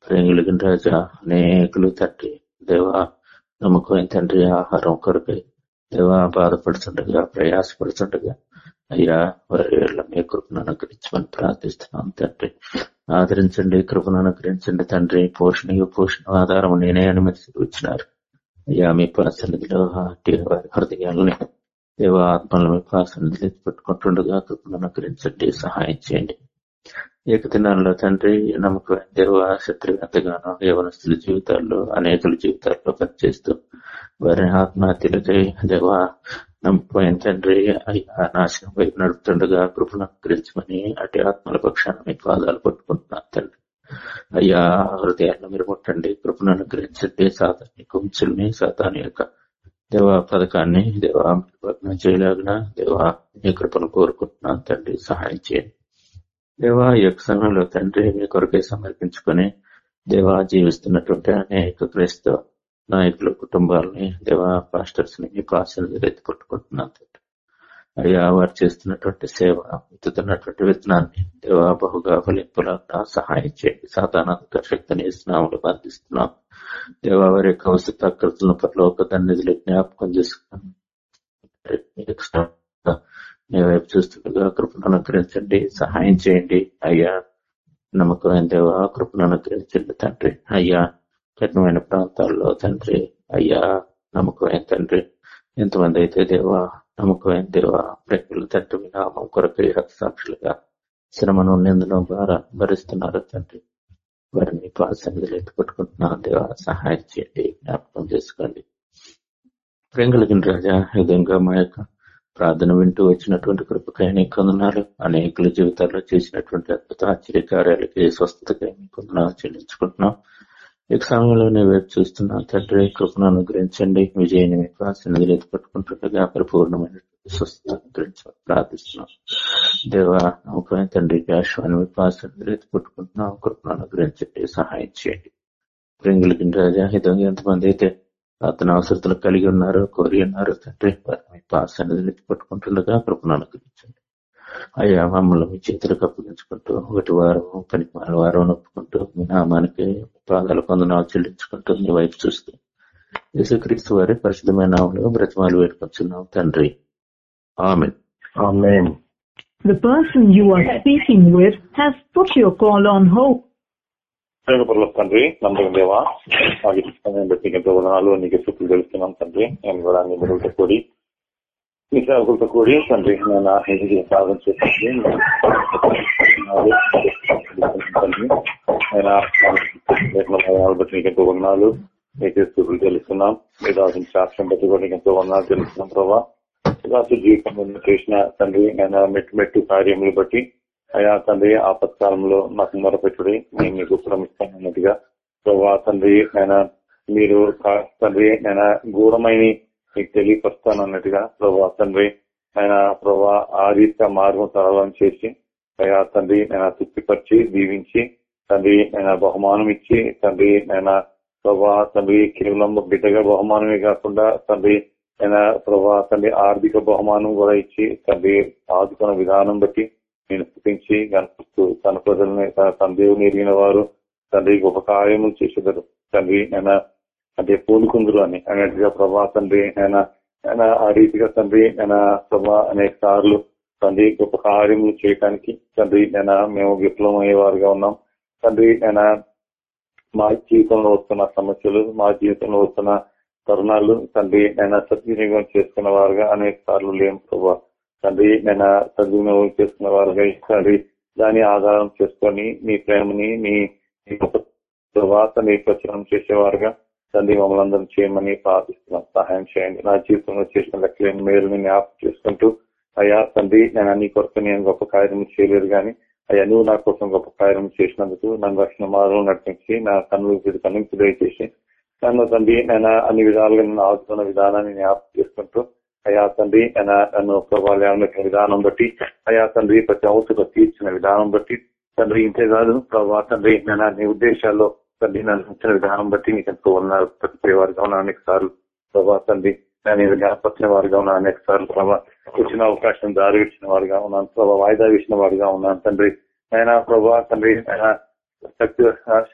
ప్రేంగులగిన రాజా అనేకులు తండ్రి దేవా నమ్మకమైన తండ్రి ఆహారం కొరకై దేవా బాధపడుతుండగా ప్రయాసపడుతుండగా అయ్యా వారి వేళ్ళ మీ కృపను అనుగ్రహించమని ప్రార్థిస్తున్నాం తండ్రి. ఆదరించండి కృపను అనుగ్రహించండి తండ్రి. పోషణ పోషణ ఆధారం నేనే అని వచ్చినారు. అయ్యా మీ సన్నిధిలో వారి హృదయాలని దేవ ఆత్మలు మీ సన్నిధిలో పెట్టుకుంటుండగా కృపను అనుగ్రహించండి సహాయం చేయండి. ఏకదినాల్లో తండ్రి నమ్మకమైన దేవ శత్రుఘాతగానో యవనస్తుల జీవితాల్లో అనేకుల జీవితాల్లో పనిచేస్తూ వారి ఆత్మహత్యలకై దేవ నమ్మకమైన తండ్రి అయ్యా నాశనం వైపు నడుపుతుండగా కృపను అనుగ్రహించమని అటు ఆత్మల పక్షాన్ని మీ పాదాలు పట్టుకుంటున్నాను తండ్రి. అయ్యా హృదయాన్ని మీరు ముట్టండి కృపను అనుగ్రహించండి సాతాన్ని కుంచుల్ని సాతాని యొక్క దేవ పథకాన్ని దేవ భగ్నం చేయలాగిన దేవా మీ కృపను కోరుకుంటున్నాను తండ్రి సహాయం చేయండి. దేవా ఈ యొక్క సమయంలో తండ్రి మీ కొరకే సమర్పించుకొని దేవా జీవిస్తున్నటువంటి అనేక క్రైస్తవ నాయకుల కుటుంబాలని దేవా పాస్టర్స్ని మీ పాసలు ఎత్తి అయ్యా వారు చేస్తున్నటువంటి సేవ విత్తుతున్నటువంటి విత్తనాన్ని దేవా బహుగా ఫలింపులాగా సహాయం చేయండి. సాధారణ శక్తిని స్నాములు బంధిస్తున్నాం దేవా వారి యొక్క అవసరకృతులను పట్ల నిధులు జ్ఞాపకం చేసుకున్నాను మీ వైపు చూస్తుండగా కృపను అనుగ్రహించండి సహాయం చేయండి. అయ్యా నమ్మకమైన దేవ కృపను అనుగ్రహించండి తండ్రి. అయ్యా కఠినమైన ప్రాంతాల్లో తండ్రి. అయ్యా నమ్మకమైన తండ్రి? ఎంతమంది అయితే దేవా నమ్మకమైన దేవ? ప్రజలు తండ్రి నామం కొరకు రక్తసాక్షులుగా శ్రమను నిందను ద్వారా భరిస్తున్నారు తండ్రి. వారిని పాసన్నిధులు ఎత్తుపట్టుకుంటున్నా దేవ సహాయం చేయండి జ్ఞాపకం చేసుకోండి. ప్రేంగులగిన రాజా ఈ విధంగా మా యొక్క ప్రార్థన వింటూ వచ్చినటువంటి కృపకై కొందనాలు అనేకుల జీవితాల్లో చేసినటువంటి అద్భుత ఆశ్చర్య కార్యాలకి స్వస్థతకై కొందనాలు చెల్లించుకుంటున్నాం. ఈ సమయంలో నేను వైపు చూస్తున్నా తండ్రి కృపను అనుగ్రహించండి. విజయాన్ని మీకు ఆశనదిలు పట్టుకుంటుండగా పరిపూర్ణమైన స్వస్థత అనుగ్రహించాలని ప్రార్థిస్తున్నాం. దేవా నమ్మకమైన తండ్రి ఆశ్వాన్ని మీకు ఆశనదిలు పట్టుకుంటున్నాం కృపను అనుగ్రహించండి సహాయం చేయండి. ప్రింగులకి రాజా హితంగా ఎంతమంది అయితే అతను అవసరతలు కలిగి ఉన్నారు కోరి ఉన్నారు. తండ్రి వారిని పాస్ అనేది పట్టుకుంటుండగా కృపను అనుగ్రహించండి అయ్యా మమ్మల్ని మీ చేతులకు అప్పగించుకుంటూ ఒకటి వారం పని వారం నొప్పుకుంటూ మీ నామానికి పాదాలు పొందనాలు చెల్లించుకుంటూ మీ వైపు చూస్తూ యేసుక్రీస్తు వారి పరిశుద్ధమైన నామంలో బ్రతిమాలు వేడుకొచ్చున్నాం తండ్రి. ఆమె The person you are speaking with has put your call on hold. ప్రేమపరుల తండ్రి నమ్మకం దేవా మాకు సమయం బట్టి ఎంతో వదనాలు నీకు చుట్టూ తెలుస్తున్నాం తండ్రి. నేను కూడా నీ బిడ్డలతో కూడి నీ సేవకులతో కూడి తండ్రి నేను ఇది సాధన చేస్తుంది బట్టి నీకు ఎంతో వందనాలు నీకే స్థుతులు తెలుస్తున్నాం మీ దాసిన సాక్ష్యం బట్టి కూడా నీకు ఎంతో వందనాలు తెలుస్తున్నాం ప్రభావ దాసు జీవితంలో చేసిన తండ్రి నేను మెట్టు మెట్టు కార్యములు బట్టి అయ్యా తండ్రి ఆపత్కాలంలో మాకు మొరపెట్టుడి. నేను మీకు శ్రమిస్తానన్నట్టుగా ప్రభా తండ్రి నేను మీరు తండ్రి నేను గూఢమైన మీకు తెలియపరుస్తాను అన్నట్టుగా ప్రభా తండ్రి ఆయన ప్రభా ఆ రీతిగా మార్గం సరళం చేసి అయ్యా తండ్రి నేను తృప్తిపరిచి దీవించి తండ్రి నేను బహుమానం ఇచ్చి తండ్రి నేను ప్రభా తండ్రి కేవలం బిడ్డగా బహుమానమే కాకుండా తండ్రి నేను ప్రభా తండ్రి ఆర్థిక బహుమానం కూడా ఇచ్చి తండ్రి ఆదుకున్న విధానం బట్టి నేను స్థుతించి కనిపిస్తూ తన ప్రజల్ని తన తన దేవుని ఎరిగిన వారు తండ్రి గొప్ప కార్యములు చేసేదారు తండ్రి ఆయన అంటే పూనుకుందరు అని. అన్నట్టుగా ప్రభా తండ్రి ఆయన ఆయన ఆ రీతిగా తండ్రి ఆయన ప్రభా అనేక సార్లు తండ్రి గొప్ప కార్యములు చేయడానికి తండ్రి ఆయన మేము విఫలమయ్యేవారుగా ఉన్నాం. తండ్రి ఆయన మా జీవితంలో వస్తున్న సమస్యలు మా జీవితంలో వస్తున్న తరుణాలు తండ్రి ఆయన సద్వినియోగం చేసుకున్న వారుగా అనేక సార్లు లేము ప్రభా. తండ్రి నేను సద్వినియోగం చేసుకున్న వారుగా తండ్రి దాని ఆధారం చేసుకొని మీ ప్రేమని మీ తర్వాత మీ ప్రచారం చేసేవారుగా తండ్రి మమ్మల్ని అందరం చేయమని ప్రార్థిస్తున్నాం. సహాయం చేయండి. నా జీవితంలో చేసిన లెక్కలేని మేలుని జ్ఞాపకం చేసుకుంటూ అయ్యా తండ్రి నేను అన్ని కొరకు నేను గొప్ప కార్యం చేయలేదు కానీ అయ్యా నువ్వు నా కోసం గొప్ప కార్యం చేసినందుకు నన్ను రక్షణ మార్గం నడిపించి నా కన్నులు కన్నుకు దయచేసి నన్ను తండ్రి నేను అన్ని విధాలుగా నేను ఆదుకున్న విధానాన్ని జ్ఞాపకం చేసుకుంటూ అయ్యా తండ్రి నేను నన్ను ప్రభావం విధానం బట్టి అయ్యా తండ్రి ప్రతి అవసరం తీర్చిన విధానం బట్టి తండ్రి ఇంతే కాదు ప్రభా తండ్రి నేను నీ ఉద్దేశాల్లో తండ్రి నన్ను ఇచ్చిన విధానం బట్టి నీకు ఎంతో ఉన్నారు ప్రతి వారిగా ఉన్న అనేక సార్లు ప్రభా తండ్రి నేను జ్ఞాపచ్చిన వారుగా ఉన్నాను అనేక సార్లు ప్రభా వచ్చిన అవకాశం దారి ఇచ్చిన వారుగా ఉన్నాను ప్రభా వాయిదా వేసిన వారుగా ఉన్నాను తండ్రి. ఆయన ప్రభా తండ్రి ఆయన శక్తి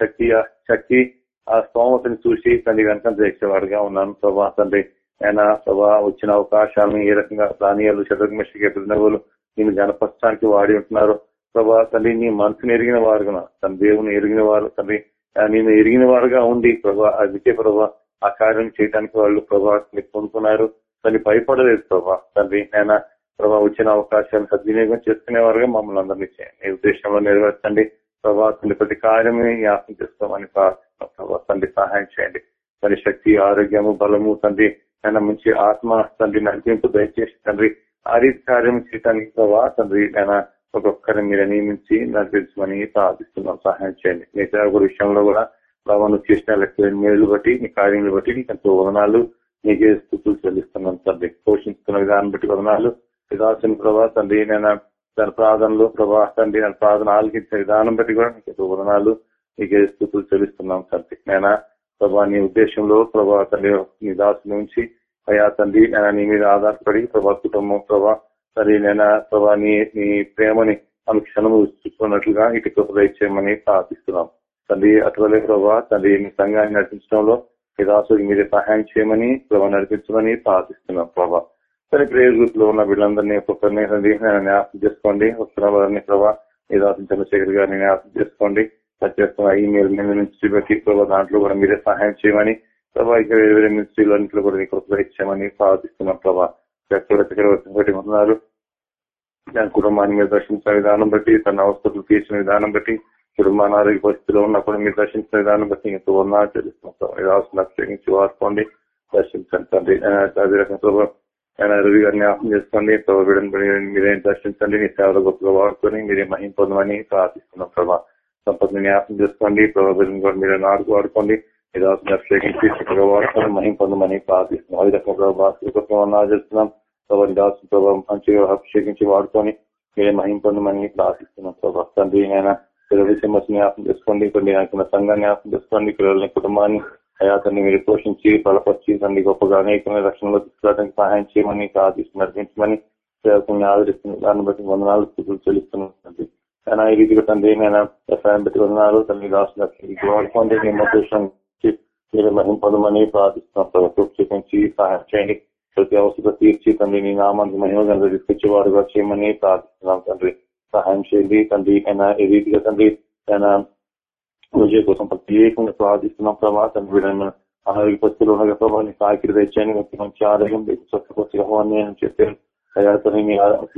శక్తి శక్తి ఆ స్తోమతని చూసి తండ్రి వెనక చేసేవాడుగా ఉన్నాను ప్రభా తండ్రి. ఆయన ప్రభా వచ్చిన అవకాశాలను ఏ రకంగా దానియాలు శతకమిషకి ఎదురునవులు నేను గణపరచడానికి వాడి ఉంటున్నారు. ప్రభా తల్లి నీ మనసుని ఎరిగిన వారుగా తన దేవుని ఎరిగిన వారు తండ్రి నేను ఎరిగిన వారుగా ఉండి ప్రభా అందుకే ప్రభా ఆ కార్యం చేయడానికి వాళ్ళు ప్రభా పొందుకున్నారు తల్లి భయపడలేదు ప్రభా తండ్రి ఆయన ప్రభా వచ్చిన అవకాశాలు సద్వినియోగం చేసుకునే వారుగా మమ్మల్ని అందరినీ చేయండి. ఈ ఉద్దేశంలో నెరవేర్చండి. ప్రభా తండ్రి ప్రతి కార్యమే జ్ఞాపకం చేసుకోమని ప్రభా తండ్రి సహాయం చేయండి. తల్లి శక్తి ఆరోగ్యము బలము తండ్రి ఆయన మంచి ఆత్మ తండ్రి నడిపింపు దయచేసి తండ్రి ఆ రీతి కార్యం చేయడానికి ప్రభా తండ్రి ఆయన ఒక్కొక్కరిని మీరు నియమించి నడిపించమని ప్రార్థిస్తున్నాం. సహాయం చేయండి. మీ ఒక విషయంలో కూడా ప్రభావం నువ్వు చేసిన లెక్క మేలు బట్టి నీ కార్యములు బట్టి నీకు ఎంతో వదనాలు నీకే స్థుతులు చెల్లిస్తున్నాం తండ్రి. పోషించుకున్న విధానం బట్టి వదనాలు విధాల్సిన ప్రభా తండ్రి నేను దాని ప్రార్థనలు ప్రభా తండ్రి నేను ప్రార్థన ఆలకించిన విధానం బట్టి కూడా నీకు ఎంతో వదనాలు నీకే స్థుతులు చెల్లిస్తున్నాం తండ్రి. నేను ప్రభా నీ ఉద్దేశంలో ప్రభా తల్లి నీ దాసు నుంచి అయ్యా తండ్రి నేను నీ మీద ఆధారపడి ప్రభా కుటుంబం ప్రభా సరే నేను ప్రభా నీ నీ ప్రేమని అనుక్షణము చూస్తున్నట్లుగా ఇటు కృప చేయమని ప్రార్థిస్తున్నాం. తండ్రి అటువలే ప్రభా తండ్రి నీ సంఘాన్ని నడిపించడంలో మీ దాసుడికి మీరే సహాయం చేయమని ప్రభా నడిపించమని ప్రార్థిస్తున్నాం ప్రభా. సరే ప్రేయర్ గ్రూప్లో ఉన్న వీళ్ళందరినీ ఒక్కొక్కరిని తండ్రి నేను జ్ఞాపకం చేసుకోండి వస్తున్న వారిని ప్రభా మీ దాసు చంద్రశేఖర్ గారిని జ్ఞాపకం చేసుకోండి చేస్తున్న ఈమెయిల్ మీద నుంచి బట్టి ప్రభా దాంట్లో కూడా మీరే సహాయం చేయమని ప్రభా ఇక వేరే వేరే మినిస్ట్రీలన్నింటిలో కూడా మీకు ఇచ్చామని ప్రార్థిస్తున్నాం ప్రభా. చక్రవర్తి ఉన్నారు దాని కుటుంబాన్ని మీరు దర్శించిన విధానం బట్టి తన అవస్థలు తీర్చిన విధానం బట్టి కుటుంబాన్ని ఆరోగ్య పరిస్థితిలో ఉన్నప్పుడు మీరు దర్శించిన విధానం బట్టి ఎంతో ఉన్నా తెలుస్తున్నాం అభిషేకించి వాడుకోండి దర్శించండి తండ్రి. అదే రకంగా ఆయన రవి గారిని జ్ఞాపకం చేసుకోండి విడని మీరే దర్శించండి మీ సేవలు గొప్పగా వాడుకొని మీరే మహిం పొందమని ప్రార్థిస్తున్నాం ప్రభావ సంపత్ని జ్ఞాపకం చేసుకోండి ప్రభావం మీరు నాడుకు వాడుకోండి. మీరు అభిషేకించి చక్కగా వాడుకొని మహిం పొందమని ప్రార్థిస్తున్నాం. అదే రకంగా ఆచరిస్తున్నాం. ప్రభావం దాసు ప్రభావం మంచిగా అభిషేకించి వాడుకొని మీరే మహిం పొందమని ప్రార్థిస్తున్నాం ప్రభావ తండ్రి ఆయన పిల్లల సమస్య జ్ఞాపం చేసుకోండి. కొన్ని ఆయన సంఘాన్ని జ్ఞాపకం చేసుకోండి. పిల్లలని కుటుంబాన్ని అయాతన్ని మీరు పోషించి బలపరిచి తండ్రి గొప్పగా అనేకమైన రక్షణలో తీసుకురావడానికి సహాయం చేయమని ప్రార్థిస్తూ నడిపించమని సేవకుని ఆదరిస్తున్న. దాన్ని బట్టి వందనాలు స్థితులు చెల్లిస్తున్నది కానీ ఈ రీతిగా తండ్రి నేను ఎఫ్ఐఎం బట్టి వందనాలు తండ్రి రాష్ట్ర వాడుకోండి నిమ్మకోసం మీరు మహిం పొందమని ప్రార్థిస్తున్నాం ప్రభుత్వం చూపించి సహాయం చేయండి ప్రతి అవసరం తీర్చి తండ్రి నీ నామానికి మహిమ గంట తీసుకొచ్చేవారుగా చేయమని ప్రార్థిస్తున్నాం తండ్రి సహాయం చేయండి తండ్రి అయినా ఏ రీతిగా తండ్రి ఆయన విజయ కోసం ప్రత్యేకంగా ప్రార్థిస్తున్నాం ప్రభా తండ్రి ఆరోగ్య పరిస్థితులు ఉండగా ప్రభావ నీ సాకిరి తెచ్చాను మంచి ఆరోగ్యం స్వచ్ఛపరిచి రహవాన్ని అని చెప్పారు అయ్యాతని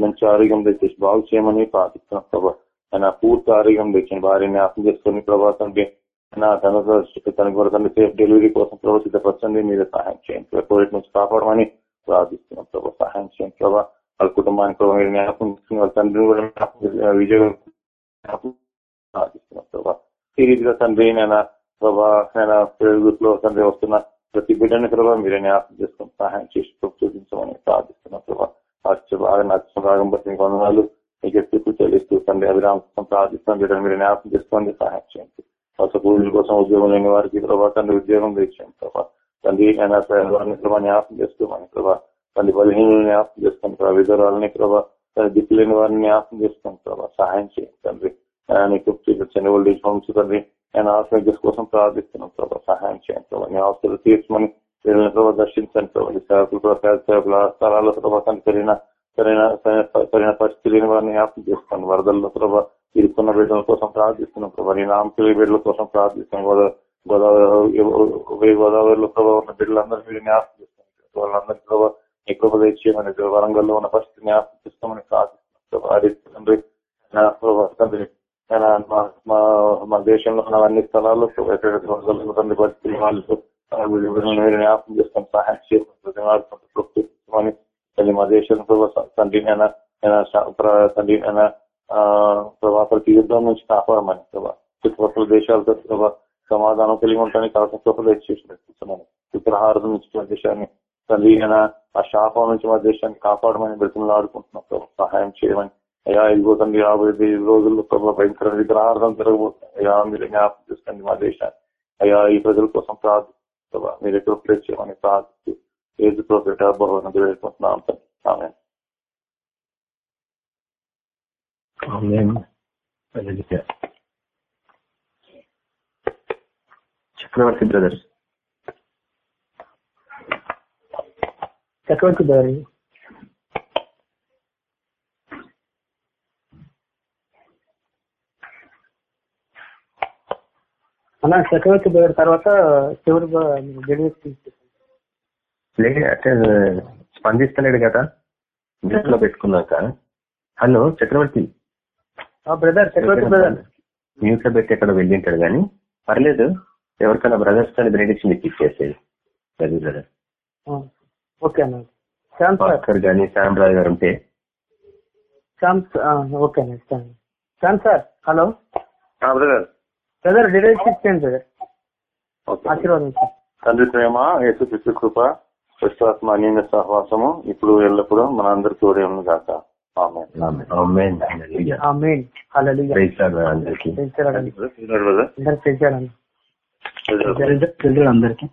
మంచి ఆరోగ్యం తెచ్చేసి బాగు చేయమని ప్రార్థిస్తున్నాం ప్రభా ఆయన పూర్తి ఆరోగ్యం తెచ్చిన భార్యని అర్థం చేసుకుని ప్రభా తండ్రి తన కూడా సేఫ్ డెలివరీ కోసం ప్రభావ సిద్ధపరచండి. మీరు సహాయం చేయండి. కోవిడ్ నుంచి కాపాడమని ప్రార్థిస్తున్నాం ప్రభావ సహాయం చేయండి ప్రభావ వాళ్ళ కుటుంబానికి ప్రభావ మీరు జ్ఞాపకం తీసుకుని వాళ్ళ తండ్రిని కూడా విజయం ప్రార్థిస్తున్నాం ప్రభావ ఈ రీతిగా తండ్రి నేను ప్రభా నేను లో తండ్రి వస్తున్న ప్రతి బిడ్డని ప్రభావ మీరే జ్ఞాపకం చేసుకుని సహాయం చేసి చూపించమని ప్రార్థిస్తున్నాం ప్రభావ అచ్చ బాగా నచ్చిన భాగం బట్టి మీకు వందనాలు మీకు ఎత్తుకు చెల్లిస్తూ తండ్రి అభిరామ కోసం బిడ్డను మీరు జ్ఞాపకం చేసుకోండి సహాయం చేయండి వలస పూజల కోసం ఉద్యోగం లేని వారికి ప్రభావ తండ్రి ఉద్యోగం తెచ్చాను ప్రభావ తండ్రి ఆయన వారిని ప్రభావ జ్ఞాపకం చేసుకోమని ప్రభావ తండ్రి బలహీనలు జ్ఞాపకం చేసుకోండి ప్రభావ విధురాలని ప్రభావ తన దిక్కు లేని వారిని జ్ఞాపకం చేసుకోండి ప్రభావ సహాయం చేయండి తండ్రి ఆయన నీకు చిన్న ఓల్డ్ ఏజ్ హోమ్స్ తండ్రి ఆయన ఆరోగ్యం కోసం ప్రార్థిస్తున్నాం ప్రభావ సహాయం చేయండి ప్రభావ నీ అవసరం తీర్చమని వీళ్ళని ప్రభావ దర్శించండి ప్రభావ సేవకులు ప్రభావ పేద సేవకుల స్థలాల్లో ప్రభావ తండ్రి సరైన సరైన సరైన- పరిస్థితి లేని వారిని జ్ఞాపకం చేసుకోండి వరదల్లో ప్రభావ ఇరుక్కున్న బిడ్డల కోసం ప్రార్థిస్తున్నాం ప్రభావ నేను నామకుల బిడ్డల కోసం ప్రార్థిస్తున్నాం. గోదా- గోదావరి ఉభయ గోదావరిలో ప్రభావ ఉన్న బిడ్డలందరూ మీరు జ్ఞాపకం చేసుకోండి వాళ్ళందరికీ ప్రభావ ఎక్కువ కృప తెచ్చేయమని వరంగల్లో ఉన్న పరిస్థితి జ్ఞాపకం చేస్తామని ప్రార్థిస్తున్నాం తండ్రి తండ్రి మా దేశంలో ఉన్న అన్ని స్థలాల్లో ఎక్కడెక్కడ తండ్రి పరిస్థితులు వాళ్ళు జ్ఞాపకం చేస్తాం. సహాయం చేస్తాం ప్రతి మా దేశంలో ప్రభావ తండ్రి నేను తండ్రి నేను ప్రభా ప్రతి యుద్ధం నుంచి కాపాడమని ప్రభా చుట్టుపక్కల దేశాలతో ప్రభా సమాధానం కలిగి ఉంటానికి కావాల్సిన కృపలు చేస్తున్నాను విగ్రహార్థం నుంచి మా దేశాన్ని తండ్రి అయినా ఆ శాపం నుంచి మా దేశాన్ని కాపాడమని బ్రతులు ఆడుకుంటున్నాం ప్రభావ సహాయం చేయమని అయ్యా ఇదిగో తండ్రి యాభై ఐదు రోజుల్లో ప్రభావ భయంకర విగ్రహార్థం జరగబోతుంది అయ్యా మీరు జ్ఞాపకం చేసుకోండి మా దేశాన్ని అయ్యా ఈ ప్రజల కోసం ప్రార్థిస్తున్నాం ప్రభా మీరు ఎక్కడ ప్లేస్ చేయమని ప్రార్థిస్తూ ఏజ్ ప్రోగ్రెట్ భవనం వేడుకుంటున్నాం ఆమె చక్రవర్తి బ్రదర్ చక్రవర్తి బ్రదర్ అలా చక్రవర్తి బ్రదర్ తర్వాత చివరి డెలివరీ లేదు అంటే స్పందిస్తలేడు కదా. మ్యూట్లో పెట్టుకున్నాక. Hello Chakravarthi. Brother Chakravarthi brother. మ్యూట్లో పెట్టి ఎక్కడ వెళ్ళింటాడు కానీ పర్లేదు ఎవరికైనా బ్రదర్స్ కానీ బెనిడిక్షన్ ఇచ్చేసేది రవి బ్రదర్. ఓకే అన్న. భాస్కర్ కానీ శ్యామ్ రాయ్ గారు ఉంటే. Shyam okay Shyam sir hello. Brother. Brother delivery ఇచ్చేయండి బ్రదర్. ఓకే. ఆశీర్వాదం సార్ తండ్రి ప్రేమ యేసు కృప విశ్వాసం అన్య సహవాసము ఇప్పుడు ఎల్లప్పుడూ మన అందరికి. తోడే ఉంది కాక అందరూ. అందరికి.